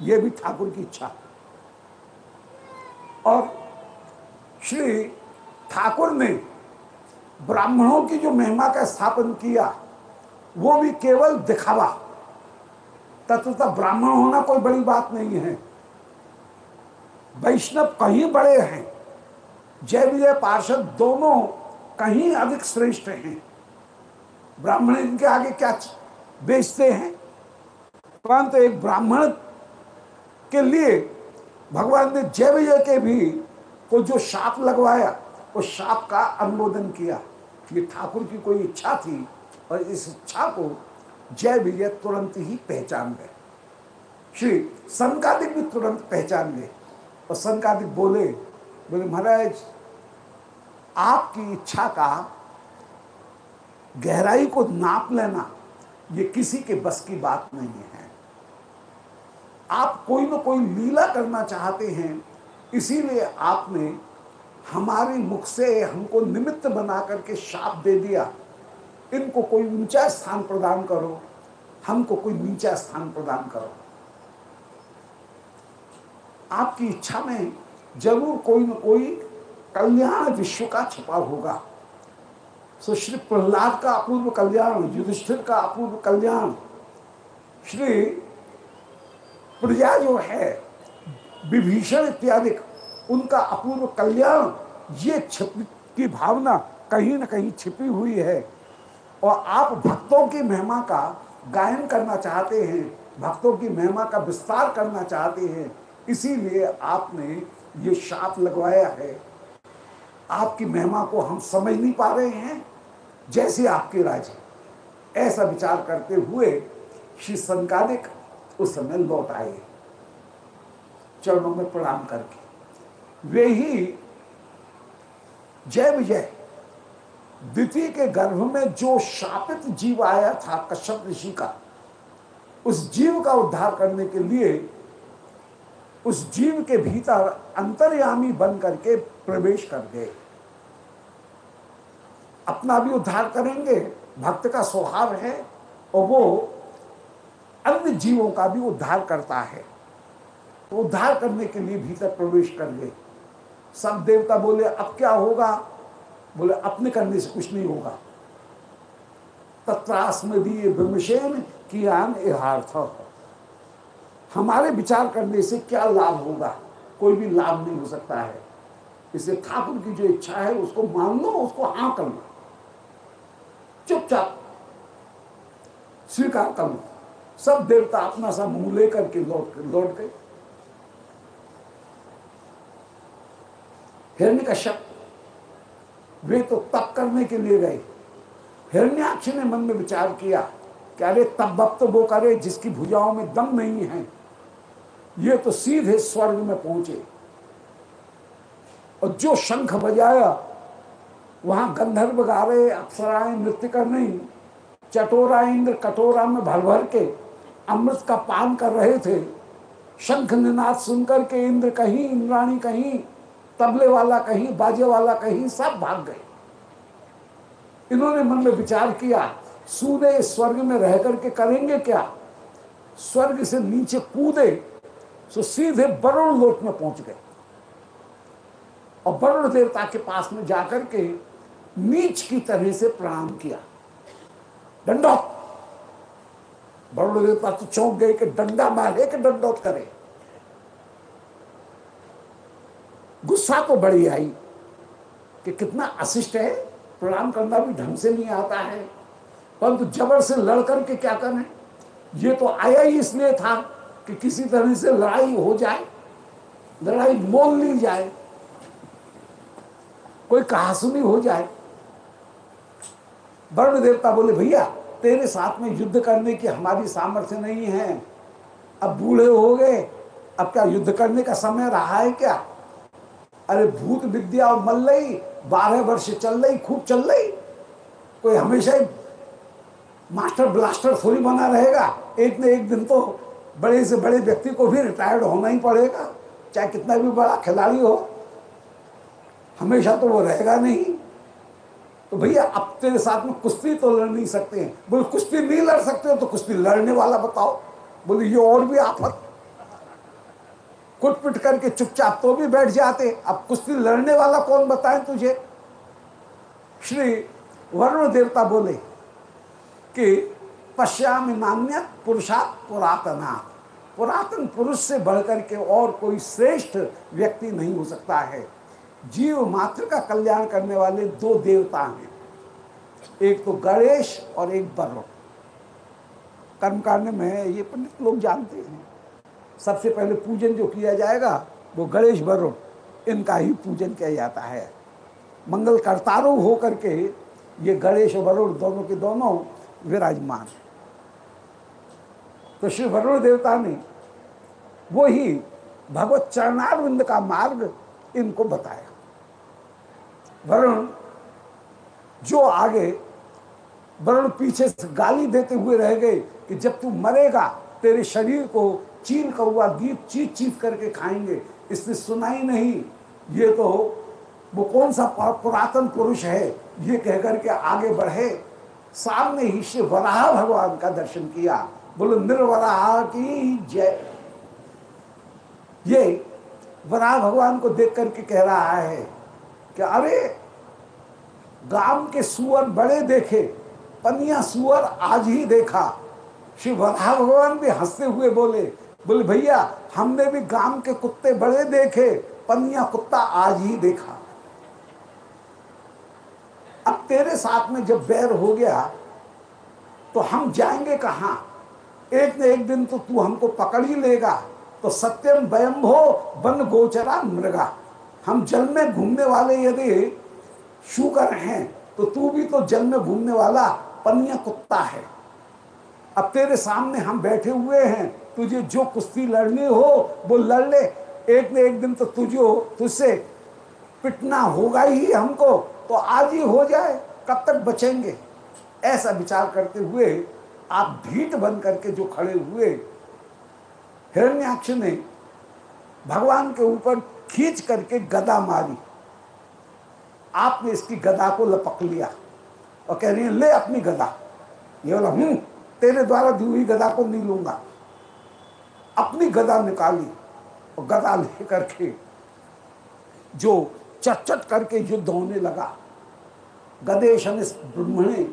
Speaker 1: यह भी ठाकुर की इच्छा। और श्री ठाकुर ने ब्राह्मणों की जो महिमा का स्थापन किया, वो भी केवल दिखावा। तत्वतः ब्राह्मण होना कोई बड़ी बात नहीं है। वैष्णव कहीं बड़े हैं, जय विजय पार्षद दोनों कहीं अधिक श्रेष्ठ हैं। ब्राह्मण इनके आगे क्या बेचते हैं? परंतु एक ब्राह्मण के लिए भगवान ने जय विजय के भी को जो शाप लगवाया उस शाप का अनुमोदन किया ये ठाकुर की कोई इच्छा थी और इस इच्छा को जय विजय तुरंत ही पहचान गए। श्री संकादिक भी तुरंत पहचान गए और संकादिक बोले बोले, महाराज, आपकी इच्छा का गहराई को नाप लेना, ये किसी के बस की बात नहीं है। आप कोई ना कोई लीला करना चाहते हैं, इसीलिए आपने हमारे मुख से हमको निमित्त बना करके शाप दे दिया। इनको कोई ऊँचा स्थान प्रदान करो, हमको कोई नीचा स्थान प्रदान करो। आपकी इच्छा में ज़रूर कोई न कोई कल्याण विश्व का छुपा होगा। सो श्री प्रहलाद का अपूर्व कल्याण, युधिष्ठिर का अपूर्व कल्याण, श्री प्रजा जो है, विभीषण इत्यादि, उनका अपूर्व कल्याण, ये छिप की भावना कहीं ना कहीं छिपी हुई है। और आप भक्तों की महिमा का गायन करना चाहते हैं, भक्तों की महिमा का विस्तार करना चाहते हैं, इसीलिए आपने ये शाप लगवाया है। आपकी महिमा को हम समझ नहीं पा रहे हैं, जैसे आपके राजे। ऐसा विचार करते हुए श्री संकादिक उस समय लौट आए। चरणों में प्रणाम करके। वे ही जय विजय, द्वितीय के गर्भ में जो शापित जीव आया था कश्यप ऋषि का, उस जीव का उद्धार करने के लिए उस जीव के भीतर अंतर्यामी बन करके प्रवेश कर गए। अपना भी उद्धार करेंगे, भक्त का स्वभाव है और वो अन्य जीवों का भी उद्धार करता है। तो उद्धार करने के लिए भीतर प्रवेश कर गए सब देवता बोले, अब क्या होगा? बोले, अपने करने से कुछ नहीं होगा। तत्रास्मदीय ब्रह्मशेन कियान हमारे विचार करने से क्या लाभ होगा? कोई भी लाभ नहीं हो सकता है। इसलिए ठाकुर की जो इच्छा है, उसको मान लो, उसको हाँ कर लो। चुपचाप स्वीकार कर लो। सब देवता अपना सा मुँह लेकर के लौट लौट गए। हिरण्य कश्यप वे तो तप करने के लिए गए। हिरण्याक्ष ने मन में विचार किया कि अरे तब तो वो करे जिसकी भुजाओं में दम नहीं है। ये तो सीधे स्वर्ग में पहुँचे। और जो शंख बजाया, वहाँ गंधर्व गा रहे नृत्य कर रही, चटोरा इंद्र कटोरा में भर भर के अमृत का पान कर रहे थे। शंख निनाद सुनकर के इंद्र कहीं, इंद्राणी कहीं, तबले वाला कहीं, बाजे वाला कहीं, सब भाग गए। इन्होंने मन में विचार किया सूर्य स्वर्ग में रह करके करेंगे क्या? स्वर्ग से नीचे कूदे तो सीधे वरुण लोक में पहुँच गए। और वरुण देवता के पास में जाकर के नीच की तरह से प्रणाम किया। दंडौत वरुण देवता तो चौंक गए कि डंडा मारे कि दंडौत करे। गुस्सा तो बड़ी आई कि कितना अशिष्ट है, प्रणाम करना भी ढंग से नहीं आता है। परंतु जबर से लड़ करके क्या करें? ये तो आया ही इसलिए था कि किसी तरह से लड़ाई हो जाए, लड़ाई मोल ली जाए, कोई कहासुनी हो जाए। वर्ण देवता बोले, भैया तेरे साथ में युद्ध करने की हमारी सामर्थ्य नहीं है। अब बूढ़े हो गए, अब क्या युद्ध करने का समय रहा है क्या? अरे भूत विद्या और मल्लई बारह वर्ष चल रही, खूब चल रही। कोई हमेशा ही मास्टर ब्लास्टर थोड़ी बना रहेगा। एक न एक दिन तो बड़े से बड़े व्यक्ति को भी रिटायर्ड होना ही पड़ेगा, चाहे कितना भी बड़ा खिलाड़ी हो। हमेशा तो वो रहेगा नहीं। तो भैया, अब तेरे साथ में कुश्ती तो लड़ नहीं सकते हैं। बोले कुश्ती नहीं लड़ सकते हो तो कुश्ती लड़ने वाला बताओ। बोले, ये और भी आफत। कुट पिट करके चुपचाप तो भी बैठ जाते अब कुश्ती लड़ने वाला कौन बताए तुझे? श्री वरुण देवता बोले कि पश्याम नान्य पुरुषात पुरातना। पुरातन पुरुष से बढ़कर के और कोई श्रेष्ठ व्यक्ति नहीं हो सकता है। जीव मात्र का कल्याण करने वाले दो देवता हैं। एक तो गणेश और एक वरुण। कर्मकांड में ये पंडित लोग जानते हैं। सबसे पहले पूजन जो किया जाएगा, वो गणेश वरुण। इनका ही पूजन किया जाता है। मंगल करतारो हो करके ये गणेश और वरुण दोनों के दोनों विराजमान तो श्री वरुण देवता ने वो ही भगवत चरणारविंद का मार्ग इनको बताया। वरुण, जो आगे वरुण पीछे से गाली देते हुए रह गए कि जब तू मरेगा, तेरे शरीर को चीन कौआ दीप चीत चीत करके खाएँगे। इसने सुना ही नहीं। ये तो वो कौन सा पुरातन पुरुष है? ये कहकर के आगे बढ़े। सामने ही श्री वराह भगवान का दर्शन किया। बोलो, निर्वराह की जय। ये वराह भगवान को देख करके कह रहा है कि अरे गाँव के सुअर बड़े देखे, पनिया सुअर आज ही देखा। श्री वराह भगवान भी हँसते हुए बोले बोले, भैया, हमने भी गाँव के कुत्ते बड़े देखे, पनिया कुत्ता आज ही देखा। अब तेरे साथ में जब बैर हो गया तो हम जाएँगे कहा? एक न एक दिन तो तू हमको पकड़ ही लेगा तो सत्यम भो वन गोचरा मृगा। हम जल में घूमने वाले यदि शुकर हैं तो तू भी तो जल में घूमने वाला पनिया कुत्ता है। अब तेरे सामने हम बैठे हुए हैं, तुझे जो कुश्ती लड़नी हो, वो लड़ ले। एक न एक दिन तो तुझे, तुझसे पिटना होगा ही हमको तो आज ही हो जाए, कब तक बचेंगे? ऐसा विचार करते हुए आप भीट बन करके जो खड़े हुए हिरण्याक्ष ने भगवान के ऊपर खींच करके गदा मारी। आपने इसकी गदा को लपक लिया और कह रही है ले अपनी गदा। ये बोला हूँ तेरे द्वारा दी हुई गदा को नहीं लूँगा। अपनी गदा निकाली और गदा लेकर के जो चट करके युद्ध होने लगा गदेशन ब्रह्मणे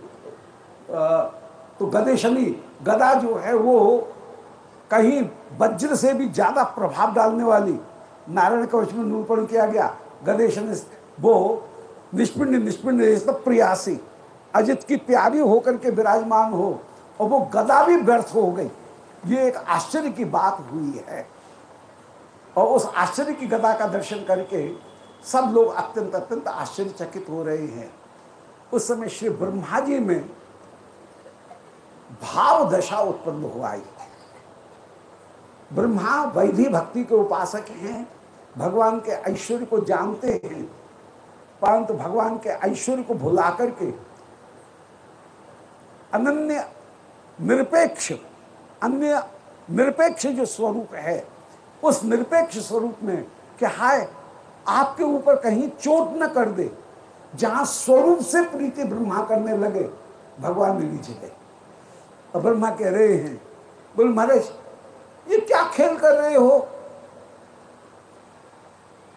Speaker 1: तो गदेशनी गदा जो है वो कहीं वज्र से भी ज़्यादा प्रभाव डालने वाली नारायण कवच में निरूपण किया गया। गदेशन वो निष्पिंड निष्पिंड प्रयासी, अजित की प्यारी होकर के विराजमान हो और वो गदा भी व्यर्थ हो गई। ये एक आश्चर्य की बात हुई है। और उस आश्चर्य की गदा का दर्शन करके सब लोग अत्यंत अत्यंत आश्चर्यचकित हो रहे हैं। उस समय श्री ब्रह्मा जी में भाव दशा उत्पन्न हुआ ब्रह्मा वैधि भक्ति के उपासक हैं। भगवान के ऐश्वर्य को जानते हैं, परंतु भगवान के ऐश्वर्य को भुला करके अनन्य निरपेक्ष, अन्य निरपेक्ष जो स्वरूप है, उस निरपेक्ष स्वरूप में कि हाय, आपके ऊपर कहीं चोट न कर दे, जहाँ स्वरूप से प्रीति ब्रह्मा करने लगे, भगवान नीचे गए। ब्रह्मा कह रहे हैं, बोल, महाराज, ये क्या खेल कर रहे हो?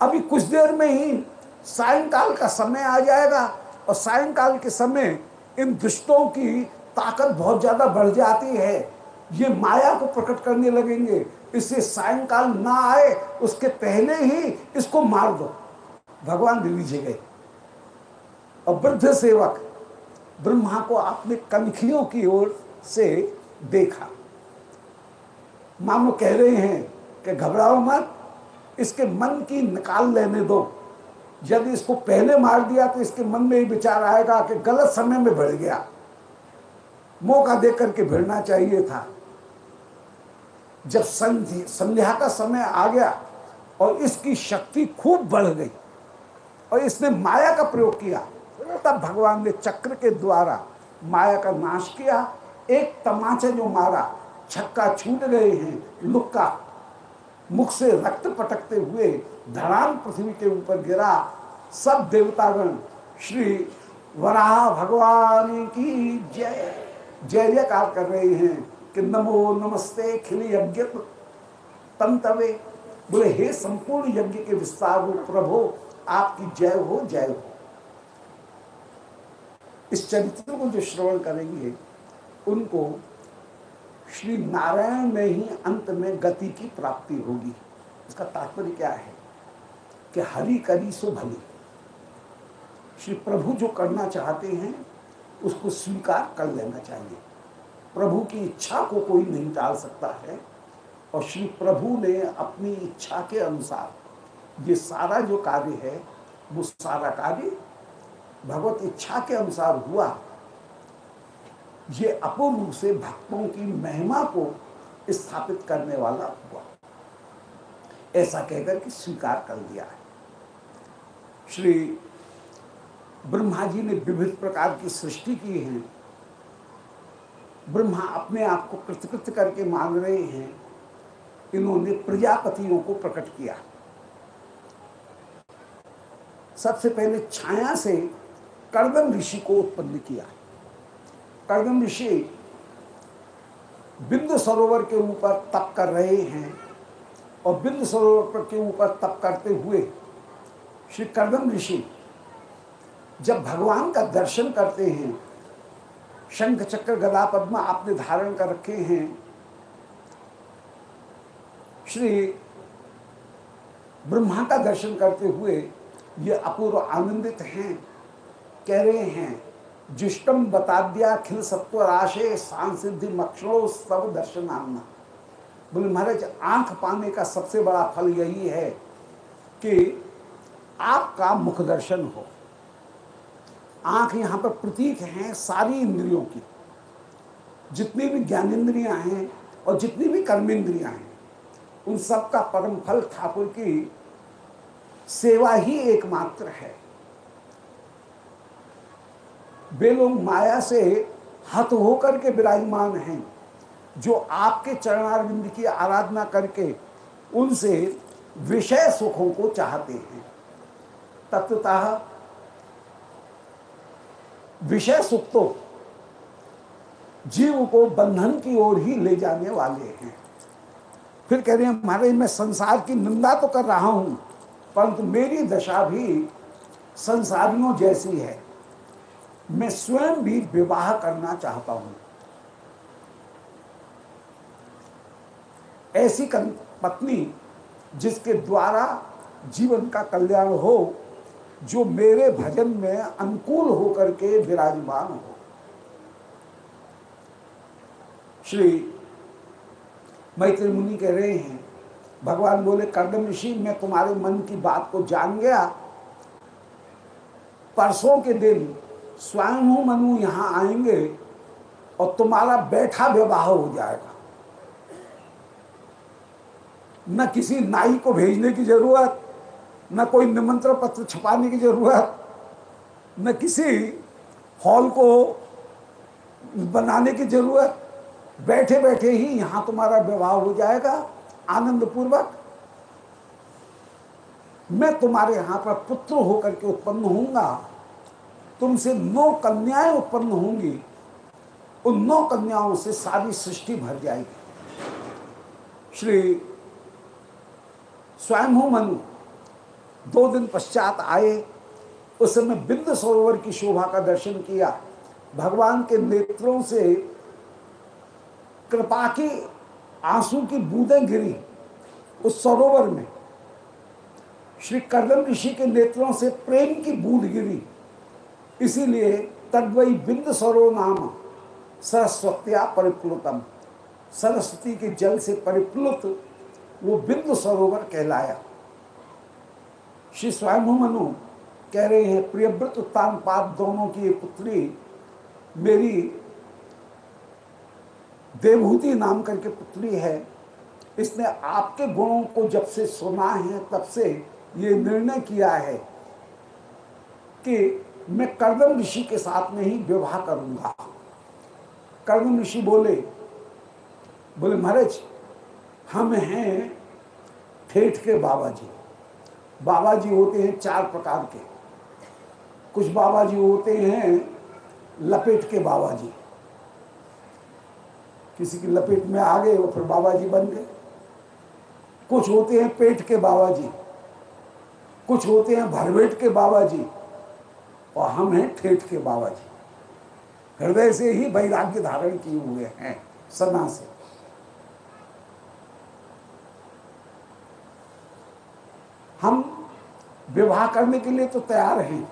Speaker 1: अभी कुछ देर में ही सायंकाल का समय आ जाएगा और सायंकाल के समय इन दुष्टों की ताकत बहुत ज़्यादा बढ़ जाती है। ये माया को प्रकट करने लगेंगे। इससे सायंकाल ना आए, उसके पहले ही इसको मार दो। भगवान लीजिए गए। और वृद्ध सेवक ब्रह्मा को आपने कनखियों की ओर से देखा। मामो कह रहे हैं कि घबराओ मत इसके मन की निकाल लेने दो। यदि इसको पहले मार दिया तो इसके मन में ही विचार आएगा कि गलत समय में भिड़ गया। मौका देकर करके भिड़ना चाहिए था। जब संध्या का समय आ गया और इसकी शक्ति खूब बढ़ गई और इसने माया का प्रयोग किया, तब भगवान ने चक्र के द्वारा माया का नाश किया। एक तमाचा जो मारा, छक्का छूट गए हैं, लुक्का। मुख से रक्त पटकते हुए धड़ान पृथ्वी के ऊपर गिरा। सब देवतागण, श्री वराह भगवान की जय जय जयकार कर रहे हैं कि नमो नमस्ते खिल यज्ञ तम तवे, बोले, हे संपूर्ण यज्ञ के विस्तार हो प्रभो, आपकी जय हो जय हो। इस चरित्र को जो श्रवण करेंगे, उनको श्री नारायण में ही अंत में गति की प्राप्ति होगी। इसका तात्पर्य क्या है? कि हरि करी सो भली। श्री प्रभु जो करना चाहते हैं, उसको स्वीकार कर लेना चाहिए। प्रभु की इच्छा को कोई नहीं टाल सकता है, और श्री प्रभु ने अपनी इच्छा के अनुसार ये सारा जो कार्य है, वो सारा कार्य भगवत इच्छा के अनुसार हुआ। ये अपूर्ण रूप से भक्तों की महिमा को स्थापित करने वाला हुआ। ऐसा कहकर के स्वीकार कर दिया है। श्री ब्रह्मा जी ने विभिन्न प्रकार की सृष्टि की है। ब्रह्मा अपने आप को कृतकृत करके मान रहे हैं। इन्होंने प्रजापतियों को प्रकट किया। सबसे पहले छाया से कर्दम ऋषि को उत्पन्न किया। कर्दम ऋषि बिंदु सरोवर के ऊपर तप कर रहे हैं और बिंदु सरोवर के ऊपर तप करते हुए श्री कर्दम ऋषि जब भगवान का दर्शन करते हैं, शंख चक्र गदा पद्म आपने धारण कर रखे हैं, श्री ब्रह्मा का दर्शन करते हुए ये अपूर्व आनंदित हैं, कह रहे हैं जुष्टम बताद्या खिल सत्व राशे सांसिद्धि मक्षणो, सब दर्शनामना बोले, महाराज, आँख पाने का सबसे बड़ा फल यही है कि आपका मुख दर्शन हो। आँख यहाँ पर प्रतीक है सारी इंद्रियों की। जितनी भी ज्ञानेन्द्रियाँ हैं और जितनी भी कर्मेंद्रियाँ हैं, उन सब का परम फल ठाकुर की सेवा ही एकमात्र है। वे लोग माया से हत होकर के विराजमान हैं, जो आपके चरणारविंद की आराधना करके उनसे विषय सुखों को चाहते हैं। तत्वतः विषय सुख तो जीव को बंधन की ओर ही ले जाने वाले हैं। फिर कह रहे हैं, महाराज, मैं संसार की निंदा तो कर रहा हूँ, परंतु मेरी दशा भी संसारियों जैसी है। मैं स्वयं भी विवाह करना चाहता हूँ। ऐसी पत्नी जिसके द्वारा जीवन का कल्याण हो, जो मेरे भजन में अनुकूल होकर के विराजमान हो। श्री मैत्री मुनि कह रहे हैं, भगवान बोले, कर्दम ऋषि, मैं तुम्हारे मन की बात को जान गया। परसों के दिन स्वयं मनु यहाँ आएँगे और तुम्हारा बैठा विवाह हो जाएगा। न किसी नाई को भेजने की ज़रूरत, न कोई निमंत्रण पत्र छपाने की ज़रूरत, न किसी हॉल को बनाने की ज़रूरत। बैठे बैठे ही यहाँ तुम्हारा विवाह हो जाएगा आनंद पूर्वक मैं तुम्हारे यहाँ पर पुत्र होकर के उत्पन्न होऊँगा। तुमसे नौ कन्याएँ उत्पन्न होंगी। उन नौ कन्याओं से सारी सृष्टि भर जाएगी। श्री स्वयं मनु दो दिन पश्चात आए। उस समय बिंद सरोवर की शोभा का दर्शन किया। भगवान के नेत्रों से कृपा की आँसू की बूंदें गिरी उस सरोवर में। श्री कर्दम ऋषि के नेत्रों से प्रेम की बूंद गिरी इसीलिए तद्वई बिंद सरो नाम सरस्वत्या परिप्लुतम। सरस्वती के जल से परिप्लुत वो बिंदु सरोवर कहलाया। श्री स्वयं मनु कह रहे हैं, प्रियव्रत उत्तान पाप दोनों की पुत्री मेरी देवहूति नाम करके पुत्री है। इसने आपके गुणों को जब से सुना है, तब से ये निर्णय किया है कि मैं कर्दम ऋषि के साथ में ही विवाह करूँगा। कर्दम ऋषि बोले बोले, महाराज, हम हैं ठेठ के बाबा जी बाबा जी होते हैं चार प्रकार के। कुछ बाबा जी होते हैं लपेट के बाबा जी किसी की लपेट में आ गए, वो फिर बाबा जी बन गए। कुछ होते हैं पेट के बाबा जी कुछ होते हैं भरवेट के बाबा जी और हम हैं ठेठ के बाबा जी हृदय से ही वैराग्य धारण किए हुए हैं सदा से। हम विवाह करने के लिए तो तैयार हैं,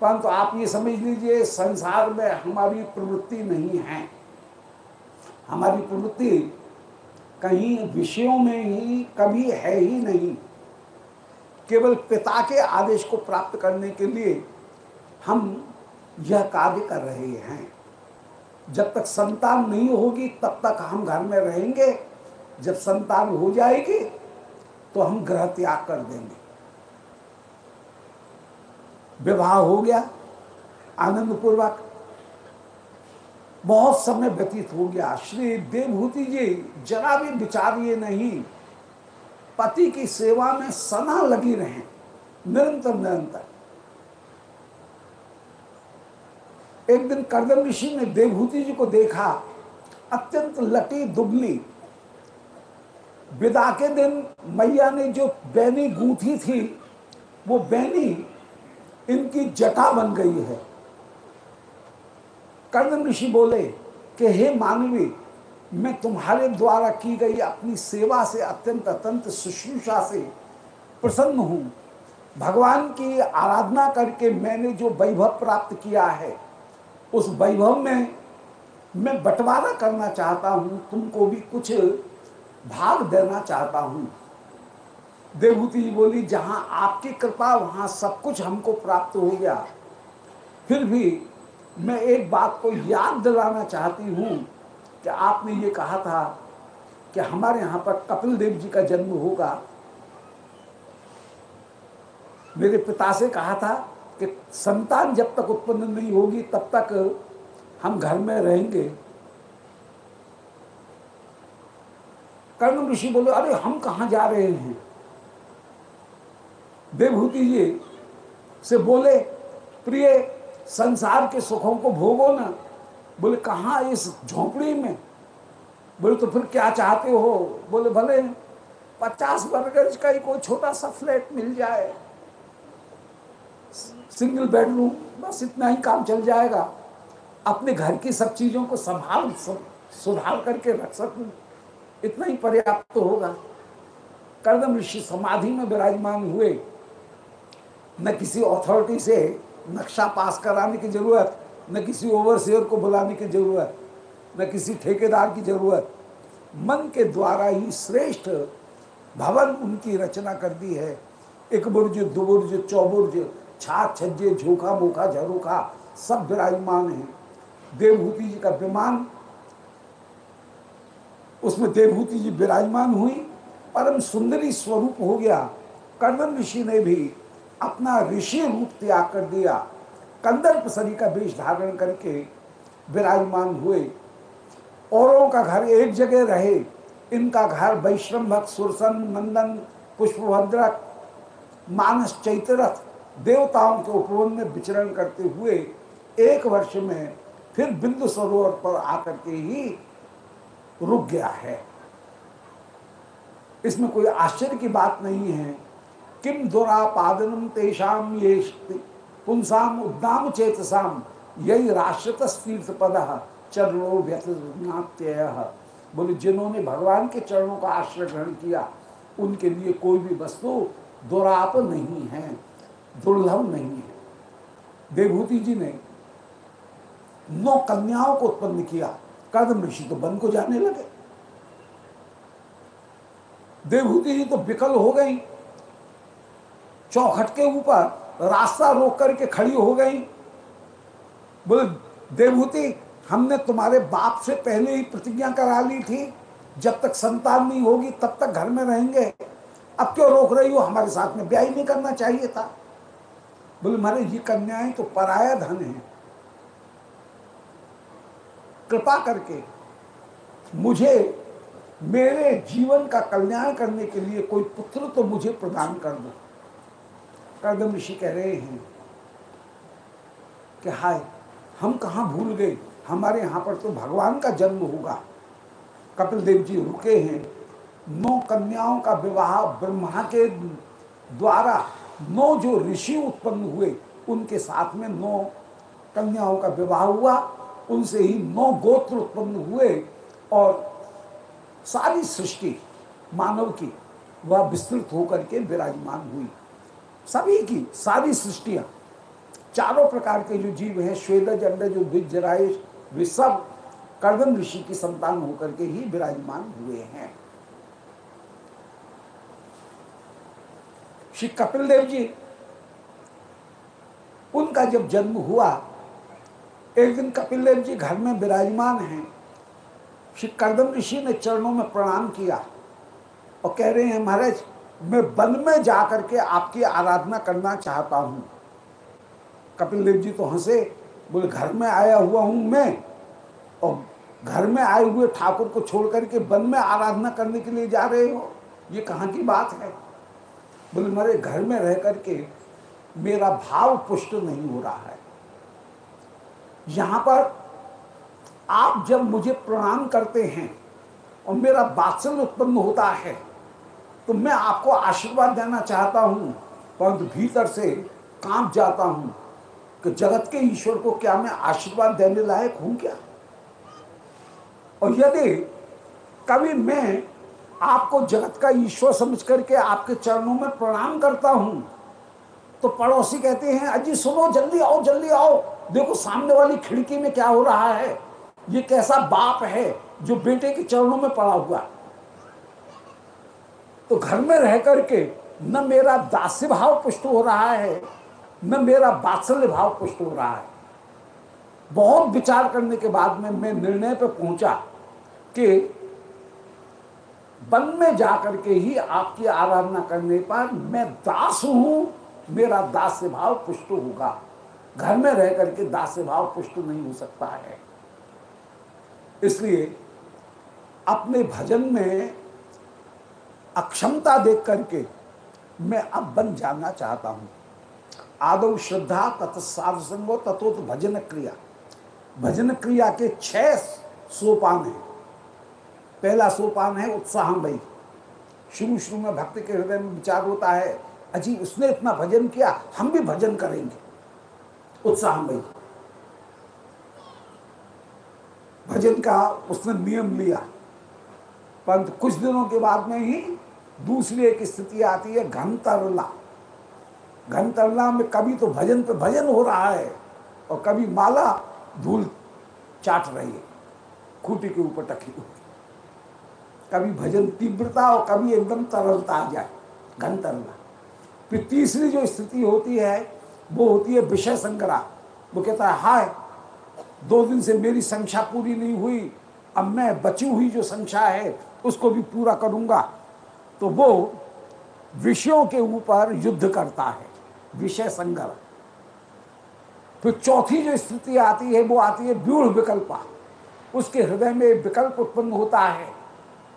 Speaker 1: परंतु तो आप ये समझ लीजिए, संसार में हमारी प्रवृत्ति नहीं है। हमारी प्रवृत्ति कहीं विषयों में ही, कभी है ही नहीं। केवल पिता के आदेश को प्राप्त करने के लिए हम यह कार्य कर रहे हैं। जब तक संतान नहीं होगी, तब तक हम घर में रहेंगे। जब संतान हो जाएगी तो हम ग्रह त्याग कर देंगे। विवाह हो गया आनंद पूर्वक बहुत समय व्यतीत हो गया। श्री देवभूति जी, जरा भी विचारिए नहीं। पति की सेवा में सना लगी रहे। निरंतर निरंतर। एक दिन करदम ऋषि ने देवभूति जी को देखा, अत्यंत लटी दुबली। विदा के दिन मैया ने जो बैनी गूंथी थी, वो बैनी इनकी जटा बन गई है। कर्दम ऋषि बोले, कि हे मानवी, मैं तुम्हारे द्वारा की गई अपनी सेवा से अत्यंत अत्यंत शुश्रूषा से प्रसन्न हूँ। भगवान की आराधना करके मैंने जो वैभव प्राप्त किया है उस वैभव में मैं बंटवारा करना चाहता हूँ, तुमको भी कुछ भाग देना चाहता हूँ। देवभूति जी बोली, जहाँ आपकी कृपा, वहाँ सब कुछ हमको प्राप्त हो गया। फिर भी मैं एक बात को याद दिलाना चाहती हूँ कि आपने ये कहा था कि हमारे यहाँ पर कपिल देव जी का जन्म होगा। मेरे पिता से कहा था कि संतान जब तक उत्पन्न नहीं होगी, तब तक हम घर में रहेंगे। कर्ण ऋषि बोले, अरे, हम कहाँ जा रहे हैं? देवभूति जी से बोले, प्रिय, संसार के सुखों को भोगो ना। बोले, कहाँ इस झोंपड़ी में? बोले तो फिर क्या चाहते हो? बोले, भले, पचास वर्गज का ही कोई छोटा सा फ्लैट मिल जाए। सिंगल बेडरूम, बस इतना ही काम चल जाएगा। अपने घर की सब चीज़ों को संभाल सुधार करके रख सकूँ। इतना ही पर्याप्त तो होगा। कर्दम ऋषि समाधि में विराजमान हुए। न किसी अथॉरिटी से नक्शा पास कराने की ज़रूरत, न किसी ओवरसियर को बुलाने की ज़रूरत, न किसी ठेकेदार की ज़रूरत। मन के द्वारा ही श्रेष्ठ भवन उनकी रचना कर दी है। एक बुर्ज, दुबुर्ज, चौबुर्ज छात छज्जे झोंका मोखा झरोखा, सब विराजमान है। देवभूति जी का विमान, उसमें देवभूति जी विराजमान हुई, परम सुंदरी स्वरूप हो गया। कर्दम ऋषि ने भी अपना ऋषि रूप त्याग कर दिया। कंदर्प सरी का वेश धारण करके विराजमान हुए। औरों का घर एक जगह रहे। इनका घर वैश्रम्भक सुरसन नंदन, पुष्पभद्रक, मानस चैतरथ देवताओं के उपवन में विचरण करते हुए एक वर्ष में फिर बिंदु सरोवर पर आकर के ही रुक गया है। इसमें कोई आश्चर्य की बात नहीं है। किम दुरापादनम तेषाम ये पुंसाम उद्दाम चेतसाम यही राष्ट्रत तीर्थ पद चरणों व्यत्यय बोले, जिन्होंने भगवान के चरणों का आश्रय ग्रहण किया, उनके लिए कोई भी वस्तु दुराप नहीं है। दुर्लभ नहीं है। देवभूति जी ने नौ कन्याओं को उत्पन्न किया। कदम ऋषि तो बन को जाने लगे। देवभूति जी तो विकल हो गई। चौखट के ऊपर रास्ता रोक करके खड़ी हो गई। बोले देवभूति हमने तुम्हारे बाप से पहले ही प्रतिज्ञा करा ली थी। जब तक संतान नहीं होगी, तब तक घर में रहेंगे। अब क्यों रोक रही हो? हमारे साथ में ब्याह नहीं करना चाहिए था। बोले मारे ये कन्याएँ तो पराया धन है। कृपा करके मुझे मेरे जीवन का कल्याण करने के लिए कोई पुत्र तो मुझे प्रदान कर दो। कर्दम ऋषि कह रहे हैं कि, हाय, हम कहाँ भूल गए? हमारे यहाँ पर तो भगवान का जन्म होगा। कपिल देव जी रुके हैं। नौ कन्याओं का विवाह ब्रह्मा के द्वारा नौ जो ऋषि उत्पन्न हुए, उनके साथ में नौ कन्याओं का विवाह हुआ। उनसे ही नौ गोत्र उत्पन्न हुए और सारी सृष्टि मानव की वह विस्तृत होकर के विराजमान हुई। सभी की सारी सृष्टियाँ, चारों प्रकार के जो जीव हैं श्वेदज अंडज द्विज राय वे सब कर्दम ऋषि की संतान होकर के ही विराजमान हुए हैं। श्री कपिल देव जी, उनका जब जन्म हुआ, एक दिन कपिल देव जी घर में विराजमान हैं। श्री कर्दम ऋषि ने चरणों में प्रणाम किया और कह रहे हैं, महाराज, मैं वन में जाकर के आपकी आराधना करना चाहता हूँ। कपिल देव जी तो हंसे, बोले, घर में आया हुआ हूँ मैं और घर में आए हुए ठाकुर को छोड़ करके वन में आराधना करने के लिए जा रहे हो। ये कहाँ की बात है? बोले, मेरे घर में रह करके मेरा भाव पुष्ट नहीं हो रहा है। यहाँ पर आप जब मुझे प्रणाम करते हैं और मेरा बात्सल्य उत्पन्न होता है तो मैं आपको आशीर्वाद देना चाहता हूँ, परंतु भीतर से काँप जाता हूँ कि जगत के ईश्वर को क्या मैं आशीर्वाद देने लायक हूँ क्या? और यदि कभी मैं आपको जगत का ईश्वर समझ करके आपके चरणों में प्रणाम करता हूँ। तो पड़ोसी कहते हैं, अजी, सुनो, जल्दी आओ जल्दी आओ। देखो, सामने वाली खिड़की में क्या हो रहा है? ये कैसा बाप है जो बेटे के चरणों में पड़ा हुआ? तो घर में रह करके न मेरा दास्य भाव पुष्ट हो रहा है, न मेरा बात्सल्य भाव पुष्ट हो रहा है। बहुत विचार करने के बाद में मैं निर्णय पर पहुँचा कि वन में जाकर के ही आपकी आराधना करने पर मैं दास हूँ, मेरा दास्य भाव पुष्ट होगा। घर में रह करके दास्य भाव पुष्ट नहीं हो सकता है। इसलिए अपने भजन में अक्षमता देख करके मैं अब बन जाना चाहता हूँ। आदौ श्रद्धा तत्सार संगो तथो तो भजन क्रिया। भजन क्रिया के छह सोपान हैं। पहला सोपान है उत्साह भाई। शुरू शुरू में भक्ति के हृदय में विचार होता है, अजी, उसने इतना भजन किया, हम भी भजन करेंगे। उत्साह भाई। भजन का उसने नियम लिया। परंतु कुछ दिनों के बाद में ही दूसरी एक स्थिति आती है घनतरला घनतरला में कभी तो भजन पे भजन हो रहा है और कभी माला धूल चाट रही है, खूटी के ऊपर टकी हुई। कभी भजन तीव्रता और कभी एकदम तरलता आ जाए, घन घनतरला फिर तीसरी जो स्थिति होती है, वो होती है विषय संग्रह वो कहता है, हाय, दो दिन से मेरी संख्या पूरी नहीं हुई, अब मैं बची हुई जो संख्या है, उसको भी पूरा करूँगा। तो वो विषयों के ऊपर युद्ध करता है, विषय संग्रह फिर चौथी जो स्थिति आती है, वो आती है व्यूढ़ विकल्पा। उसके हृदय में विकल्प उत्पन्न होता है।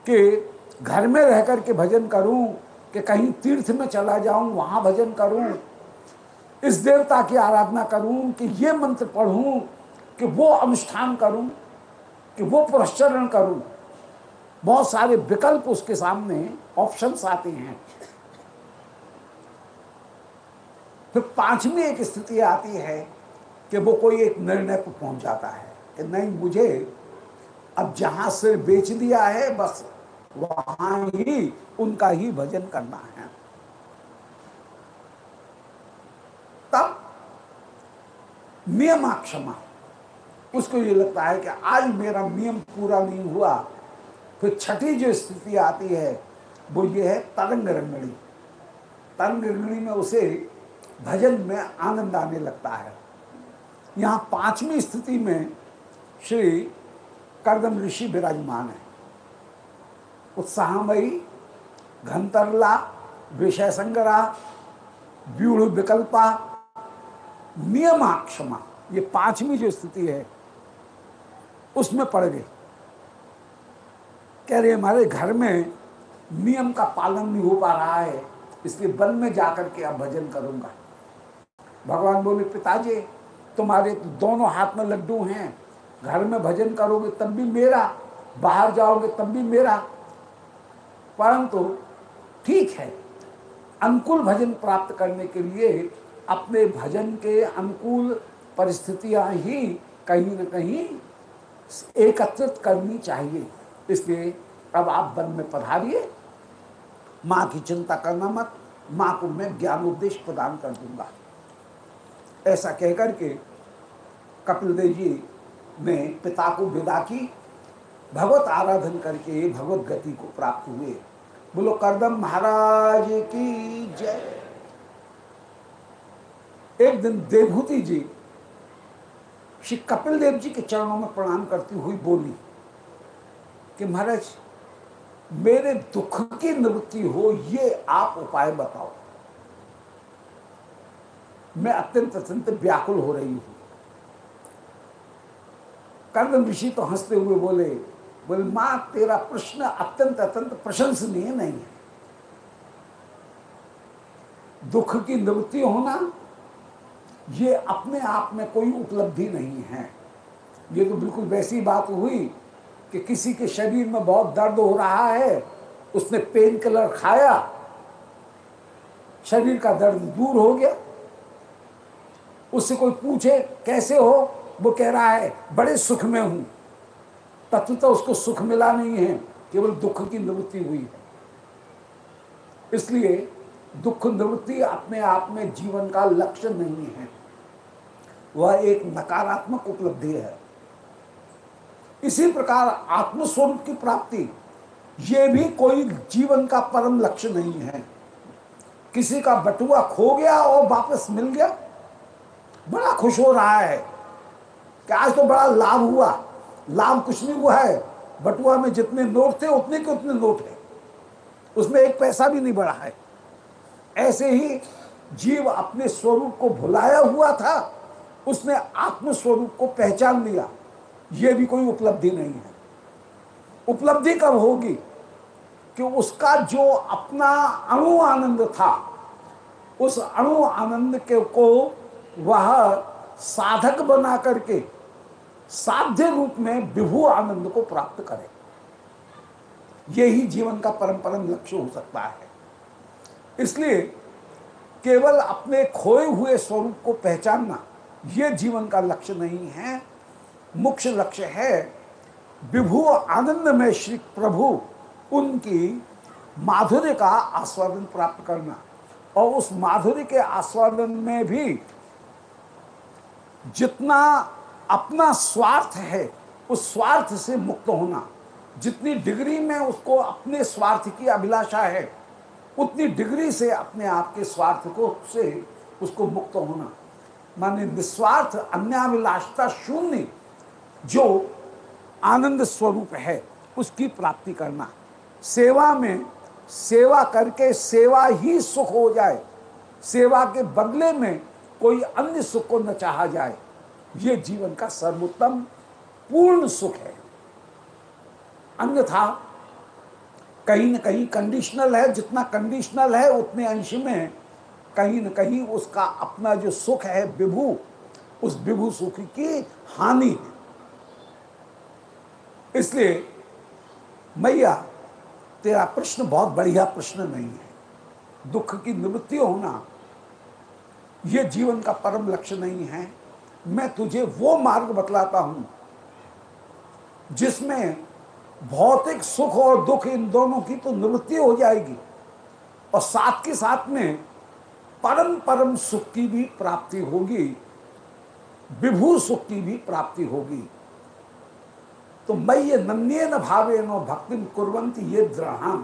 Speaker 1: कि घर में रह कर के भजन करूँ, कि कहीं तीर्थ में चला जाऊँ, वहाँ भजन करूँ, इस देवता की आराधना करूँ, कि ये मंत्र पढ़ूं, कि वो अनुष्ठान करूँ, कि वो पुरस्चरण करूँ। बहुत सारे विकल्प उसके सामने ऑप्शंस आते हैं। फिर पांचवी एक स्थिति आती है कि वो कोई एक निर्णय पर पहुँच जाता है, कि नहीं, मुझे अब जहाँ से बेच दिया है, बस वहाँ ही उनका ही भजन करना है। तब नियमाक्षमा उसको ये लगता है कि आज मेरा नियम पूरा नहीं हुआ। फिर छठी जो स्थिति आती है, वो ये है तरंग रंगणी। तरंग रंगणी में उसे भजन में आनंद आने लगता है। यहाँ पांचवी स्थिति में श्री करदम ऋषि विराजमान है। उत्साहमयी, घंतरला विषय संग्रह व्यूढ़ विकल्पा, नियमाक्षमा, ये पांचवी जो स्थिति है, उसमें पड़ गई। कह रहे हमारे घर में नियम का पालन नहीं हो पा रहा है, इसलिए वन में जाकर के अब भजन करूँगा। भगवान बोले, पिताजी, तुम्हारे तो दोनों हाथ में लड्डू हैं घर में भजन करोगे तब भी मेरा, बाहर जाओगे तब भी मेरा। परंतु ठीक है, अनुकूल भजन प्राप्त करने के लिए अपने भजन के अनुकूल परिस्थितियाँ ही कहीं न कहीं एकत्रित करनी चाहिए। इसलिए अब आप वन में पधारिए। माँ की चिंता करना मत, माँ को मैं ज्ञान उपदेश प्रदान कर दूँगा। ऐसा कहकर के कपिल देव जी ने पिता को विदा की, भगवत आराधन करके भगवत गति को प्राप्त हुए। बोलो, करदम महाराज की जय। एक दिन देवभूति जी, श्री कपिल देव जी के चरणों में प्रणाम करती हुई बोली कि महाराज, मेरे दुख की निवृत्ति हो, ये आप उपाय बताओ। मैं अत्यंत अत्यंत व्याकुल हो रही हूँ। कर्दम ऋषि तो हँसते हुए बोले बोले, माँ, तेरा प्रश्न अत्यंत अत्यंत प्रशंसनीय नहीं है। दुख की निवृत्ति होना, ये अपने आप में कोई उपलब्धि नहीं है। ये तो बिल्कुल वैसी बात हुई कि किसी के शरीर में बहुत दर्द हो रहा है, उसने पेन किलर खाया, शरीर का दर्द दूर हो गया। उससे कोई पूछे, कैसे हो? वो कह रहा है, बड़े सुख में हूँ। तत्व तो उसको सुख मिला नहीं है, केवल दुख की निवृत्ति हुई है। इसलिए दुख निवृत्ति अपने आप में जीवन का लक्ष्य नहीं है। वह एक नकारात्मक उपलब्धि है। इसी प्रकार आत्मस्वरूप की प्राप्ति, ये भी कोई जीवन का परम लक्ष्य नहीं है। किसी का बटुआ खो गया और वापस मिल गया, बड़ा खुश हो रहा है। कि आज तो बड़ा लाभ हुआ। लाभ कुछ नहीं हुआ है बटुआ में जितने नोट थे, उतने के उतने नोट है। उसमें एक पैसा भी नहीं बढ़ा है। ऐसे ही जीव अपने स्वरूप को भुलाया हुआ था, उसने आत्म स्वरूप को पहचान लिया। यह भी कोई उपलब्धि नहीं है। उपलब्धि कब होगी? कि उसका जो अपना अणु आनंद था, उस अणु आनंद के को वह साधक बना करके साध्य रूप में विभु आनंद को प्राप्त करे। यही जीवन का परम परम लक्ष्य हो सकता है। इसलिए केवल अपने खोए हुए स्वरूप को पहचानना यह जीवन का लक्ष्य नहीं है। मुख्य लक्ष्य है विभु आनंद में श्री प्रभु उनकी माधुर्य का आस्वादन प्राप्त करना और उस माधुर्य के आस्वादन में भी जितना अपना स्वार्थ है, उस स्वार्थ से मुक्त होना। जितनी डिग्री में उसको अपने स्वार्थ की अभिलाषा है, उतनी डिग्री से अपने आप के स्वार्थ को से उसको मुक्त होना। माने निस्वार्थ, अन्याभिलाषता शून्य जो आनंद स्वरूप है, उसकी प्राप्ति करना। सेवा में सेवा करके सेवा ही सुख हो जाए, सेवा के बदले में कोई अन्य सुख को न चाहा जाए। ये जीवन का सर्वोत्तम पूर्ण सुख है। अन्यथा कहीं न कहीं कंडीशनल है, जितना कंडीशनल है, उतने अंश में कहीं न कहीं उसका अपना जो सुख है विभू, उस विभू सुख की हानि है। इसलिए मैया, तेरा प्रश्न बहुत बढ़िया प्रश्न नहीं है। दुख की निवृत्ति होना यह जीवन का परम लक्ष्य नहीं है। मैं तुझे वो मार्ग बतलाता हूँ, जिसमें भौतिक सुख और दुख इन दोनों की तो निवृत्ति हो जाएगी और साथ के साथ में परम परम सुख की भी प्राप्ति होगी, विभू सुख की भी प्राप्ति होगी। तो मैं ये नन्य न भावे नो भक्ति कुरंत ये दृढ़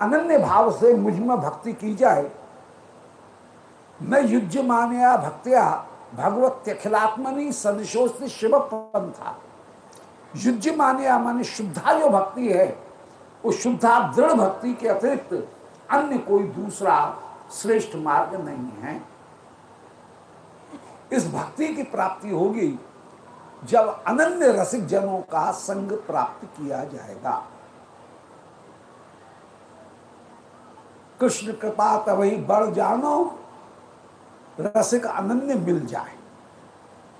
Speaker 1: अनन्य भाव से मुझमें भक्ति की जाए न युद्ध मानया, भक्तिया भगवत अखिलात्मनि सदृशोस्त शिव पंथा युद्ध मानया माने शुद्धा जो भक्ति है। वो शुद्धा दृढ़ भक्ति के अतिरिक्त अन्य कोई दूसरा श्रेष्ठ मार्ग नहीं है। इस भक्ति की प्राप्ति होगी जब अनन्य रसिक जनों का संग प्राप्त किया जाएगा। कृष्ण कृपा तभी बढ़ जानो रसिक अनन्य मिल जाए।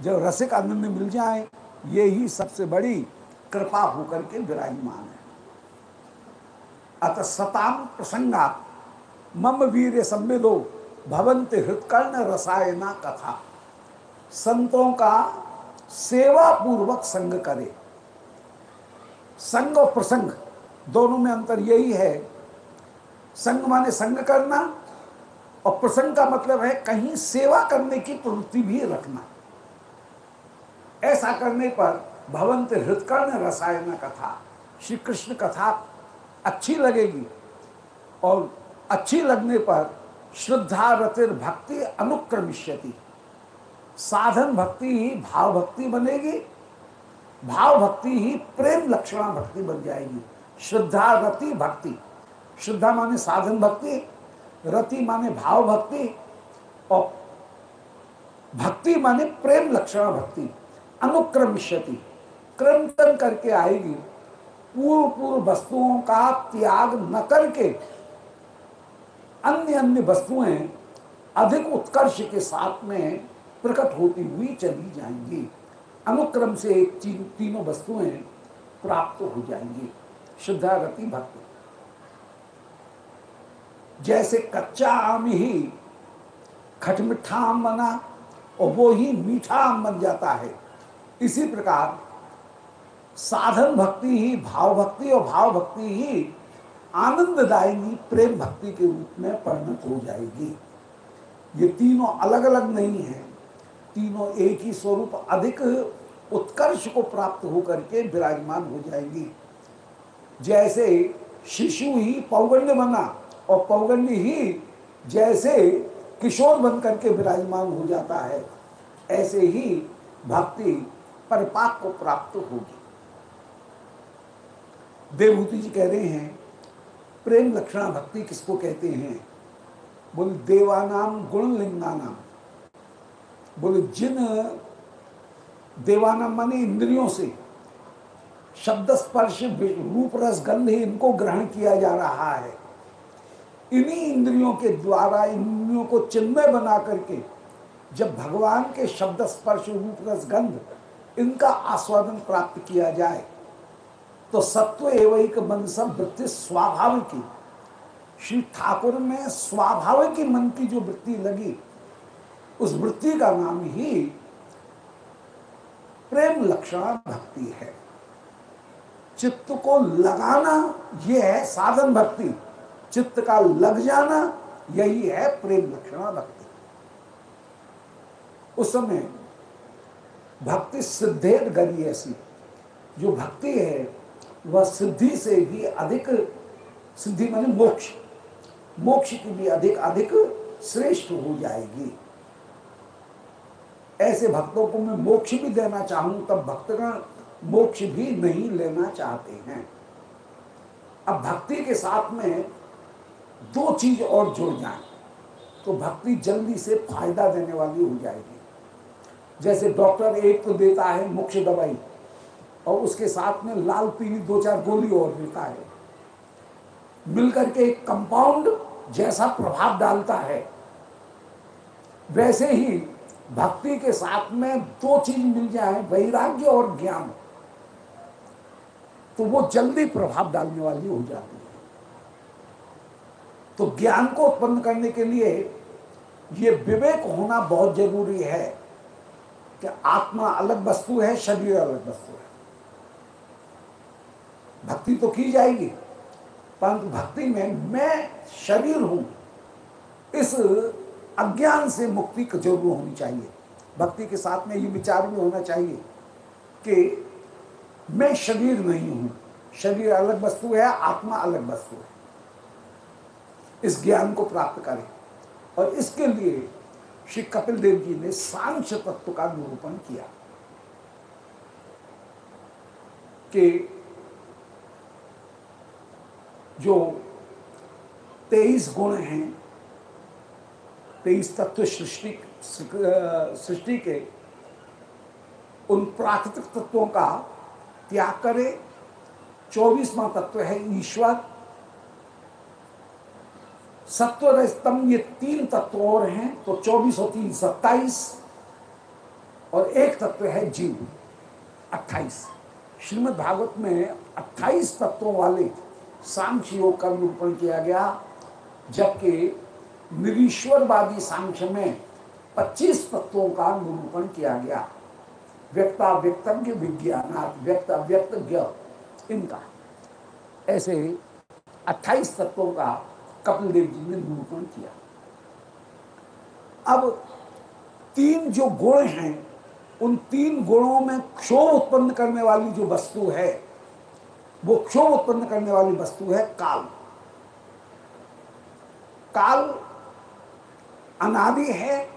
Speaker 1: जब रसिक अनन्य मिल जाए, ये ही सबसे बड़ी कृपा होकर के विराजमान है। अतः सताम प्रसंगा मम वीर सम्मिलो भवंत हृत्कर्ण रसायना कथा। संतों का सेवा पूर्वक संग करे। संग और प्रसंग, दोनों में अंतर यही है। संग माने संग करना और प्रसंग का मतलब है कहीं सेवा करने की प्रवृत्ति भी रखना। ऐसा करने पर भवंत हृदकर्ण रसायन कथा श्री कृष्ण कथा अच्छी लगेगी और अच्छी लगने पर श्रद्धा रतिर भक्ति अनुक्रमिष्यति। साधन भक्ति ही भाव भक्ति बनेगी, भाव भक्ति ही प्रेम लक्षणा भक्ति बन जाएगी। श्रद्धा रति भक्ति, श्रद्धा माने साधन भक्ति रति माने भाव भक्ति और भक्ति माने प्रेम लक्षणा भक्ति। अनुक्रमिष्यति क्रमतन करके आएगी। पूर्व पूर्व वस्तुओं का त्याग न करके अन्य अन्य वस्तुएँ अधिक उत्कर्ष के साथ में प्रकट होती हुई चली जाएँगी। अनुक्रम से तीनों वस्तुएँ प्राप्त हो जाएँगी। शुद्धा रति भक्ति। जैसे कच्चा आम ही खटमिठा आम बना और वो ही मीठा आम बन जाता है। इसी प्रकार साधन भक्ति ही, भाव भक्ति और भाव भक्ति ही आनंददायिनी, प्रेम भक्ति के रूप में परिणत हो जाएगी। ये तीनों अलग अलग नहीं है। तीनों एक ही स्वरूप अधिक उत्कर्ष को प्राप्त होकर के विराजमान हो जाएँगी। जैसे शिशु ही पौगण्य बना और पौगण्य ही जैसे किशोर बन करके विराजमान हो जाता है, ऐसे ही भक्ति परिपाक को प्राप्त होगी। देवभूति जी कह रहे हैं, प्रेम लक्षणा भक्ति किसको कहते हैं? बोले, देवानाम गुण लिंगानाम। बोले, जिन देवानाम माने इंद्रियों से शब्द स्पर्श, रूप रस, गंध इनको ग्रहण किया जा रहा है। इन्हीं इंद्रियों के द्वारा, इंद्रियों को चिन्मय बना करके जब भगवान के शब्द स्पर्श रूप रस गंध इनका आस्वादन प्राप्त किया जाए तो सत्व एवं मन सब वृत्ति स्वाभाविक ही। श्री ठाकुर में स्वाभाविक ही मन की जो वृत्ति लगी, उस वृत्ति का नाम ही प्रेम लक्षणा भक्ति है। चित्त को लगाना यह है साधन भक्ति। चित्त का लग जाना, यही है प्रेम लक्षणा भक्ति। उस समय भक्ति सिद्धेर गरी ऐसी। जो भक्ति है, वह सिद्धि से भी अधिक, सिद्धि माने मोक्ष। मोक्ष की भी अधिक अधिक श्रेष्ठ हो जाएगी। ऐसे भक्तों को मैं मोक्ष भी देना चाहूँ, तब भक्तगण मोक्ष भी नहीं लेना चाहते हैं। अब भक्ति के साथ में दो चीज़ और जुड़ जाए तो भक्ति जल्दी से फ़ायदा देने वाली हो जाएगी। जैसे डॉक्टर एक तो देता है मुख्य दवाई, और उसके साथ में लाल पीली दो चार गोली और देता है। मिलकर के एक कंपाउंड जैसा प्रभाव डालता है। वैसे ही भक्ति के साथ में दो चीज़ मिल जाए, वैराग्य और ज्ञान। तो वो जल्दी प्रभाव डालने वाली हो जाती है। तो ज्ञान को उत्पन्न करने के लिए ये विवेक होना बहुत ज़रूरी है कि आत्मा अलग वस्तु है, शरीर अलग वस्तु है। भक्ति तो की जाएगी, परंतु भक्ति में मैं शरीर हूँ, इस अज्ञान से मुक्ति ज़रूर होनी चाहिए। भक्ति के साथ में ये विचार भी होना चाहिए कि मैं शरीर नहीं हूँ, शरीर अलग वस्तु है, आत्मा अलग वस्तु है। इस ज्ञान को प्राप्त करें। और इसके लिए श्री कपिल देव जी ने सांख्य तत्व का निरूपण किया कि जो तेईस गुण हैं, तेईस तत्व सृष्टि सृष्टि के, उन प्राकृतिक तत्वों का त्याग करें। चौबीसवा तत्व है ईश्वर। सत्व स्तंभ ये तीन तत्व और हैं तो चौबीस और तीन सत्ताईस, और एक तत्व है जीव, अट्ठाईस। श्रीमद् भागवत में अट्ठाईस तत्वों वाले सांख्य योग का निरूपण किया गया, जबकि निरीश्वरवादी सांख्य में 25 तत्वों का निरूपण किया गया। व्यक्ता व्यक्तज्ञ विज्ञान व्यक्त व्यक्तज्ञ इनका। ऐसे 28 तत्वों का कपिल देव जी ने निरूपण किया। अब तीन जो गुण हैं, उन तीन गुणों में क्षोभ उत्पन्न करने वाली जो वस्तु है, वो क्षोभ उत्पन्न करने वाली वस्तु है काल। काल अनादि है,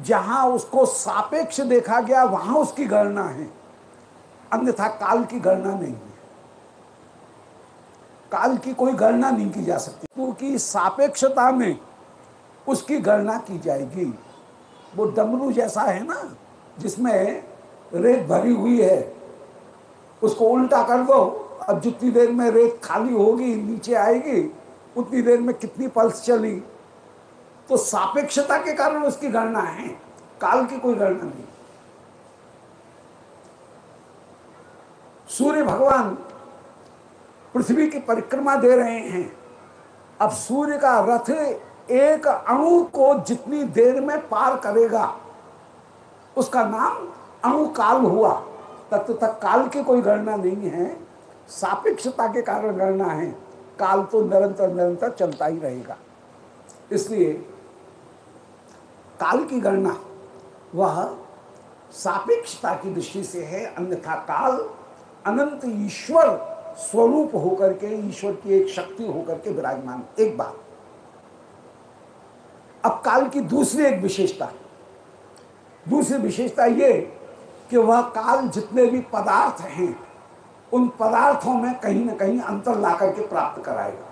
Speaker 1: जहाँ उसको सापेक्ष देखा गया, वहाँ उसकी गणना है, अन्यथा काल की गणना नहीं है। काल की कोई गणना नहीं की जा सकती, क्योंकि सापेक्षता में उसकी गणना की जाएगी। वो डमरू जैसा है ना, जिसमें रेत भरी हुई है, उसको उल्टा कर दो, अब जितनी देर में रेत खाली होगी, नीचे आएगी, उतनी देर में कितनी पल्स चली। तो सापेक्षता के कारण उसकी गणना है, काल की कोई गणना नहीं। सूर्य भगवान पृथ्वी की परिक्रमा दे रहे हैं। अब सूर्य का रथ एक अणु को जितनी देर में पार करेगा, उसका नाम अणु काल हुआ। तत्व तक काल की कोई गणना नहीं है, सापेक्षता के कारण गणना है। काल तो निरंतर निरंतर चलता ही रहेगा। इसलिए काल की गणना, वह सापेक्षता की दृष्टि से है। अन्यथा काल अनंत ईश्वर स्वरूप होकर के, ईश्वर की एक शक्ति होकर के विराजमान। एक बात। अब काल की दूसरी एक विशेषता। दूसरी विशेषता ये कि वह काल जितने भी पदार्थ हैं, उन पदार्थों में कहीं ना कहीं अंतर ला करके प्राप्त कराएगा।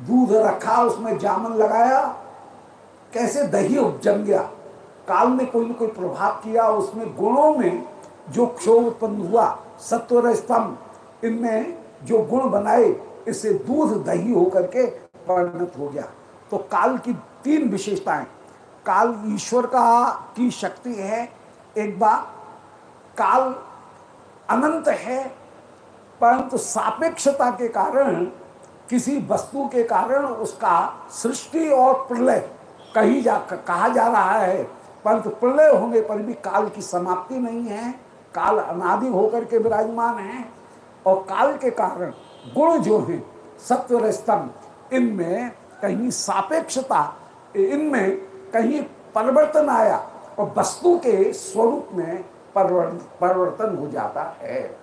Speaker 1: दूध रखा, उसमें जामन लगाया, कैसे दही जम गया? काल ने कोई ना कोई प्रभाव किया, उसमें गुणों में जो क्षोभ उत्पन्न हुआ सत्वर स्तंभ इनमें जो गुण बनाए इससे दूध दही होकर के परिणत हो गया। तो काल की तीन विशेषताएँ। काल ईश्वर का की शक्ति है, एक बार काल अनंत है, परंतु सापेक्षता के कारण, किसी वस्तु के कारण उसका सृष्टि और प्रलय कही जा, कहा जा रहा है। परंतु प्रलय होने पर भी काल की समाप्ति नहीं है। काल अनादि होकर के विराजमान है। और काल के कारण गुण जो है, सत्व स्तंभ, इनमें कहीं सापेक्षता, इनमें कहीं परिवर्तन आया और वस्तु के स्वरूप में परिवर्तन हो जाता है।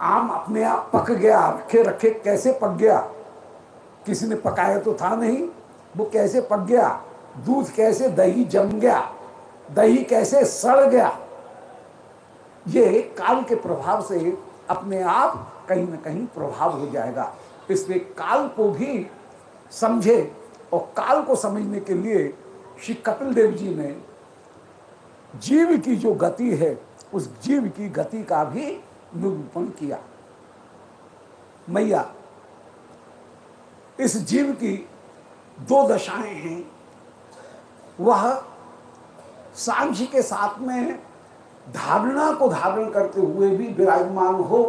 Speaker 1: आम अपने आप पक गया, रखे रखे, कैसे पक गया? किसी ने पकाया तो था नहीं, वो कैसे पक गया? दूध कैसे दही जम गया? दही कैसे सड़ गया? ये काल के प्रभाव से अपने आप कहीं ना कहीं प्रभाव हो जाएगा। इसलिए काल को भी समझे और काल को समझने के लिए श्री कपिल देव जी ने जीव की जो गति है, उस जीव की गति का भी निरूपण किया। मैया, इस जीव की दो दशाएँ हैं। वह सांख्य के साथ में धारणा को धारण करते हुए भी विराजमान हो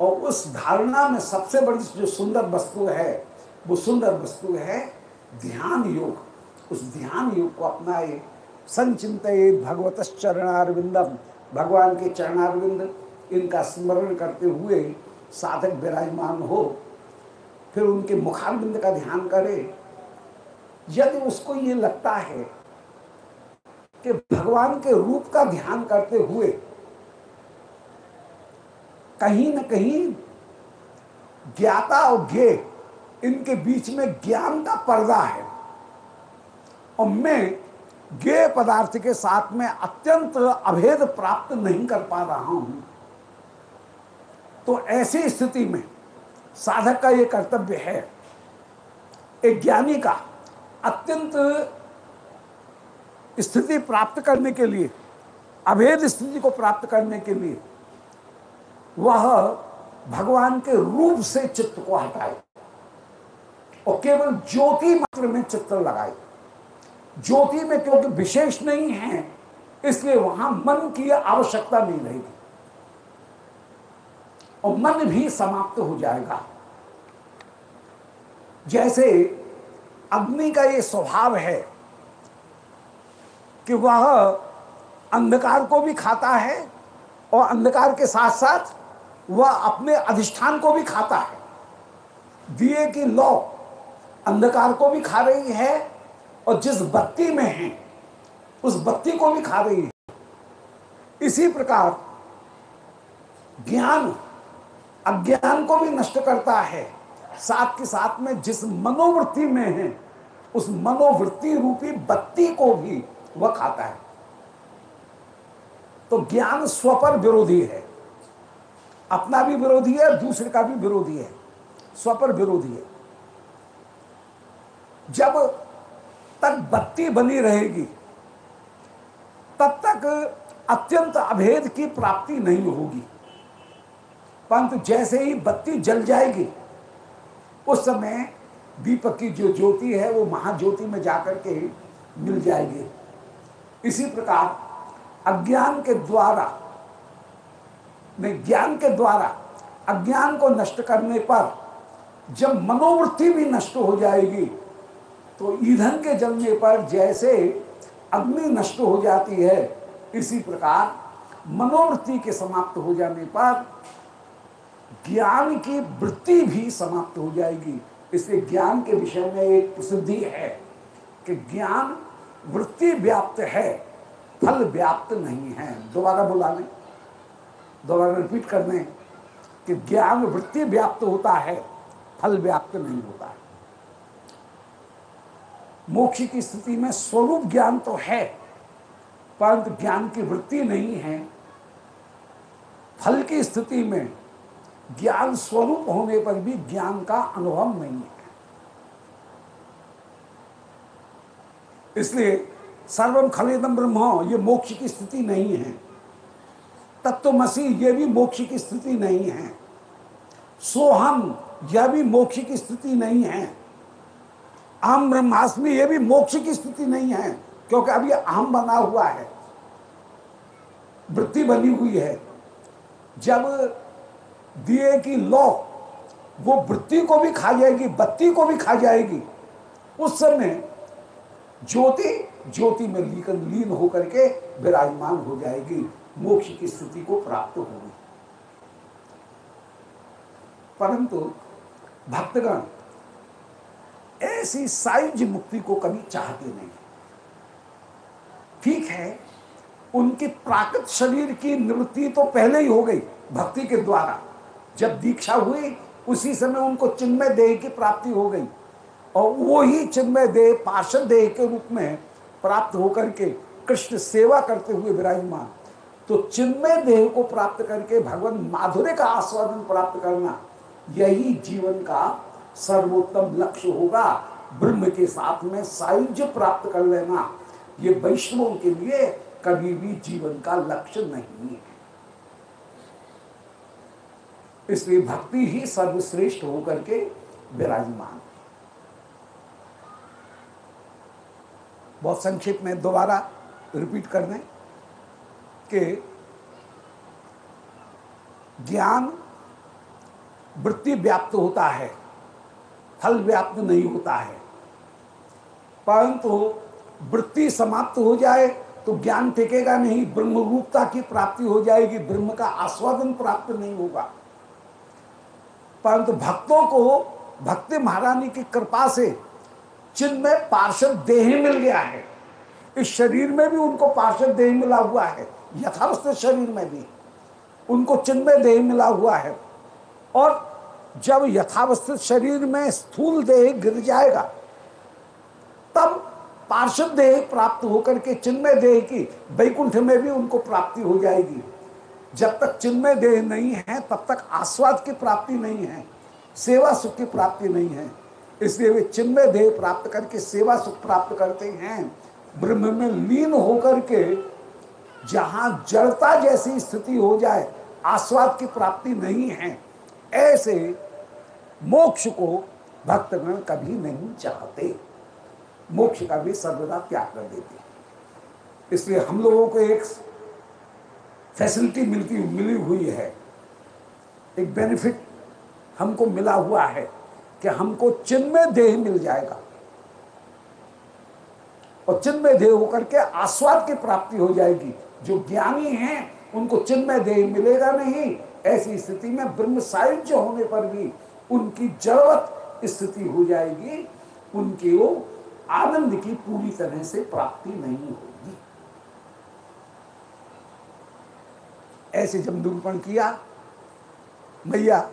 Speaker 1: और उस धारणा में सबसे बड़ी जो सुंदर वस्तु है, वो सुंदर वस्तु है ध्यान योग। उस ध्यान योग को अपनाए। संचिंत भगवत चरणारविंदम भगवान के चरणारविंद इनका स्मरण करते हुए साधक विराजमान हो, फिर उनके मुखारविंद का ध्यान करे। यदि उसको ये लगता है कि भगवान के रूप का ध्यान करते हुए कहीं न कहीं ज्ञाता और ज्ञे इनके बीच में ज्ञान का पर्दा है। और मैं ज्ञेय पदार्थ के साथ में अत्यंत अभेद प्राप्त नहीं कर पा रहा हूँ। तो ऐसी स्थिति में साधक का यह कर्तव्य है। एक ज्ञानी का अत्यंत स्थिति प्राप्त करने के लिए, अभेद स्थिति को प्राप्त करने के लिए, वह भगवान के रूप से चित्त को हटाए और केवल ज्योति मात्र में चित्र लगाए। ज्योति में क्योंकि विशेष नहीं है, इसलिए वहाँ मन की आवश्यकता नहीं रहेगी। और मन भी समाप्त हो जाएगा। जैसे अग्नि का ये स्वभाव है कि वह अंधकार को भी खाता है और अंधकार के साथ साथ वह अपने अधिष्ठान को भी खाता है। दिए की लौ अंधकार को भी खा रही है और जिस बत्ती में है, उस बत्ती को भी खा रही है। इसी प्रकार ज्ञान, अज्ञान को भी नष्ट करता है। साथ के साथ में जिस मनोवृत्ति में है, उस मनोवृत्ति रूपी बत्ती को भी वह खाता है। तो ज्ञान स्वपर विरोधी है। अपना भी विरोधी है, दूसरे का भी विरोधी है। स्वपर विरोधी है। जब तक बत्ती बनी रहेगी, तब तक अत्यंत अभेद की प्राप्ति नहीं होगी। परंतु जैसे ही बत्ती जल जाएगी, उस समय दीपक की जो ज्योति है, वो महाज्योति में जाकर के ही मिल जाएगी। इसी प्रकार अज्ञान के द्वारा, नहीं, ज्ञान के द्वारा अज्ञान को नष्ट करने पर जब मनोवृत्ति भी नष्ट हो जाएगी तो ईंधन के जलने पर जैसे अग्नि नष्ट हो जाती है, इसी प्रकार मनोवृत्ति के समाप्त हो जाने पर ज्ञान की वृत्ति भी समाप्त हो जाएगी। इसलिए ज्ञान के विषय में एक प्रसिद्धि है कि ज्ञान वृत्ति व्याप्त है, फल व्याप्त नहीं है। दोबारा बुला लें दोबारा रिपीट कर दें कि ज्ञान वृत्ति व्याप्त होता है, फल व्याप्त नहीं होता है। मोक्ष की स्थिति में स्वरूप ज्ञान तो है, परंतु ज्ञान की वृत्ति नहीं है। फल की स्थिति में ज्ञान स्वरूप होने पर भी ज्ञान का अनुभव नहीं है। इसलिए सर्वम खलेदम ब्रह्म ये मोक्ष की स्थिति नहीं है। तत्वमसी ये भी मोक्ष की स्थिति नहीं है। सोहम, यह भी मोक्ष की स्थिति नहीं है। अहम ब्रह्मास्मि, ये भी मोक्ष की स्थिति नहीं है, क्योंकि अभी अहम बना हुआ है। वृत्ति बनी हुई है। जब दिए की लौ, वो वृत्ति को भी खा जाएगी, बत्ती को भी खा जाएगी, उस समय ज्योति ज्योति में लीन लीन होकर के विराजमान हो जाएगी। मोक्ष की स्थिति को प्राप्त होगी। परंतु भक्तगण, ऐसी साइज़ मुक्ति को कभी चाहते नहीं। ठीक है, उनकी प्राकृत शरीर की निवृत्ति तो पहले ही हो गई भक्ति के द्वारा। जब दीक्षा हुई, उसी समय उनको चिन्मय देह की प्राप्ति हो गई। और वो ही चिन्मय देह पार्षद देह के रूप में प्राप्त होकर के कृष्ण सेवा करते हुए विराजमान तो चिन्मय देह को प्राप्त करके भगवान माधुर्य का आस्वादन प्राप्त करना, यही जीवन का सर्वोत्तम लक्ष्य होगा। ब्रह्म के साथ में सायुज्य प्राप्त कर लेना, ये वैष्णवों के लिए कभी भी जीवन का लक्ष्य नहीं है। इसलिए भक्ति ही सर्वश्रेष्ठ होकर के विराजमान। बहुत संक्षिप्त में दोबारा रिपीट कर दें कि ज्ञान वृत्ति व्याप्त होता है, फल व्याप्त नहीं होता है। परंतु वृत्ति समाप्त हो जाए तो ज्ञान टिकेगा नहीं ब्रह्म रूपता की प्राप्ति हो जाएगी, ब्रह्म का आस्वादन प्राप्त नहीं होगा। परंतु भक्तों को, भक्ति महारानी की कृपा से चिन्मय पार्षद देह मिल गया है, इस शरीर में भी उनको पार्षद देह मिला हुआ है यथावस्थित शरीर में भी उनको चिन्मय देह मिला हुआ है। और जब यथावस्थित शरीर में स्थूल देह गिर जाएगा, तब पार्षद देह प्राप्त होकर के चिन्मय देह की वैकुंठ में भी उनको प्राप्ति हो जाएगी। जब तक चिन्मय देह नहीं है, तब तक आस्वाद की प्राप्ति नहीं है, सेवा सुख की प्राप्ति नहीं है। इसलिए वे चिन्मय देह प्राप्त करके, सेवा सुख प्राप्त करते हैं। ब्रह्म में लीन होकर के जहाँ जड़ता जैसी स्थिति हो जाए, आस्वाद की प्राप्ति नहीं है, ऐसे मोक्ष को भक्तगण कभी नहीं चाहते। मोक्ष का भी सर्वदा त्याग कर देते इसलिए हम लोगों को एक फैसिलिटी मिलती, मिली हुई है। एक बेनिफिट हमको मिला हुआ है। कि हमको चिन्मय देह मिल जाएगा। और चिन्मय देह होकर के आस्वाद की प्राप्ति हो जाएगी। जो ज्ञानी हैं, उनको चिन्मय देह मिलेगा नहीं। ऐसी स्थिति में ब्रह्म सायुज्य होने पर भी उनकी ज़रूरत स्थिति हो जाएगी। उनके वो आनंद की पूरी तरह से प्राप्ति नहीं होगी। ऐसे जब निरूपण किया भैया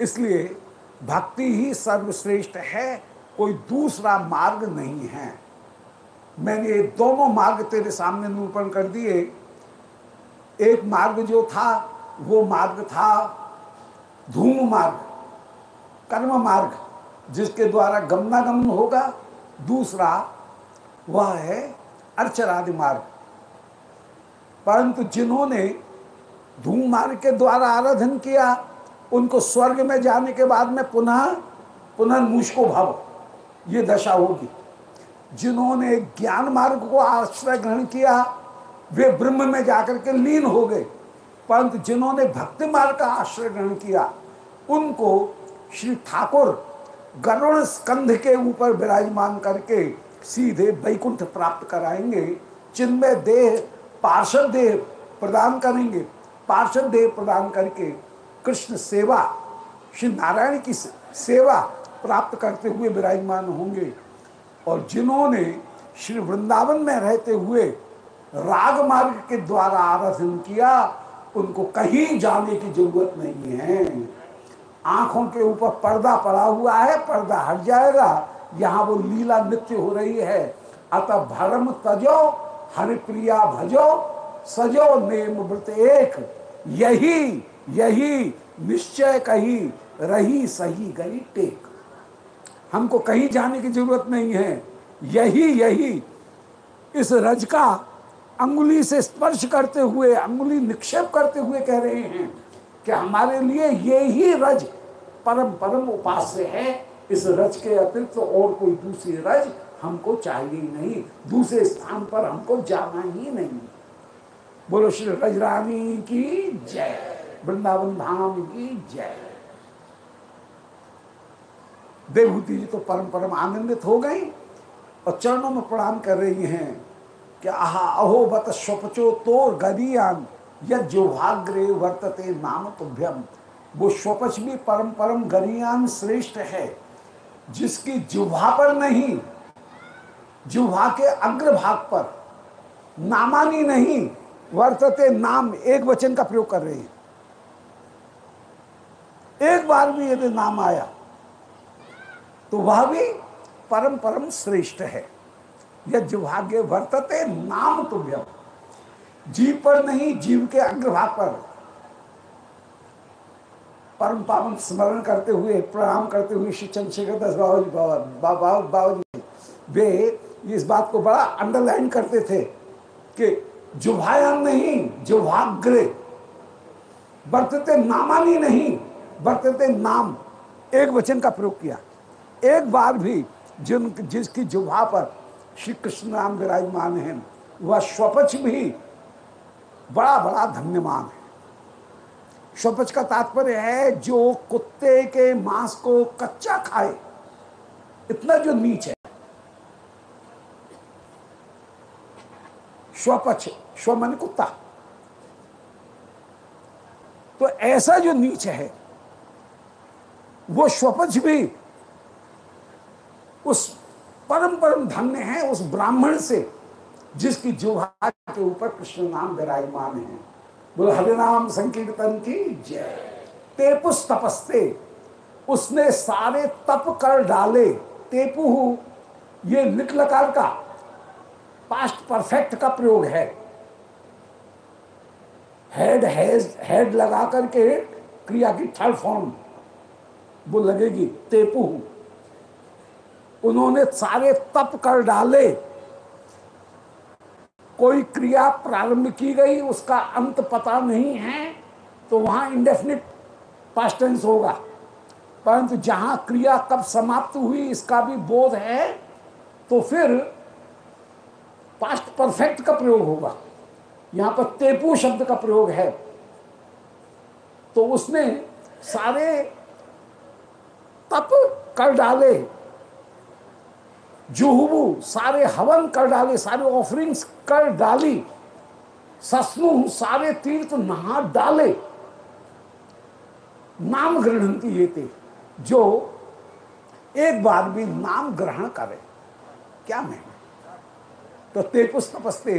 Speaker 1: इसलिए भक्ति ही सर्वश्रेष्ठ है, कोई दूसरा मार्ग नहीं है। मैंने ये दोनों मार्ग तेरे सामने निरूपण कर दिए। एक मार्ग जो था, वो मार्ग था धूम मार्ग, कर्म मार्ग, जिसके द्वारा गमनागमन होगा। दूसरा, वह है अर्चरादि मार्ग। परंतु जिन्होंने धूम मार्ग के द्वारा आराधन किया उनको स्वर्ग में जाने के बाद में पुनः पुनः मुझको भव। ये दशा होगी। जिन्होंने ज्ञान मार्ग को आश्रय ग्रहण किया, वे ब्रह्म में जाकर के लीन हो गए। परंतु जिन्होंने भक्ति मार्ग का आश्रय ग्रहण किया, उनको श्री ठाकुर गरुण स्कंध के ऊपर विराजमान करके सीधे वैकुंठ प्राप्त कराएँगे चिन्मय देह, पार्षद देह प्रदान करेंगे। पार्षद देह प्रदान करके कृष्ण सेवा, श्री नारायण की सेवा प्राप्त करते हुए विराजमान होंगे। और जिन्होंने श्री वृंदावन में रहते हुए राग मार्ग के द्वारा आराधन किया, उनको कहीं जाने की ज़रूरत नहीं है। आँखों के ऊपर पर्दा पड़ा हुआ है, पर्दा हट जाएगा, यहाँ वो लीला नृत्य हो रही है। अतः भरम तजो हरि प्रिया भजो, सजो नेम व्रत एक, यही यही निश्चय कही, रही सही गई टेक। हमको कहीं जाने की ज़रूरत नहीं है। यही यही इस रज का अंगुली से स्पर्श करते हुए, अंगुली निक्षेप करते हुए कह रहे हैं कि हमारे लिए ये ही रज परम परम उपास्य है। इस रज के अतिरिक्त तो और कोई दूसरी रज हमको चाहिए नहीं। दूसरे स्थान पर हमको जाना ही नहीं। बोलो श्री रजरानी की जय। वृंदावन धाम की जय। देवभूति जी तो परम परम आनंदित हो गई और चरणों में प्रणाम कर रही हैं कि आहा, अहो बत स्वपचो तोर गदियान यद वर्तते नाम तुभ्यम। वो स्वपच भी परम परम गरियान श्रेष्ठ है, जिसकी जुभा पर नहीं जुभा के अग्रभाग पर नामानी नहीं, वर्तते नाम एक वचन का प्रयोग कर रहे हैं। एक बार भी यदि नाम आया तो वह भी परम परम श्रेष्ठ है। यह जुभाग्य वर्तते, नाम तुभ्यम। जीव पर नहीं, जीव के अग्रभाग पर। परम पावन स्मरण करते हुए, प्रणाम करते हुए श्री चंद्रशेखर दास बाबा जी बाबा वे इस बात को बड़ा अंडरलाइन करते थे कि जुभाया नहीं, जुभाग्रे, वर्तते नामानी नहीं। वर्तते नाम, एक वचन का प्रयोग किया। एक बार भी जिन, जिसकी जुभा पर श्री कृष्ण नाम विराजमान है, वह स्वपच भी बड़ा बड़ा धन्यमान है। स्वपच का तात्पर्य है, जो कुत्ते के मांस को कच्चा खाए, इतना जो नीच है। स्वपच स्व मन कुत्ता। तो ऐसा जो नीच है वो स्वपच भी उस परम परम धन्य है उस ब्राह्मण से, जिसकी जुहा के ऊपर कृष्ण नाम विराजमान है। बोलो, हरिनाम संकीर्तन की जय। तेपुस तपस्ते। उसने सारे तप कर डाले तेपु ये निकलकार का पास्ट परफेक्ट का प्रयोग है। हेड हैज़ हेड लगा करके क्रिया की थर्ड फॉर्म वो लगेगी, तेपु उन्होंने सारे तप कर डाले। कोई क्रिया प्रारंभ की गई, उसका अंत पता नहीं है तो वहाँ इंडेफिनिट पास्ट टेंस होगा। परंतु जहाँ क्रिया कब समाप्त हुई, इसका भी बोध है तो फिर पास्ट परफेक्ट का प्रयोग होगा। यहाँ पर तेपु शब्द का प्रयोग है। तो उसने सारे तप कर डाले। जुहबू सारे हवन कर डाले, सारे ऑफरिंग्स कर डाली। ससनु सारे तीर्थ नहा डाले। नाम ग्रहण ये थे, जो एक बार भी नाम ग्रहण करे। क्या मैं? तो तेपुस तपस्ते,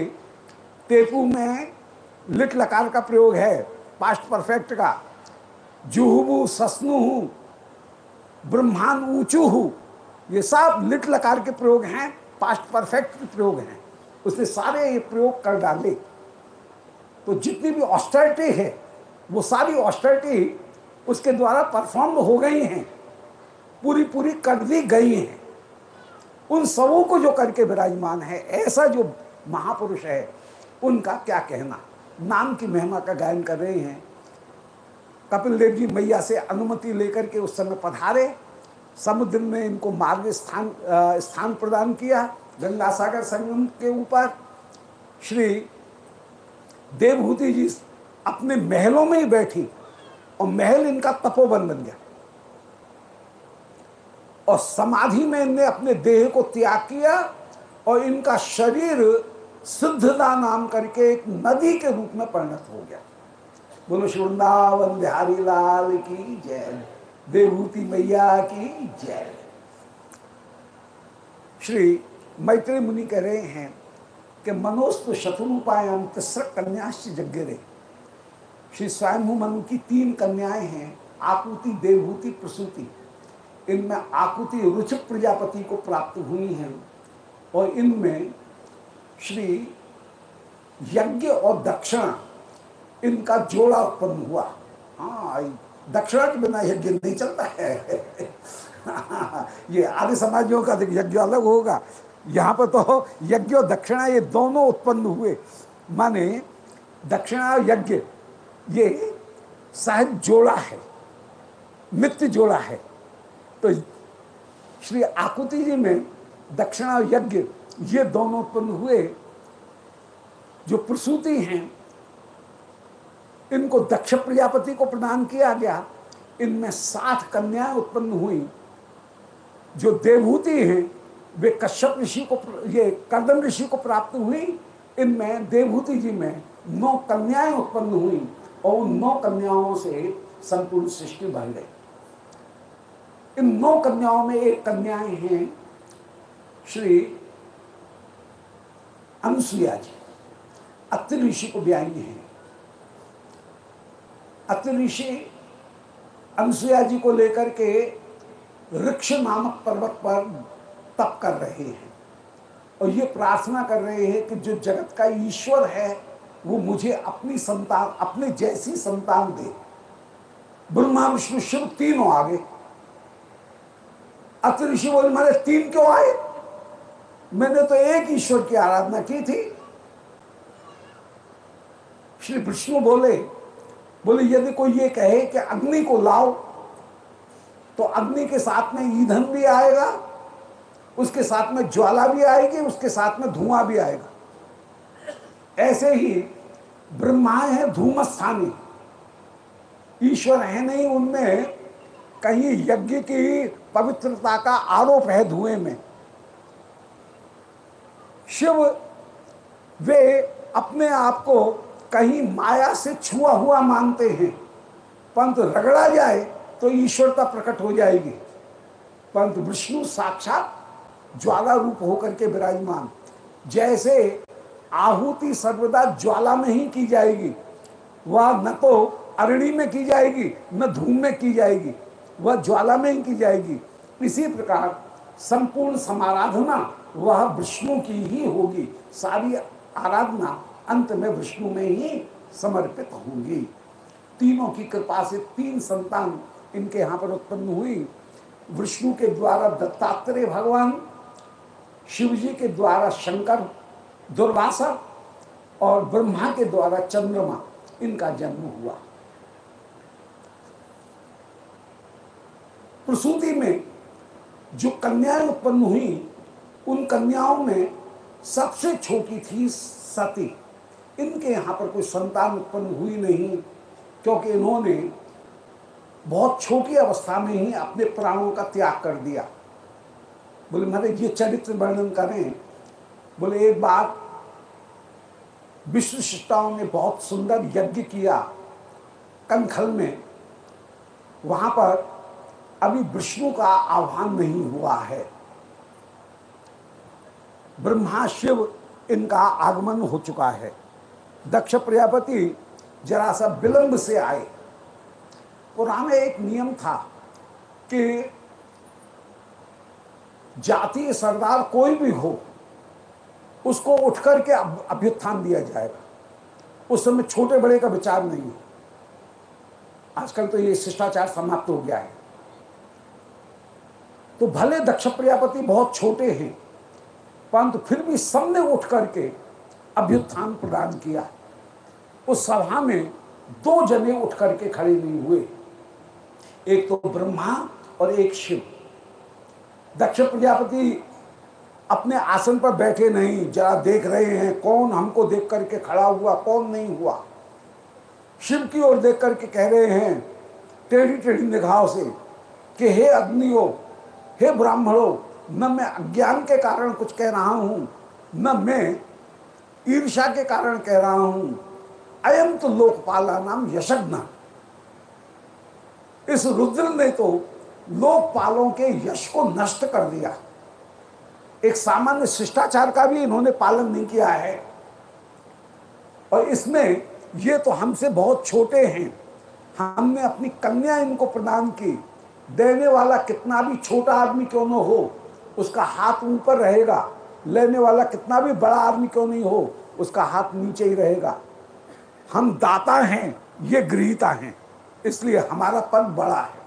Speaker 1: तेपु में लिट लकार का प्रयोग है, पास्ट परफेक्ट का। जुहबू ससनु ब्रह्मान ऊंचू ये सब लिट लकार के प्रयोग हैं पास्ट परफेक्ट के प्रयोग हैं। उसने सारे ये प्रयोग कर डाले। तो जितनी भी ऑस्टरिटी है, वो सारी ऑस्टरिटी उसके द्वारा परफॉर्म हो गई हैं। पूरी पूरी कर दी गई हैं। उन सबों को जो करके विराजमान है, ऐसा जो महापुरुष है, उनका क्या कहना? नाम की महिमा का गायन कर रहे हैं। कपिल देव जी मैया से अनुमति लेकर के उस समय पधारे। समुद्र में इनको मार्ग स्थान स्थान प्रदान किया गंगा सागर संगम के ऊपर। श्री देवभूति जी अपने महलों में ही बैठी और महल इनका तपोवन बन गया। और समाधि में इनने अपने देह को त्याग किया और इनका शरीर सिद्धदा नाम करके एक नदी के रूप में परिणत हो गया। बोलो वृंदावन बिहारी लाल की जय। देवभूति मैया की जय। श्री मैत्री मुनि कह रहे हैं कि मनोस्तु शत्रुपायाम तिस्र कन्याश्च जग्गरे। श्री स्वयं मनु की तीन कन्याएँ हैं, आकुति, देवभूति, प्रसूति। इनमें आकुति रुचिक प्रजापति को प्राप्त हुई हैं और इनमें श्री यज्ञ और दक्षिणा इनका जोड़ा उत्पन्न हुआ। हाँ दक्षिणा के बिना यज्ञ नहीं चलता है। ये आदि समाजियों का यज्ञ अलग होगा। यहाँ पर तो यज्ञ और दक्षिणा ये दोनों उत्पन्न हुए। माने दक्षिणा और यज्ञ, ये सहज जोड़ा है, मित्र जोड़ा है। तो श्री आकुति जी में दक्षिणा और यज्ञ, ये दोनों उत्पन्न हुए। जो प्रसूति हैं इनको दक्ष प्रजापति को प्रदान किया गया। इनमें सात कन्याएँ उत्पन्न हुई। जो देवभूति हैं, वे कश्यप ऋषि को ये कर्दम ऋषि को प्राप्त हुई। इनमें देवभूति जी में नौ कन्याएँ उत्पन्न हुई और उन नौ कन्याओं से संपूर्ण सृष्टि बन गई। इन नौ कन्याओं में एक कन्याएँ हैं श्री अनुसुईया जी। अत्रि ऋषि को ब्याई हैं। अत्रि ऋषि अनुसुईया जी को लेकर के वृक्ष नामक पर्वत पर तप कर रहे हैं। और ये प्रार्थना कर रहे हैं कि जो जगत का ईश्वर है, वो मुझे अपनी संतान, अपने जैसी संतान दे। ब्रह्मा विष्णु शिव तीनों आगे। अत्र ऋषि बोले, मारे, तीन क्यों आए? मैंने तो एक ईश्वर की आराधना की थी। श्री विष्णु बोले बोले, यदि कोई ये कहे कि अग्नि को लाओ तो अग्नि के साथ में ईंधन भी आएगा, उसके साथ में ज्वाला भी आएगी, उसके साथ में धुआँ भी आएगा। ऐसे ही ब्रह्मा है धूमस्थानी। ईश्वर है नहीं, उनमें कहीं यज्ञ की पवित्रता का आरोप है धुएँ में। शिव, वे अपने आप को कहीं माया से छुआ हुआ मानते हैं। परंतु रगड़ा जाए तो ईश्वरता प्रकट हो जाएगी। परंतु विष्णु साक्षात ज्वाला रूप होकर के विराजमान। जैसे आहुति सर्वदा ज्वाला में ही की जाएगी। वह न तो अरणी में की जाएगी, न धूम में की जाएगी, वह ज्वाला में ही की जाएगी। इसी प्रकार संपूर्ण समाराधना वह विष्णु की ही होगी। सारी आराधना अंत में विष्णु में ही समर्पित होंगी। तीनों की कृपा से तीन संतान इनके यहाँ पर उत्पन्न हुई। विष्णु के द्वारा दत्तात्रेय भगवान शिव जी के द्वारा शंकर, दुर्वासा और ब्रह्मा के द्वारा चंद्रमा इनका जन्म हुआ। प्रसूति में जो कन्याएँ उत्पन्न हुई, उन कन्याओं में सबसे छोटी थी सती। इनके यहाँ पर कोई संतान उत्पन्न हुई नहीं, क्योंकि इन्होंने बहुत छोटी अवस्था में ही अपने प्राणों का त्याग कर दिया। बोले महाराज ये चरित्र वर्णन करें। बोले, एक बार विश्व शिष्टाओं ने बहुत सुंदर यज्ञ किया कंखल में। वहाँ पर अभी विष्णु का आह्वान नहीं हुआ है। ब्रह्मा शिव इनका आगमन हो चुका है। दक्ष प्रजापति जरा सा विलंब से आए। पुराने एक नियम था कि जातीय सरदार कोई भी हो, उसको उठ करके अभ्युत्थान दिया जाएगा। उस समय छोटे बड़े का विचार नहीं हो। आजकल तो ये शिष्टाचार समाप्त हो गया है। तो भले दक्ष प्रजापति बहुत छोटे हैं, परंतु फिर भी सबने उठ करके अभ्युत्थान प्रदान किया। उस सभा में दो जने उठ करके खड़े नहीं हुए। एक तो ब्रह्मा और एक शिव। दक्ष प्रजापति अपने आसन पर बैठे नहीं, जरा देख रहे हैं, कौन हमको देख करके खड़ा हुआ, कौन नहीं हुआ। शिव की ओर देख करके कह रहे हैं, टेढ़ी टेढ़ी निगाहों से कि हे अग्नियो, हे ब्राह्मणों, न मैं अज्ञान के कारण कुछ कह रहा हूँ, न मैं ईर्षा के कारण कह रहा हूँ। अयम तो लोकपाला नाम यशग्न। इस रुद्र ने तो लोकपालों के यश को नष्ट कर दिया। एक सामान्य शिष्टाचार का भी इन्होंने पालन नहीं किया है। और इसमें ये तो हमसे बहुत छोटे हैं। हमने अपनी कन्या इनको प्रदान की। देने वाला कितना भी छोटा आदमी क्यों न हो, उसका हाथ ऊपर रहेगा। लेने वाला कितना भी बड़ा आदमी क्यों नहीं हो, उसका हाथ नीचे ही रहेगा। हम दाता हैं, ये गृहिता हैं, इसलिए हमारा पन बड़ा है।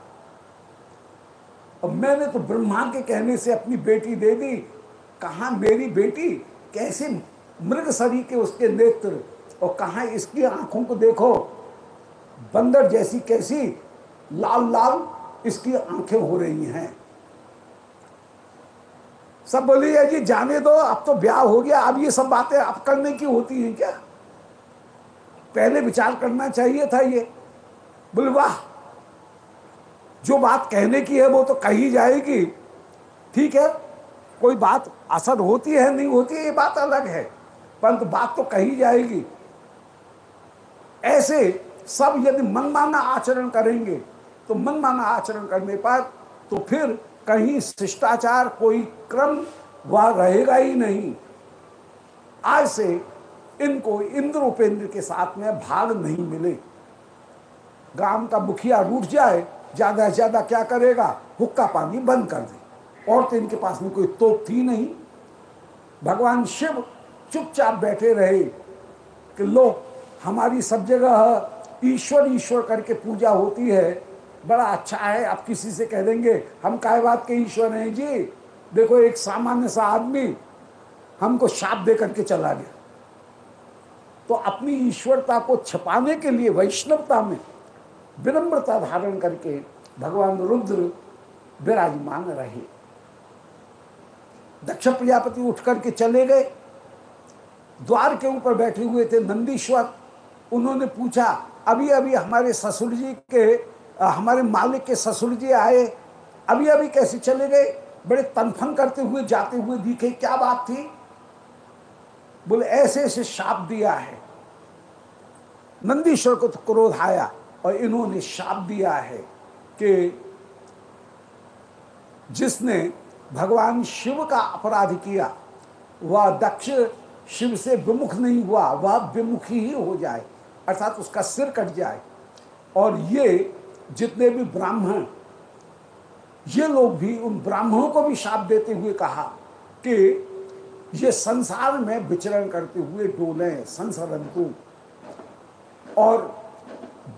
Speaker 1: और मैंने तो ब्रह्मा के कहने से अपनी बेटी दे दी। कहा, मेरी बेटी, कैसे मृग शरीर के उसके नेत्र और कहा, इसकी आँखों को देखो। बंदर जैसी कैसी, लाल लाल इसकी आँखें हो रही हैं। सब बोलिए जी जाने दो, अब तो ब्याह हो गया, अब ये सब बातें अब करने की होती हैं क्या? पहले विचार करना चाहिए था ये। बोले, वाह, जो बात कहने की है वो तो कही जाएगी। ठीक है, कोई बात असर होती है, नहीं होती है, ये बात अलग है, परंतु बात तो कही जाएगी। ऐसे सब यदि मनमाना आचरण करेंगे तो मनमाना आचरण करने पर तो फिर कहीं शिष्टाचार कोई क्रम वह रहेगा ही नहीं। आज से इनको इंद्र उपेंद्र के साथ में भाग नहीं मिले। ग्राम का मुखिया रूठ जाए, ज़्यादा से ज़्यादा क्या करेगा? हुक्का पानी बंद कर दे। और तो इनके पास में कोई तोप थी नहीं। भगवान शिव चुपचाप बैठे रहे कि लो, हमारी सब जगह ईश्वर ईश्वर करके पूजा होती है। बड़ा अच्छा है, आप किसी से कह देंगे, हम काय बात के ईश्वर हैं जी? देखो, एक सामान्य सा आदमी हमको शाप दे करके चला गया। तो अपनी ईश्वरता को छपाने के लिए, वैष्णवता में विनम्रता धारण करके भगवान रुद्र विराजमान रहे। दक्ष प्रजापति उठ करके चले गए। द्वार के ऊपर बैठे हुए थे नंदीश्वर। उन्होंने पूछा, अभी अभी हमारे ससुर जी के, हमारे मालिक के ससुर जी आए। अभी अभी कैसे चले गए? बड़े तनफन करते हुए, जाते हुए दिखे। क्या बात थी? बोले, ऐसे ऐसे शाप दिया है। नंदीश्वर को तो क्रोध आया और इन्होंने शाप दिया है कि जिसने भगवान शिव का अपराध किया, वह दक्ष शिव से विमुख नहीं हुआ, वह विमुखी ही हो जाए, अर्थात उसका सिर कट जाए। और ये जितने भी ब्राह्मण, ये लोग भी उन ब्राह्मणों को भी शाप देते हुए कहा कि ये संसार में विचरण करते हुए डोले संसरंतु और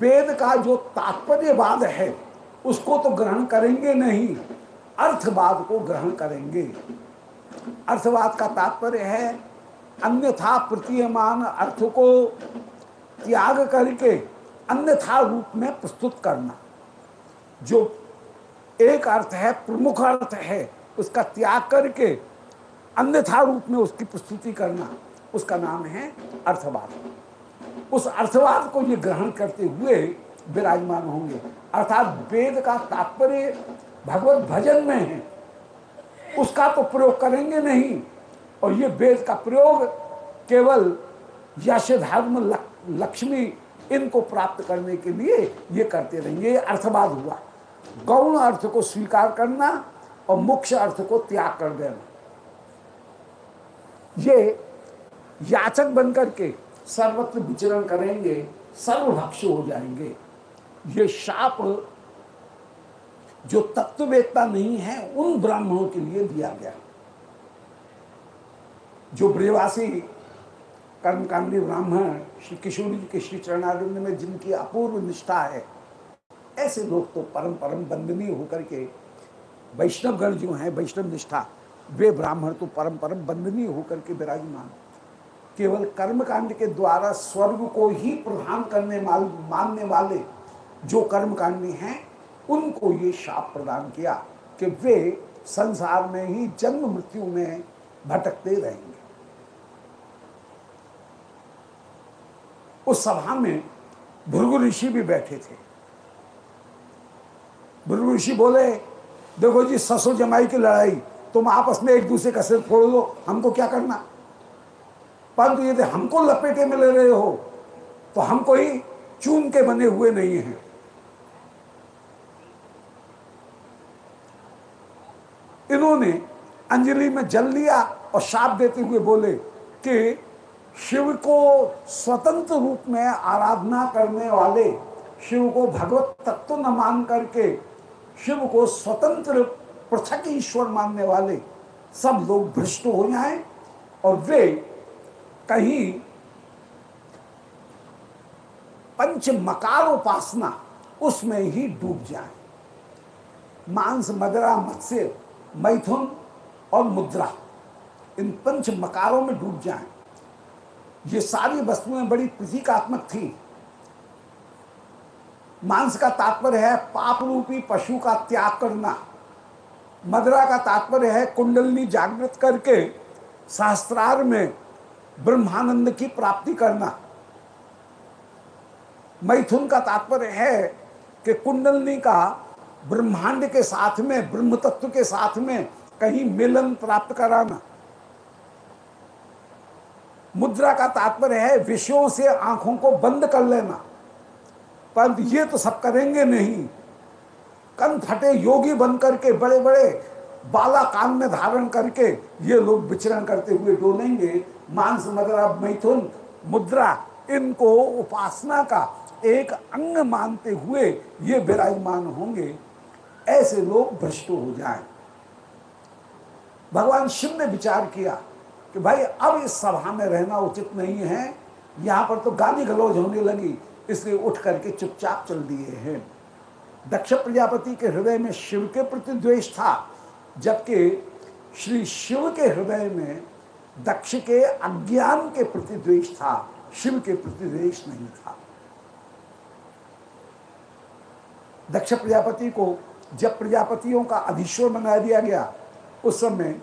Speaker 1: वेद का जो तात्पर्यवाद है, उसको तो ग्रहण करेंगे नहीं, अर्थवाद को ग्रहण करेंगे। अर्थवाद का तात्पर्य है, अन्यथा प्रतीयमान अर्थ को त्याग करके अन्यथा रूप में प्रस्तुत करना। जो एक अर्थ है, प्रमुख अर्थ है, उसका त्याग करके अन्यथा रूप में उसकी प्रस्तुति करना, उसका नाम है अर्थवाद। उस अर्थवाद को ये ग्रहण करते हुए विराजमान होंगे। अर्थात वेद का तात्पर्य भगवत भजन में है। उसका तो प्रयोग करेंगे नहीं, और ये वेद का प्रयोग केवल यश धर्म लक्ष्मी इनको प्राप्त करने के लिए ये करते रहेंगे। ये अर्थवाद हुआ। गौण अर्थ को स्वीकार करना और मुख्य अर्थ को त्याग कर देना। ये याचक बनकर के सर्वत्र विचरण करेंगे, सर्वभक्ष हो जाएँगे। ये शाप जो तत्ववेत्ता नहीं है, उन ब्राह्मणों के लिए दिया गया। जो ब्रेवासी कर्मकांडी ब्राह्मण, श्री किशोरी के श्री चरणारिंद में जिनकी अपूर्व निष्ठा है, ऐसे लोग तो परम परम बंदनीय होकर के वैष्णवगण जो हैं, वैष्णव निष्ठा वे ब्राह्मण तो परम परम बंदनीय होकर के विराजमान केवल कर्मकांड के द्वारा स्वर्ग को ही प्रधान करने माल, मानने वाले जो कर्मकांडी हैं उनको ये शाप प्रदान किया कि वे संसार में ही जन्म मृत्यु में भटकते रहेंगे। उस सभा में भृगु ऋषि भी बैठे थे। भृगु ऋषि बोले देखो जी ससुर जमाई की लड़ाई तुम आपस में एक दूसरे का सिर फोड़ लो, हमको क्या करना? परंतु यदि हमको लपेटे में ले रहे हो तो हम कोई चून के बने हुए नहीं हैं। इन्होंने अंजलि में जल लिया और शाप देते हुए बोले कि शिव को स्वतंत्र रूप में आराधना करने वाले शिव को भगवत तत्व न मान करके शिव को स्वतंत्र पृथक ईश्वर मानने वाले सब लोग भ्रष्ट हो जाए और वे कहीं पंच मकार उपासना उसमें ही डूब जाए। मांस मदरा मत्स्य, मैथुन और मुद्रा, इन पंच मकारों में डूब जाए। ये सारी वस्तुएँ बड़ी प्रतीकात्मक थी। मांस का तात्पर्य है पाप रूपी पशु का त्याग करना। मदरा का तात्पर्य है, कुंडलनी जागृत करके शास्त्रार में ब्रह्मानंद की प्राप्ति करना। मैथुन का तात्पर्य है कि कुंडलनी का ब्रह्मांड के साथ में ब्रह्म तत्व के साथ में कहीं मिलन प्राप्त कराना। मुद्रा का तात्पर्य है, विषयों से आँखों को बंद कर लेना। पर ये तो सब करेंगे नहीं। कन फटे योगी बन करके बड़े बड़े बाला कान में धारण करके ये लोग विचरण करते हुए डोलेंगे। मांस मदरा मैथुन मुद्रा, इनको उपासना का एक अंग मानते हुए ये विराजमान होंगे। ऐसे लोग भ्रष्ट हो जाएँ। भगवान शिव ने विचार किया कि भाई, अब इस सभा में रहना उचित नहीं है। यहाँ पर तो गाली गलौज होने लगी, इसलिए उठ करके चुपचाप चल दिए हैं। दक्ष प्रजापति के हृदय में शिव के प्रति द्वेष था, जबकि श्री शिव के हृदय में दक्ष के अज्ञान के प्रति द्वेष था, शिव के प्रति द्वेष नहीं था। दक्ष प्रजापति को जब प्रजापतियों का अधीश्वर बना दिया गया, उस समय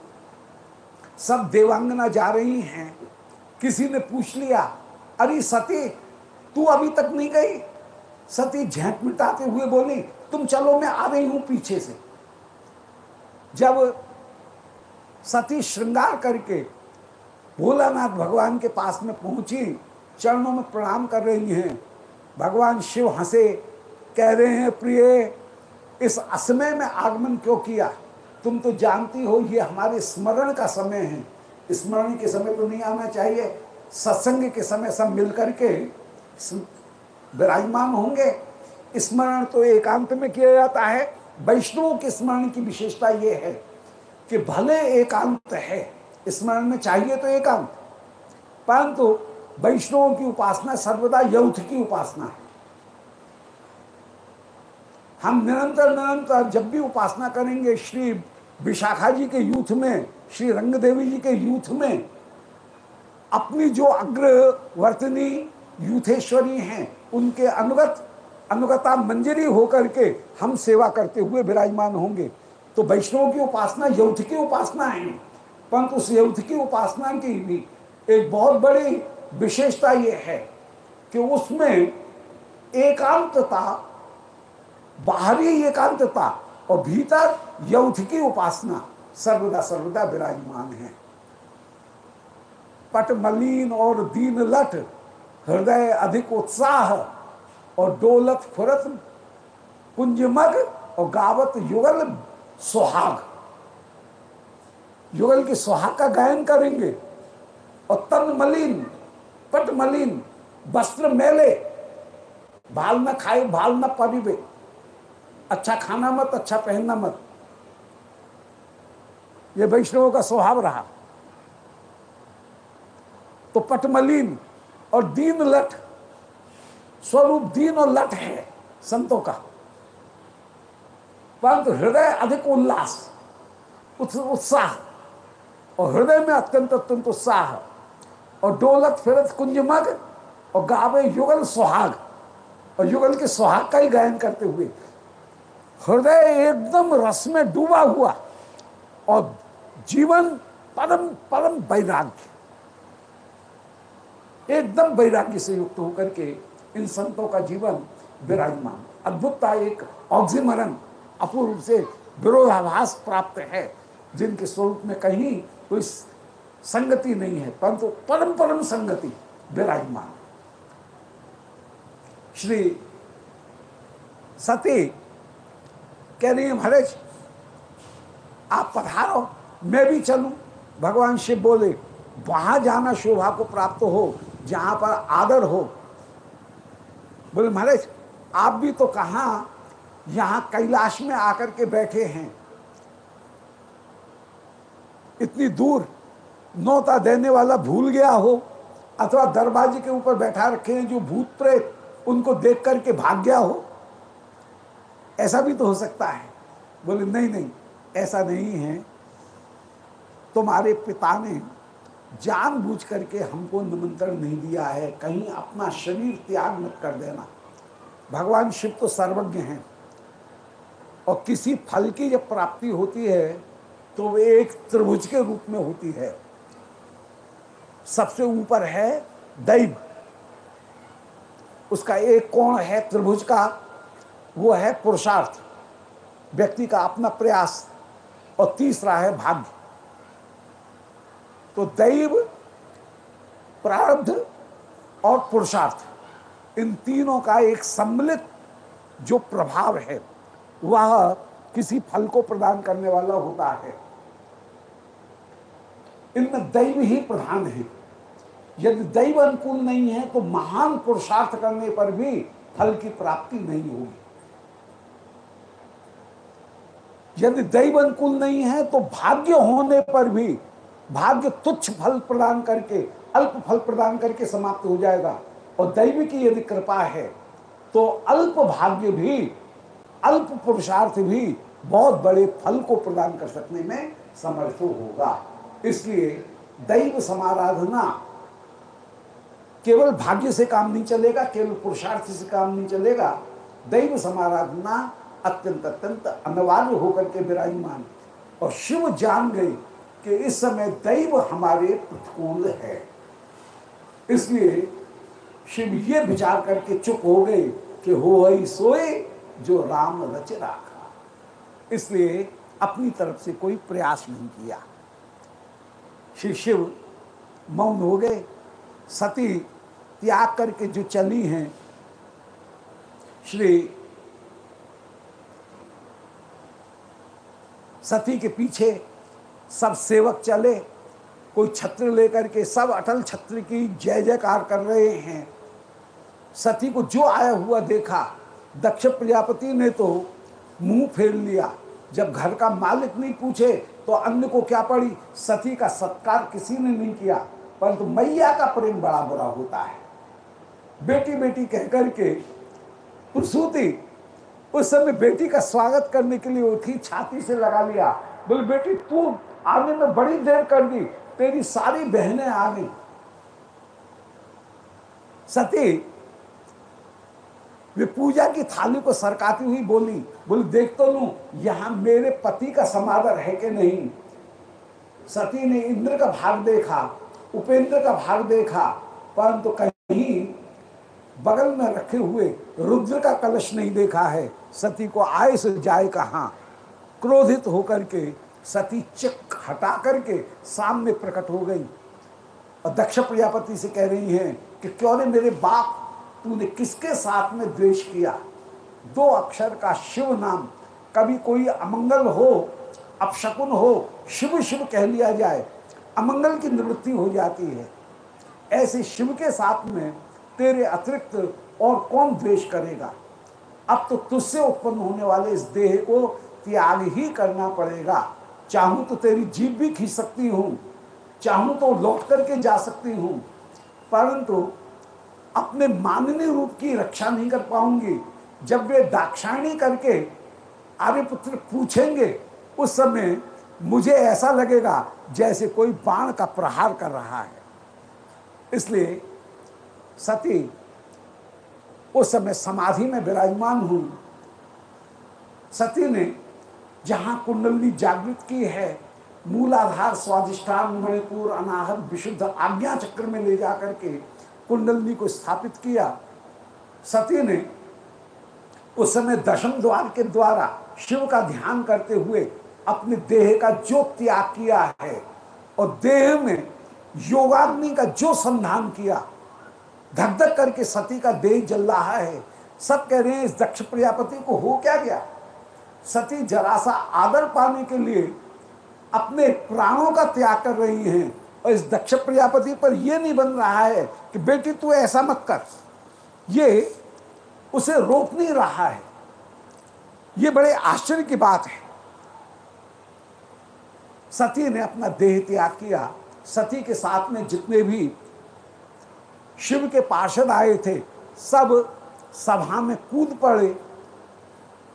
Speaker 1: सब देवांगना जा रही हैं। किसी ने पूछ लिया, अरे सती, तू अभी तक नहीं गई? सती झेंट मिटाते हुए बोली, तुम चलो, मैं आ रही हूँ पीछे से। जब सती श्रृंगार करके भोलानाथ भगवान के पास में पहुँची, चरणों में प्रणाम कर रही हैं, भगवान शिव हंसे, कह रहे हैं, प्रिय, इस असमय में आगमन क्यों किया? तुम तो जानती हो, ये हमारे स्मरण का समय है। स्मरण के समय तो नहीं आना चाहिए, सत्संग के समय सब मिल करके विराजमान होंगे। स्मरण तो एकांत में किया जाता है। वैष्णवों के स्मरण की विशेषता ये है कि भले एकांत है, स्मरण में चाहिए तो एकांत। परंतु वैष्णवों की उपासना सर्वदा यौथ की उपासना है। हम निरंतर निरंतर जब भी उपासना करेंगे, श्री विशाखा जी के यूथ में, श्री रंगदेवी जी के यूथ में, अपनी जो अग्रवर्तनी यूथेश्वरी हैं उनके अनुगत अनुगता मंजरी होकर के हम सेवा करते हुए विराजमान होंगे। तो वैष्णव की उपासना यौथ की उपासना है। परंतु उस यौथ की उपासना की भी एक बहुत बड़ी विशेषता ये है कि उसमें एकांतता, बाहरी एकांतता और भीतर यौथ की उपासना सर्वदा सर्वदा विराजमान है। पट मलिन और दीन लट हृदय अधिक उत्साह और डोलत फुरत कुंजमग और गावत युगल सुहाग। युगल के सुहाग का गायन करेंगे और तन मलिन पट मलिन वस्त्र मेले। भाल न खाए भाल न परिवे। अच्छा खाना मत अच्छा पहनना मत। ये वैष्णवों का स्वभाव रहा। तो पटमलीन और दीन लठ, स्वरूप दीन और लठ है संतों का। परंतु हृदय अधिक उल्लास उत्साह, और हृदय में अत्यंत अत्यंत उत्साह, और डोलत फिरत कुंजमग, और गावे युगल सुहाग, और युगल के सुहाग का ही गायन करते हुए, हृदय एकदम रस में डूबा हुआ, और जीवन परम परम वैराग्य। एकदम वैराग्य से युक्त होकर के इन संतों का जीवन विराजमान। अद्भुतता एक ऑक्सीमरन अपूर्व से विरोधाभास प्राप्त है, जिनके स्वरूप में कहीं कोई संगति नहीं है, परंतु परम परम संगति विराजमान। श्री सती कह रही है, महाराज, आप पधारो, मैं भी चलूँ। भगवान शिव बोले, वहाँ जाना शोभा को प्राप्त हो जहाँ पर आदर हो। बोले, महाराज, आप भी तो कहा यहाँ कैलाश में आकर के बैठे हैं? इतनी दूर नौता देने वाला भूल गया हो, अथवा दरवाजे के ऊपर बैठा रखे हैं जो भूत प्रेत, उनको देख करके भाग गया हो? ऐसा भी तो हो सकता है। बोले, नहीं नहीं, ऐसा नहीं है। तुम्हारे पिता ने जानबूझ करके हमको निमंत्रण नहीं दिया है, कहीं अपना शरीर त्याग मत कर देना। भगवान शिव तो सर्वज्ञ हैं, और किसी फल की जब प्राप्ति होती है तो वे एक त्रिभुज के रूप में होती है। सबसे ऊपर है दैव। उसका एक कोण है त्रिभुज का, वो है पुरुषार्थ। व्यक्ति का अपना प्रयास, और तीसरा है भाग्य। तो दैव, प्रारब्ध और पुरुषार्थ, इन तीनों का एक सम्मिलित जो प्रभाव है, वह किसी फल को प्रदान करने वाला होता है। इनमें दैव ही प्रधान है। यदि दैव अनुकूल नहीं है तो महान पुरुषार्थ करने पर भी फल की प्राप्ति नहीं होगी। यदि दैव अनुकूल नहीं है तो भाग्य होने पर भी भाग्य तुच्छ फल प्रदान करके, अल्प फल प्रदान करके समाप्त हो जाएगा। और दैव की यदि कृपा है तो अल्प भाग्य भी, अल्प पुरुषार्थ भी बहुत बड़े फल को प्रदान कर सकने में समर्थ होगा। इसलिए दैव समाराधना केवल भाग्य से काम नहीं चलेगा, केवल पुरुषार्थ से काम नहीं चलेगा। दैव समाराधना अत्यंत अत्यंत अनिवार्य होकर के विराजमान। और शिव जान गए कि इस समय दैव हमारे प्रतिकूल है। इसलिए शिव ये विचार करके चुप हो गए कि हो ही सोए जो राम रच राखा। इसलिए अपनी तरफ़ से कोई प्रयास नहीं किया। श्री शिव मौन हो गए। सती त्याग करके जो चली हैं, श्री सती के पीछे सब सेवक चले, कोई छत्र लेकर के सब अटल छत्र की जय जयकार कर रहे हैं। सती को जो आया हुआ देखा, दक्ष प्रजापति ने तो मुँह फेर लिया। जब घर का मालिक नहीं पूछे तो अन्य को क्या पड़ी? सती का सत्कार किसी ने नहीं किया, परंतु तो मैया का प्रेम बड़ा बुरा होता है। बेटी बेटी कह करके प्रसूति, उस समय बेटी का स्वागत करने के लिए उठी, छाती से लगा लिया। बोले, बेटी, तू आने में बड़ी देर कर दी, तेरी सारी बहनें आ गई। सती, वे पूजा की थाली को सरकाती हुई बोली, बोले, देख तो लू, यहाँ मेरे पति का समादर है कि नहीं? सती ने इंद्र का भाग देखा, उपेंद्र का भाग देखा, परंतु कहीं बगल में रखे हुए रुद्र का कलश नहीं देखा है। सती को आय से जाए कहा? क्रोधित होकर के सती चिक हटा करके सामने प्रकट हो गई। और दक्ष प्रजापति से कह रही हैं कि क्यों ने मेरे बाप तूने किसके साथ में द्वेष किया? दो अक्षर का शिव नाम, कभी कोई अमंगल हो, अपशकुन हो, शिव शिव कह लिया जाए, अमंगल की निवृत्ति हो जाती है। ऐसे शिव के साथ में तेरे अतिरिक्त और कौन द्वेष करेगा? अब तो तुझसे उत्पन्न होने वाले इस देह को त्याग ही करना पड़ेगा। चाहूँ तो तेरी जीप भी खींच सकती हूँ, चाहूँ तो लौट करके जा सकती हूँ, परंतु अपने माननीय रूप की रक्षा नहीं कर पाऊँगी। जब वे दाक्षायणी करके आर्यपुत्र पूछेंगे, उस समय मुझे ऐसा लगेगा जैसे कोई बाण का प्रहार कर रहा है। इसलिए सती, उस समय समाधि में विराजमान हुई सती ने जहाँ कुंडली जागृत की है, मूलाधार स्वादिष्ठान मणिपुर अनाहत विशुद्ध आज्ञा चक्र में ले जा करके कुंडली को स्थापित किया। सती ने उस समय दशम द्वार के द्वारा शिव का ध्यान करते हुए अपने देह का जो त्याग किया है और देह में योगाग्नि का जो संधान किया धक धक करके सती का देह जल रहा है। सब कह रहे हैं, इस दक्ष प्रजापति को हो क्या गया? सती जरा सा आदर पाने के लिए अपने प्राणों का त्याग कर रही हैं और इस दक्ष प्रजापति पर यह नहीं बन रहा है कि बेटी तू ऐसा मत कर। ये, उसे रोक नहीं रहा है। ये बड़े आश्चर्य की बात है। सती ने अपना देह त्याग किया। सती के साथ में जितने भी शिव के पार्षद आए थे, सब सभा में कूद पड़े।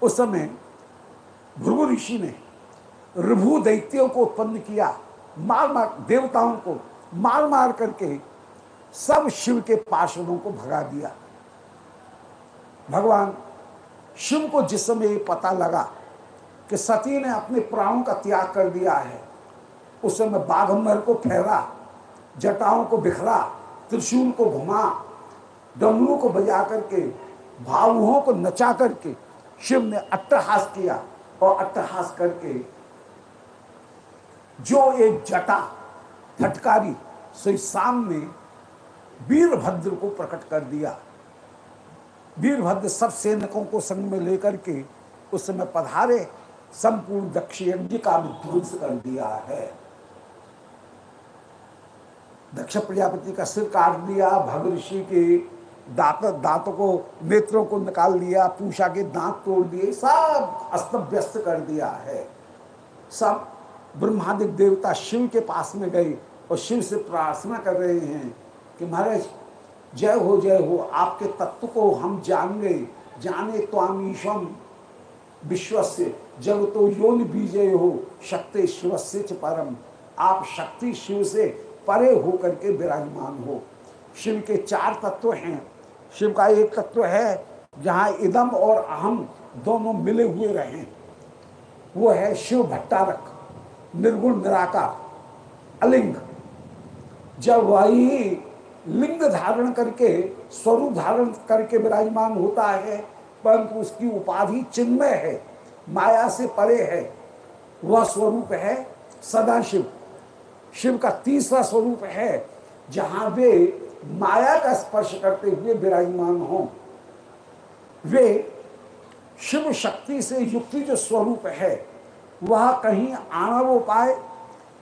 Speaker 1: उस समय भृगु ऋषि ने रिभु दैत्यों को उत्पन्न किया, मार मार, देवताओं को मार मार करके सब शिव के पार्षदों को भगा दिया। भगवान शिव को जिस समय पता लगा कि सती ने अपने प्राणों का त्याग कर दिया है, उस समय बाघम्बर को फेरा, जटाओं को बिखरा, त्रिशूल को घुमा, डमरू को बजा करके, भावुओं को नचा करके शिव ने अट्टहास किया। और अट्टहास करके जो एक जटा फटकारी सो सामने वीरभद्र को प्रकट कर दिया। वीरभद्र सब सैनिकों को संग में लेकर के उस समय पधारे, संपूर्ण दक्ष यज्ञ का विध्वंस कर दिया है। दक्ष प्रजापति का सिर काट दिया भग ऋषि के दांत, दांतों को, नेत्रों को निकाल दिया पूषा के दांत तोड़ दिए, सब अस्त व्यस्त कर दिया है। सब ब्रह्मादिक देवता शिव के पास में गए और शिव से प्रार्थना कर रहे हैं कि महाराज, जय हो जय हो, आपके तत्व को हम जान गए जाने त्वामीशम विश्व से जब तो योन बीजय हो, शक्ति शिव से परम। आप शक्ति शिव से परे होकर के विराजमान हो। शिव के चार तत्व हैं शिव का एक तत्व है, जहाँ इदम और अहम दोनों मिले हुए रहे वो है शिव भट्टारक, निर्गुण, निराकार, अलिंग। जब वही लिंग धारण करके, स्वरूप धारण करके विराजमान होता है, परंतु उसकी उपाधि चिन्मय है, माया से परे है, वह स्वरूप है सदाशिव। शिव का तीसरा स्वरूप है, जहाँ वे माया का स्पर्श करते हुए विराजमान हो। वे शिव शक्ति से युक्ति जो स्वरूप है, वह कहीं आणव उपाय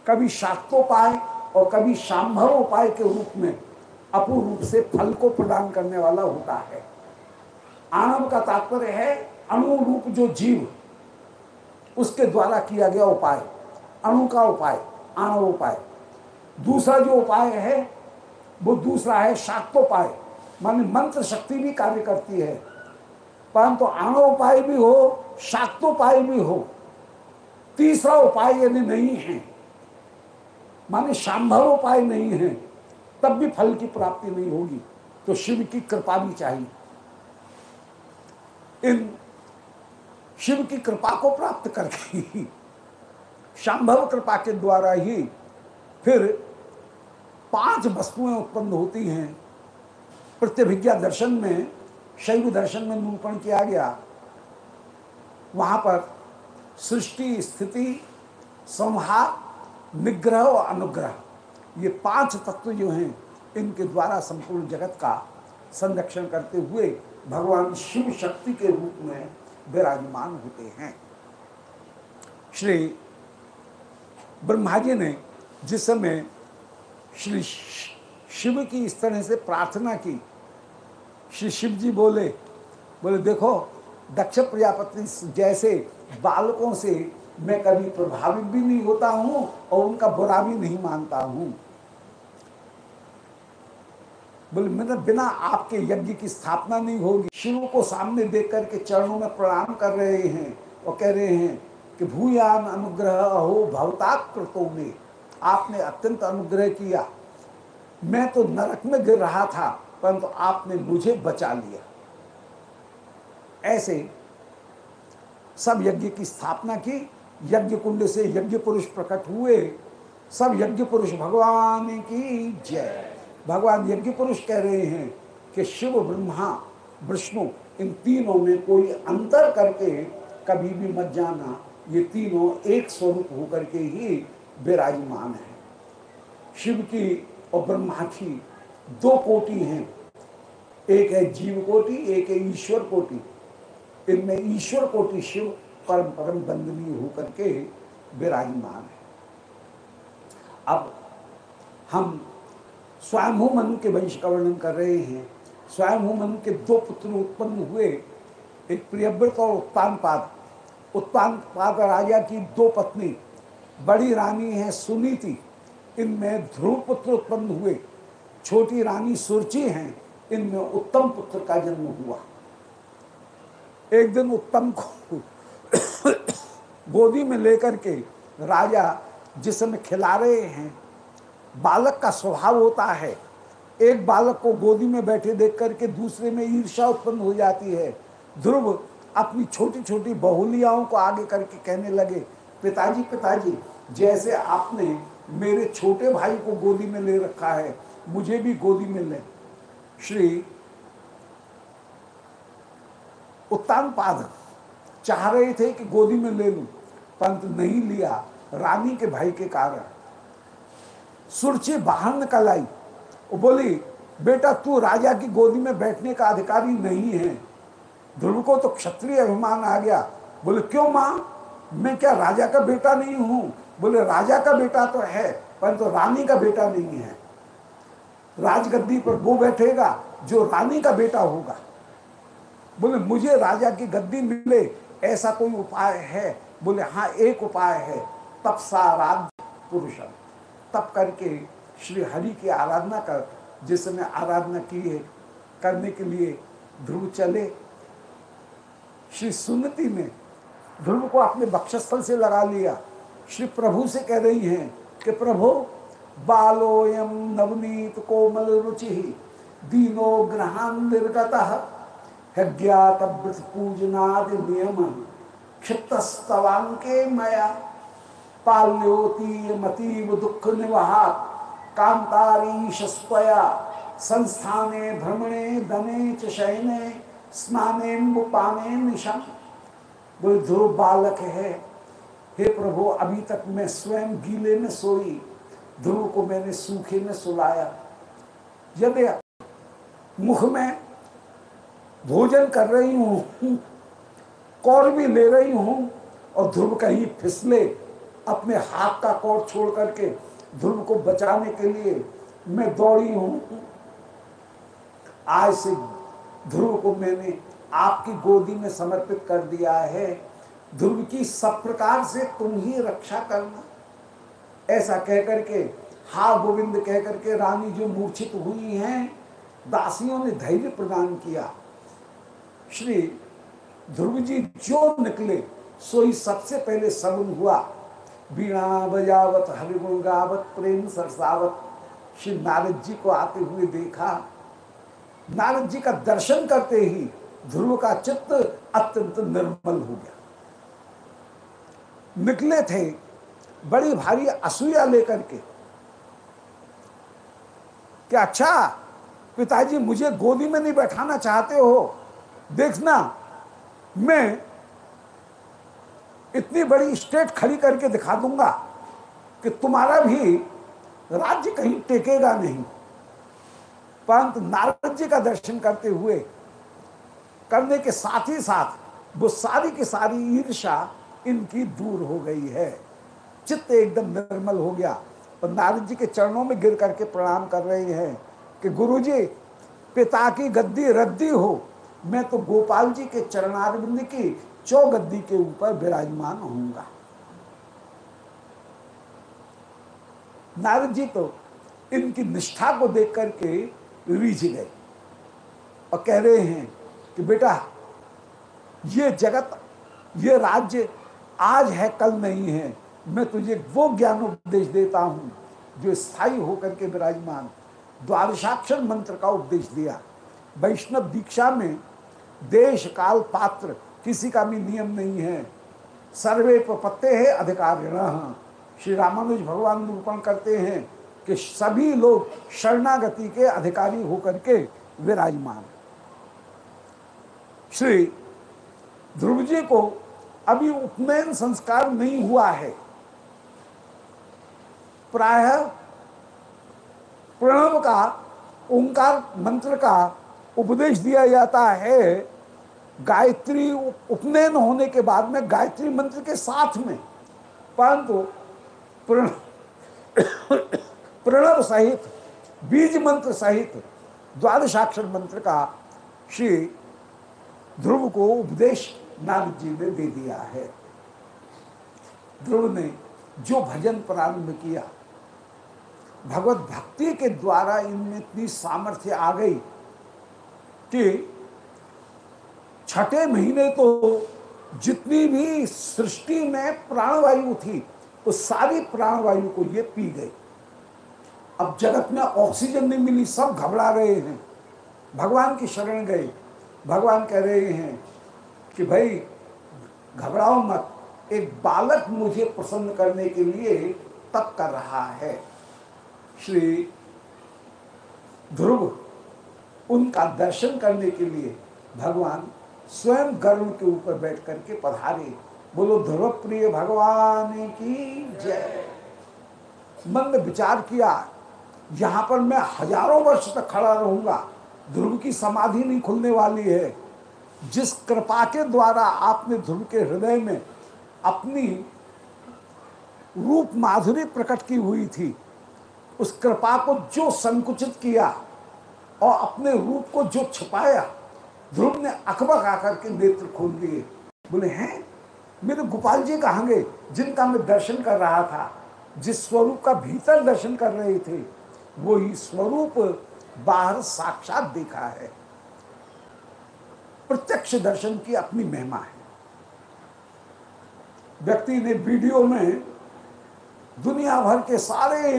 Speaker 1: कभी शाक्तोपाय और कभी शाम्भव उपाय के रूप में अपूर्ण रूप से फल को प्रदान करने वाला होता है। आणव का तात्पर्य है अणुरूप जो जीव, उसके द्वारा किया गया उपाय, अणु का उपाय आणव उपाय दूसरा जो उपाय है वो दूसरा है शाक्तोपाय माने मंत्र शक्ति भी कार्य करती है। परंतु तो आणव उपाय भी हो शाक्तोपाय भी हो, तीसरा उपाय यदि नहीं है, माने शाम्भव उपाय नहीं है, तब भी फल की प्राप्ति नहीं होगी। तो शिव की कृपा भी चाहिए। इन शिव की कृपा को प्राप्त करके ही शाम्भव कृपा के द्वारा ही फिर पाँच वस्तुएँ उत्पन्न होती हैं। प्रतिभिज्ञा दर्शन में, शैव दर्शन में निरूपण किया गया। वहाँ पर सृष्टि, स्थिति, संहार, निग्रह और अनुग्रह, ये पाँच तत्व जो हैं, इनके द्वारा संपूर्ण जगत का संरक्षण करते हुए भगवान शिव शक्ति के रूप में विराजमान होते हैं। श्री ब्रह्मा जी ने जिस समय श्री शिव की इस तरह से प्रार्थना की। श्री शिव जी बोले बोले, देखो, दक्ष प्रजापति जैसे बालकों से मैं कभी प्रभावित भी नहीं होता हूँ और उनका बुरा भी नहीं मानता हूँ। बोले, मैंने बिना आपके यज्ञ की स्थापना नहीं होगी। शिव को सामने देख करके चरणों में प्रणाम कर रहे हैं और कह रहे हैं कि, भूयान अनुग्रह हो भवताकृतों में। आपने अत्यंत अनुग्रह किया। मैं तो नरक में गिर रहा था, परंतु तो आपने मुझे बचा लिया। ऐसे सब यज्ञ की स्थापना की। यज्ञ कुंड से यज्ञ पुरुष प्रकट हुए। सब यज्ञ पुरुष भगवान की जय। भगवान यज्ञ पुरुष कह रहे हैं कि शिव, ब्रह्मा, विष्णु, इन तीनों में कोई अंतर करके कभी भी मत जाना। ये तीनों एक स्वरूप होकर के ही विराजमान है। शिव की और ब्रह्मा की दो कोटि हैं। एक है जीव कोटि, एक है ईश्वर कोटि। इनमें ईश्वर कोटि शिव परम परम बंदनीय होकर के विराजमान है। अब हम स्वयंभू मनु के वंश का वर्णन कर रहे हैं। स्वयंभू मनु के दो पुत्र उत्पन्न हुए। एक प्रियव्रत और उत्तान पाद उत्तान पाद राजा की दो पत्नी। बड़ी रानी है सुनीति। इनमें ध्रुव पुत्र उत्पन्न हुए। छोटी रानी सुरची हैं। इनमें उत्तम पुत्र का जन्म हुआ। एक दिन उत्तम को गोदी में लेकर के राजा जिस समय खिला रहे हैं, बालक का स्वभाव होता है। एक बालक को गोदी में बैठे देख करके दूसरे में ईर्षा उत्पन्न हो जाती है। ध्रुव अपनी छोटी छोटी बहुलियाओं को आगे करके कहने लगे पिताजी पिताजी, जैसे आपने मेरे छोटे भाई को गोदी में ले रखा है, मुझे भी गोदी में ले। श्री उत्तान पाद चाह रहे थे कि गोदी में ले लू परंतु नहीं लिया रानी के भाई के कारण। सुरची बाहर निकल आई। बोली, बेटा, तू राजा की गोदी में बैठने का अधिकारी नहीं है। ध्रुव को तो क्षत्रिय अभिमान आ गया। बोले, क्यों माँ? मैं क्या राजा का बेटा नहीं हूँ? बोले, राजा का बेटा तो है परंतु तो रानी का बेटा नहीं है। राजगद्दी पर वो बैठेगा जो रानी का बेटा होगा। बोले, मुझे राजा की गद्दी मिले, ऐसा कोई उपाय है? बोले हाँ एक उपाय है, तपसा राज्य पुरुषम। तप करके श्री हरि की आराधना कर, जिसने आराधना की है, करने के लिए ध्रुव चले। श्री सुनति ने ध्रुव को अपने बक्षस्थल से लगा लिया। श्री प्रभु से कह रही हैं कि प्रभु, बालोयम नवनीत कोमल रुचि, दीनो ग्रहान निर्गत ज्ञात पूजनादि नियम, क्षिप्तस्तवांके मया पाल्योतीय मतीव दुख निवहात कांतारीशस्वया संस्थाने भ्रमणे दने च शयने स्नाने पाने निशम। वो ध्रुव बालक है, हे प्रभु, अभी तक मैं स्वयं गीले में सोई, ध्रुव को मैंने सूखे में सुलाया। यदि मुख में भोजन कर रही हूँ, कौर भी ले रही हूँ, और ध्रुव कहीं फिसले, अपने हाथ का कौर छोड़ करके ध्रुव को बचाने के लिए मैं दौड़ी हूँ। आज से ध्रुव को मैंने आपकी गोदी में समर्पित कर दिया है। ध्रुव की सब प्रकार से तुम ही रक्षा करना। ऐसा कह करके हा गोविंद कह करके रानी जो मूर्छित हुई हैं, दासियों ने धैर्य प्रदान किया। श्री ध्रुव जी जो निकले सोई सबसे पहले सगुन हुआ। बीणा बजावत, हरिगुण गावत, प्रेम सरसावत, श्री नारद जी को आते हुए देखा। नारद जी का दर्शन करते ही ध्रुव का चित्त अत्यंत निर्मल हो गया। निकले थे बड़ी भारी असूया लेकर के। क्या अच्छा पिताजी मुझे गोदी में नहीं बैठाना चाहते हो। देखना, मैं इतनी बड़ी स्टेट खड़ी करके दिखा दूँगा कि तुम्हारा भी राज्य कहीं टेकेगा नहीं। परंतु नारद जी का दर्शन करते हुए करने के साथ ही साथ वो सारी की सारी ईर्षा इनकी दूर हो गई है। चित्त एकदम निर्मल हो गया। और नारद जी के चरणों में गिर करके प्रणाम कर रहे हैं कि गुरु जी पिता की गद्दी रद्दी हो। मैं तो गोपाल जी के चरणारविंद की चौगद्दी के ऊपर विराजमान होऊँगा। नारद जी तो इनकी निष्ठा को देख करके रीझ गए और कह रहे हैं कि बेटा, ये जगत, ये राज्य आज है, कल नहीं है। मैं तुझे वो ज्ञान उपदेश देता हूँ, जो स्थायी होकर के विराजमान। द्वादशाक्षर मंत्र का उपदेश दिया। वैष्णव दीक्षा में देश काल पात्र, किसी का भी नियम नहीं है। सर्वे पत्ते है अधिकार श्री रामानुज भगवान निरूपण करते हैं कि सभी लोग शरणागति के अधिकारी होकर के विराजमान। श्री ध्रुव जी को अभी उपनयन संस्कार नहीं हुआ है। प्राय प्रणव का, ओंकार मंत्र का उपदेश दिया जाता है गायत्री उपनयन होने के बाद में, गायत्री मंत्र के साथ में। परंतु प्रणव सहित, बीज मंत्र सहित, द्वादशाक्षर मंत्र का श्री ध्रुव को उपदेश नारद जी ने दे दिया है। ध्रुव ने जो भजन प्रारंभ किया, भगवत भक्ति के द्वारा इनमें इतनी सामर्थ्य आ गई कि छठे महीने तो जितनी भी सृष्टि में प्राणवायु थी, उस सारी प्राणवायु को ये पी गई। अब जगत में ऑक्सीजन नहीं मिली, सब घबरा रहे हैं। भगवान की शरण गए। भगवान कह रहे हैं कि भाई, घबराओ मत। एक बालक मुझे प्रसन्न करने के लिए तप कर रहा है। श्री ध्रुव, उनका दर्शन करने के लिए भगवान स्वयं गर्व के ऊपर बैठ करके पधारे। बोलो ध्रुव प्रिय भगवान की जय। मन में विचार किया, यहाँ पर मैं हज़ारों वर्ष तक खड़ा रहूँगा। ध्रुव की समाधि नहीं खुलने वाली है। जिस कृपा के द्वारा आपने ध्रुव के हृदय में अपनी रूप माधुरी प्रकट की हुई थी, उस कृपा को जो संकुचित किया और अपने रूप को जो छुपाया, ध्रुव ने अकबक आकर के नेत्र खोल दिए। बोले, हैं? मेरे गोपाल जी कहाँ गए? जिनका मैं दर्शन कर रहा था, जिस स्वरूप का भीतर दर्शन कर रहे थे वो ही स्वरूप बाहर साक्षात देखा है। प्रत्यक्ष दर्शन की अपनी महिमा है। व्यक्ति ने वीडियो में दुनिया भर के सारे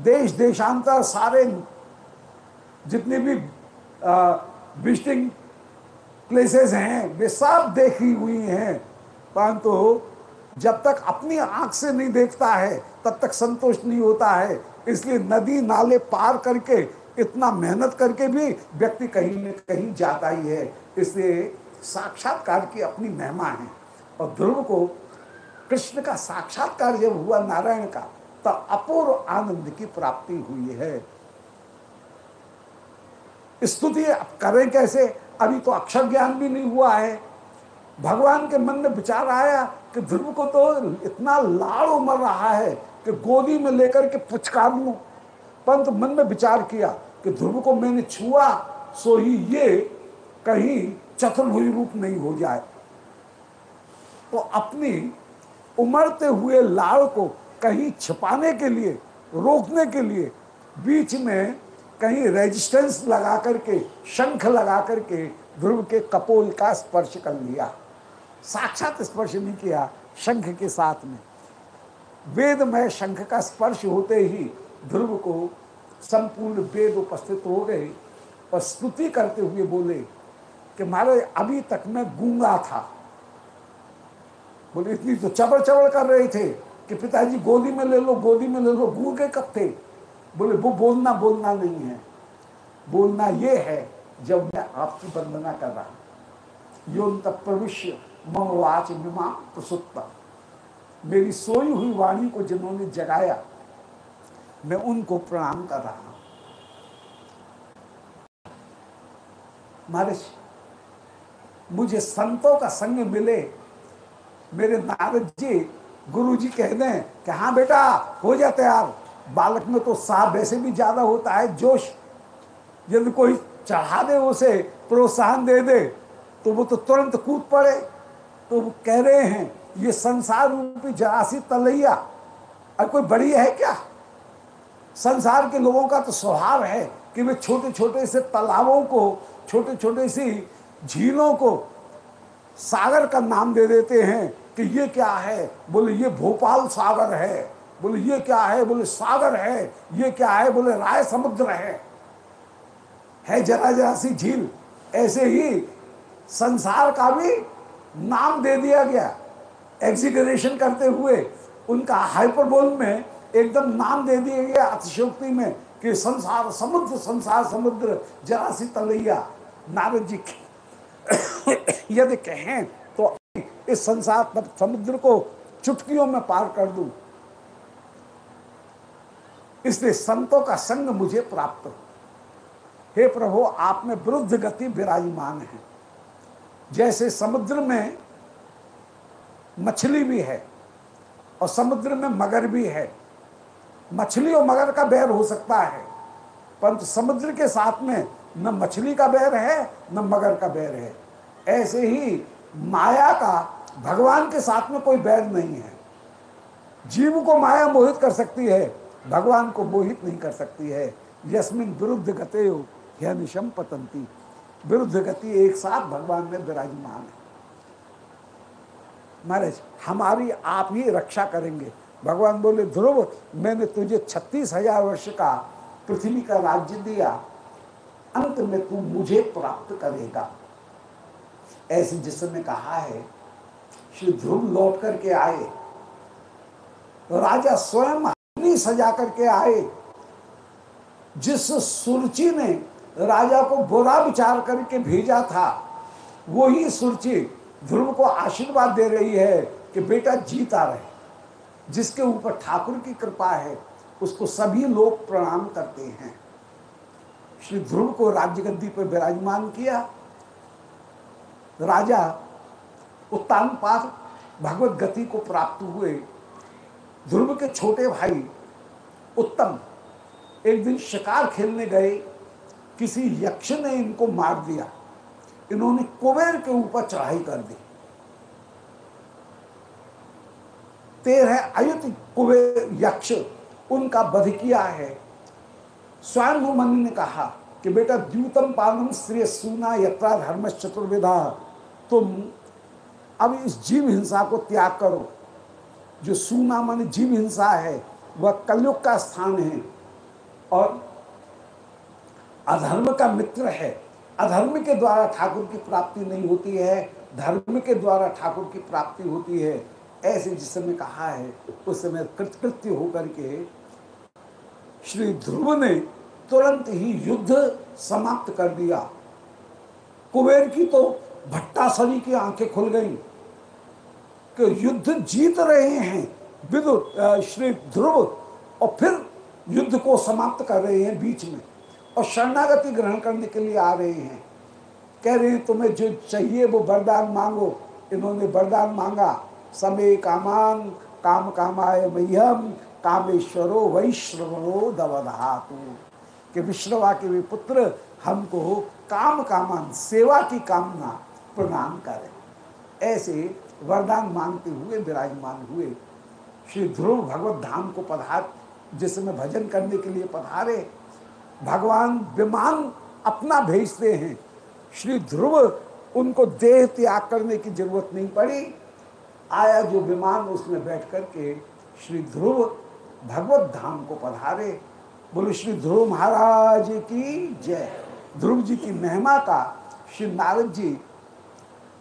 Speaker 1: देश, देशांतर, सारे जितने भी विजिटिंग प्लेसेस हैं, वे सब देखी हुई हैं। परंतु जब तक अपनी आँख से नहीं देखता है, तब तक संतोष नहीं होता है। इसलिए नदी नाले पार करके इतना मेहनत करके भी व्यक्ति कहीं न कहीं जाता ही है। इसलिए साक्षात्कार की अपनी महिमा है। और ध्रुव को कृष्ण का साक्षात्कार जब हुआ नारायण का तो अपूर्व आनंद की प्राप्ति हुई है। स्तुति अब करें कैसे? अभी तो अक्षर ज्ञान भी नहीं हुआ है। भगवान के मन में विचार आया कि ध्रुव को तो इतना लाड़ उमर रहा है कि गोदी में लेकर के पुचकार लू परंतु मन में विचार किया कि ध्रुव को मैंने छुआ, सो ही ये कहीं चतुर्भुज रूप नहीं हो जाए। तो अपनी उमड़ते हुए लाड़ को कहीं छिपाने के लिए, रोकने के लिए, बीच में कहीं रेजिस्टेंस लगा करके, शंख लगा करके ध्रुव के कपोल का स्पर्श कर लिया। साक्षात स्पर्श नहीं किया शंख के साथ में। वेद में शंख का स्पर्श होते ही ध्रुव को संपूर्ण वेद उपस्थित हो गए और स्तुति करते हुए बोले कि महाराज, अभी तक मैं गूँगा था। बोले, इतनी तो चबड़ चबड़ कर रहे थे कि पिताजी, गोदी में ले लो, गोदी में ले लो, गूँगे कब थे? बोले, वो बोलना बोलना नहीं है। बोलना ये है, जब मैं आपकी वंदना कर रहा हूँ। योन तक प्रविश्य ममवाच विमा प्रसुत्ता मेरी सोई हुई वाणी को जिन्होंने जगाया मैं उनको प्रणाम कर रहा हूँ। महर्ष मुझे संतों का संग मिले। मेरे नारद जी, गुरु जी कह दें कि हाँ बेटा, हो जा तैयार। बालक में तो साहब वैसे भी ज़्यादा होता है, जोश। यदि कोई चढ़ा दे, उसे प्रोत्साहन दे दे तो वो तो तुरंत कूद पड़े। तो वो कह रहे हैं, ये संसार रूपी जरासी तलैया, और कोई बड़ी है क्या? संसार के लोगों का तो स्वभाव है कि वे छोटे छोटे से तालाबों को छोटे छोटे सी झीलों को सागर का नाम दे देते हैं कि ये क्या है? बोले, ये भोपाल सागर है। बोले, ये क्या है? बोले, सागर है। ये क्या है? बोले, राय समुद्र है। है जरा जरा सी झील। ऐसे ही संसार का भी नाम दे दिया गया। एग्जीगरेशन करते हुए उनका हाइपरबोल में एकदम नाम दे दिए गया अतिशोक्ति में कि संसार, समुद्र संसार, समुद्र जरा सी तलैया। नारद जी यदि कहें तो इस संसार, समुद्र को चुटकियों में पार कर दूँ। इसलिए संतों का संग मुझे प्राप्त हो। हे प्रभु, आप में वृद्ध गति विराजमान है। जैसे समुद्र में मछली भी है और समुद्र में मगर भी है मछली और मगर का बैर हो सकता है। परंतु समुद्र के साथ में न मछली का बैर है, न मगर का बैर है। ऐसे ही माया का भगवान के साथ में कोई बैर नहीं है। जीव को माया मोहित कर सकती है, भगवान को मोहित नहीं कर सकती है। यस्मिन विरुद्ध गते हो, यह निशम पतंती। विरुद्ध गति एक साथ भगवान में विराजमान है। महाराज, हमारी आप ही रक्षा करेंगे। भगवान बोले, ध्रुव, मैंने तुझे छत्तीस हज़ार वर्ष का पृथ्वी का राज्य दिया। अंत में तू मुझे प्राप्त करेगा। ऐसे जिसने कहा है, श्री ध्रुव लौट करके आए। राजा स्वयं सजा करके आए। जिस सुरचि ने राजा को बुरा विचार करके भेजा था, वही सुरुचि ध्रुव को आशीर्वाद दे रही है कि बेटा जीता रहे। जिसके ऊपर ठाकुर की कृपा है, उसको सभी लोग प्रणाम करते हैं। श्री ध्रुव को राज्य गद्दी पर विराजमान किया। राजा उत्तान पाद भगवत गति को प्राप्त हुए। ध्रुव के छोटे भाई उत्तम एक दिन शिकार खेलने गए। किसी यक्ष ने इनको मार दिया। इन्होंने कुबेर के ऊपर चढ़ाई कर दी। तेरह अयुत कुबेर यक्ष। उनका वध किया है। स्वयं ने कहा कि बेटा द्यूतम पालम श्रेय सुना यत्रा धर्म चतुर्विधा। तुम अब इस जीव हिंसा को त्याग करो। जो सूना मन जीव हिंसा है, वह कलयुग का स्थान है। और अधर्म का मित्र है। अधर्म के द्वारा ठाकुर की प्राप्ति नहीं होती है। धर्म के द्वारा ठाकुर की प्राप्ति होती है। ऐसे जिस समय कहा है, उस समय कृतकृत्य होकर के श्री ध्रुव ने तुरंत ही युद्ध समाप्त कर दिया। कुबेर की तो भट्टासरी की आँखें खुल गई कि युद्ध जीत रहे हैं विदुर श्री ध्रुव, और फिर युद्ध को समाप्त कर रहे हैं बीच में, और शरणागति ग्रहण करने के लिए आ रहे हैं। कह रहे हैं, तुम्हें जो चाहिए वो वरदान मांगो। इन्होंने वरदान मांगा। समय कामान, काम कामाय मह्यम कामेश्वरो वैश्रवो दवधातु। कि विश्रवा के वे पुत्र हमको काम कामान, सेवा की कामना प्रदान करें। ऐसे वरदान मांगते हुए, विराजमान हुए, श्री ध्रुव भगवत धाम को पधार जिसमें भजन करने के लिए पधारे, भगवान विमान अपना भेजते हैं। श्री ध्रुव उनको देह त्याग करने की ज़रूरत नहीं पड़ी। आया जो विमान उसमें बैठ करके श्री ध्रुव भगवत धाम को पधारे। बोले, श्री ध्रुव महाराज की जय। ध्रुव जी की महिमा का श्री नारद जी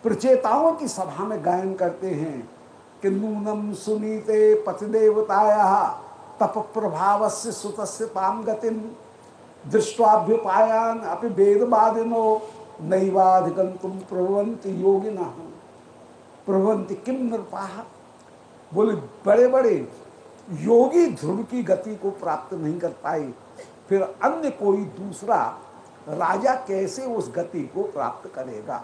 Speaker 1: प्रचेताओं की सभा में गायन करते हैं कि नूनम सुनीते पतिदेवताया तप प्रभाव से सुत ताम गतिम। दृष्टाभ्युपायान अपि वेदवादिनो नैवाधिकम तुम प्रभवंती योगिना। प्रभवंती किम नृपा बोले बड़े बड़े योगी ध्रुव की गति को प्राप्त नहीं कर पाए। फिर अन्य कोई दूसरा राजा कैसे उस गति को प्राप्त करेगा?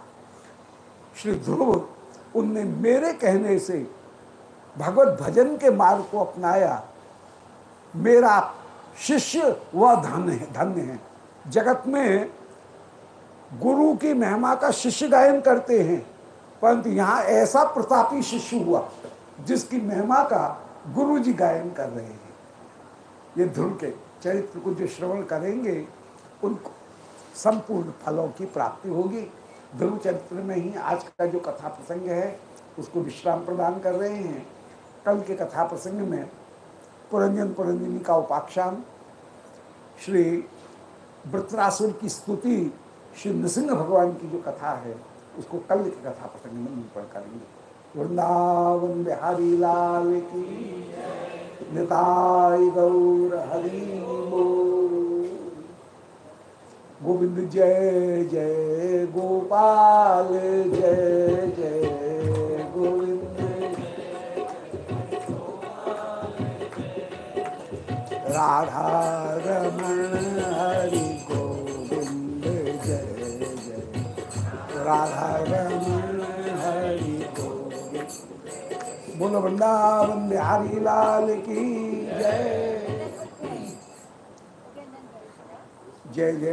Speaker 1: श्री ध्रुव उनने मेरे कहने से भगवत भजन के मार्ग को अपनाया। मेरा शिष्य वह धन है, धन्य है। जगत में गुरु की महिमा का शिष्य गायन करते हैं। परंतु यहाँ ऐसा प्रतापी शिष्य हुआ, जिसकी महिमा का गुरु जी गायन कर रहे हैं। ये ध्रुव के चरित्र को जो श्रवण करेंगे, उनको संपूर्ण फलों की प्राप्ति होगी। ध्रुव चरित्र में ही आज का जो कथा प्रसंग है, उसको विश्राम प्रदान कर रहे हैं। कल के कथा प्रसंग में पुरंजन पुरंजनी का उपाख्यान, श्री वृत्रासुर की स्तुति, श्री नृसिंह भगवान की जो कथा है उसको कल की कथा प्रसंग में निरूपण करेंगे वृंदावन बिहारी लाल की गौर हरि गोविंद जय जय गोपाल, जय जय गोविंद। राधा रमण हरि बोलो वृंदावन बिहारी लाल की जय। जय जय।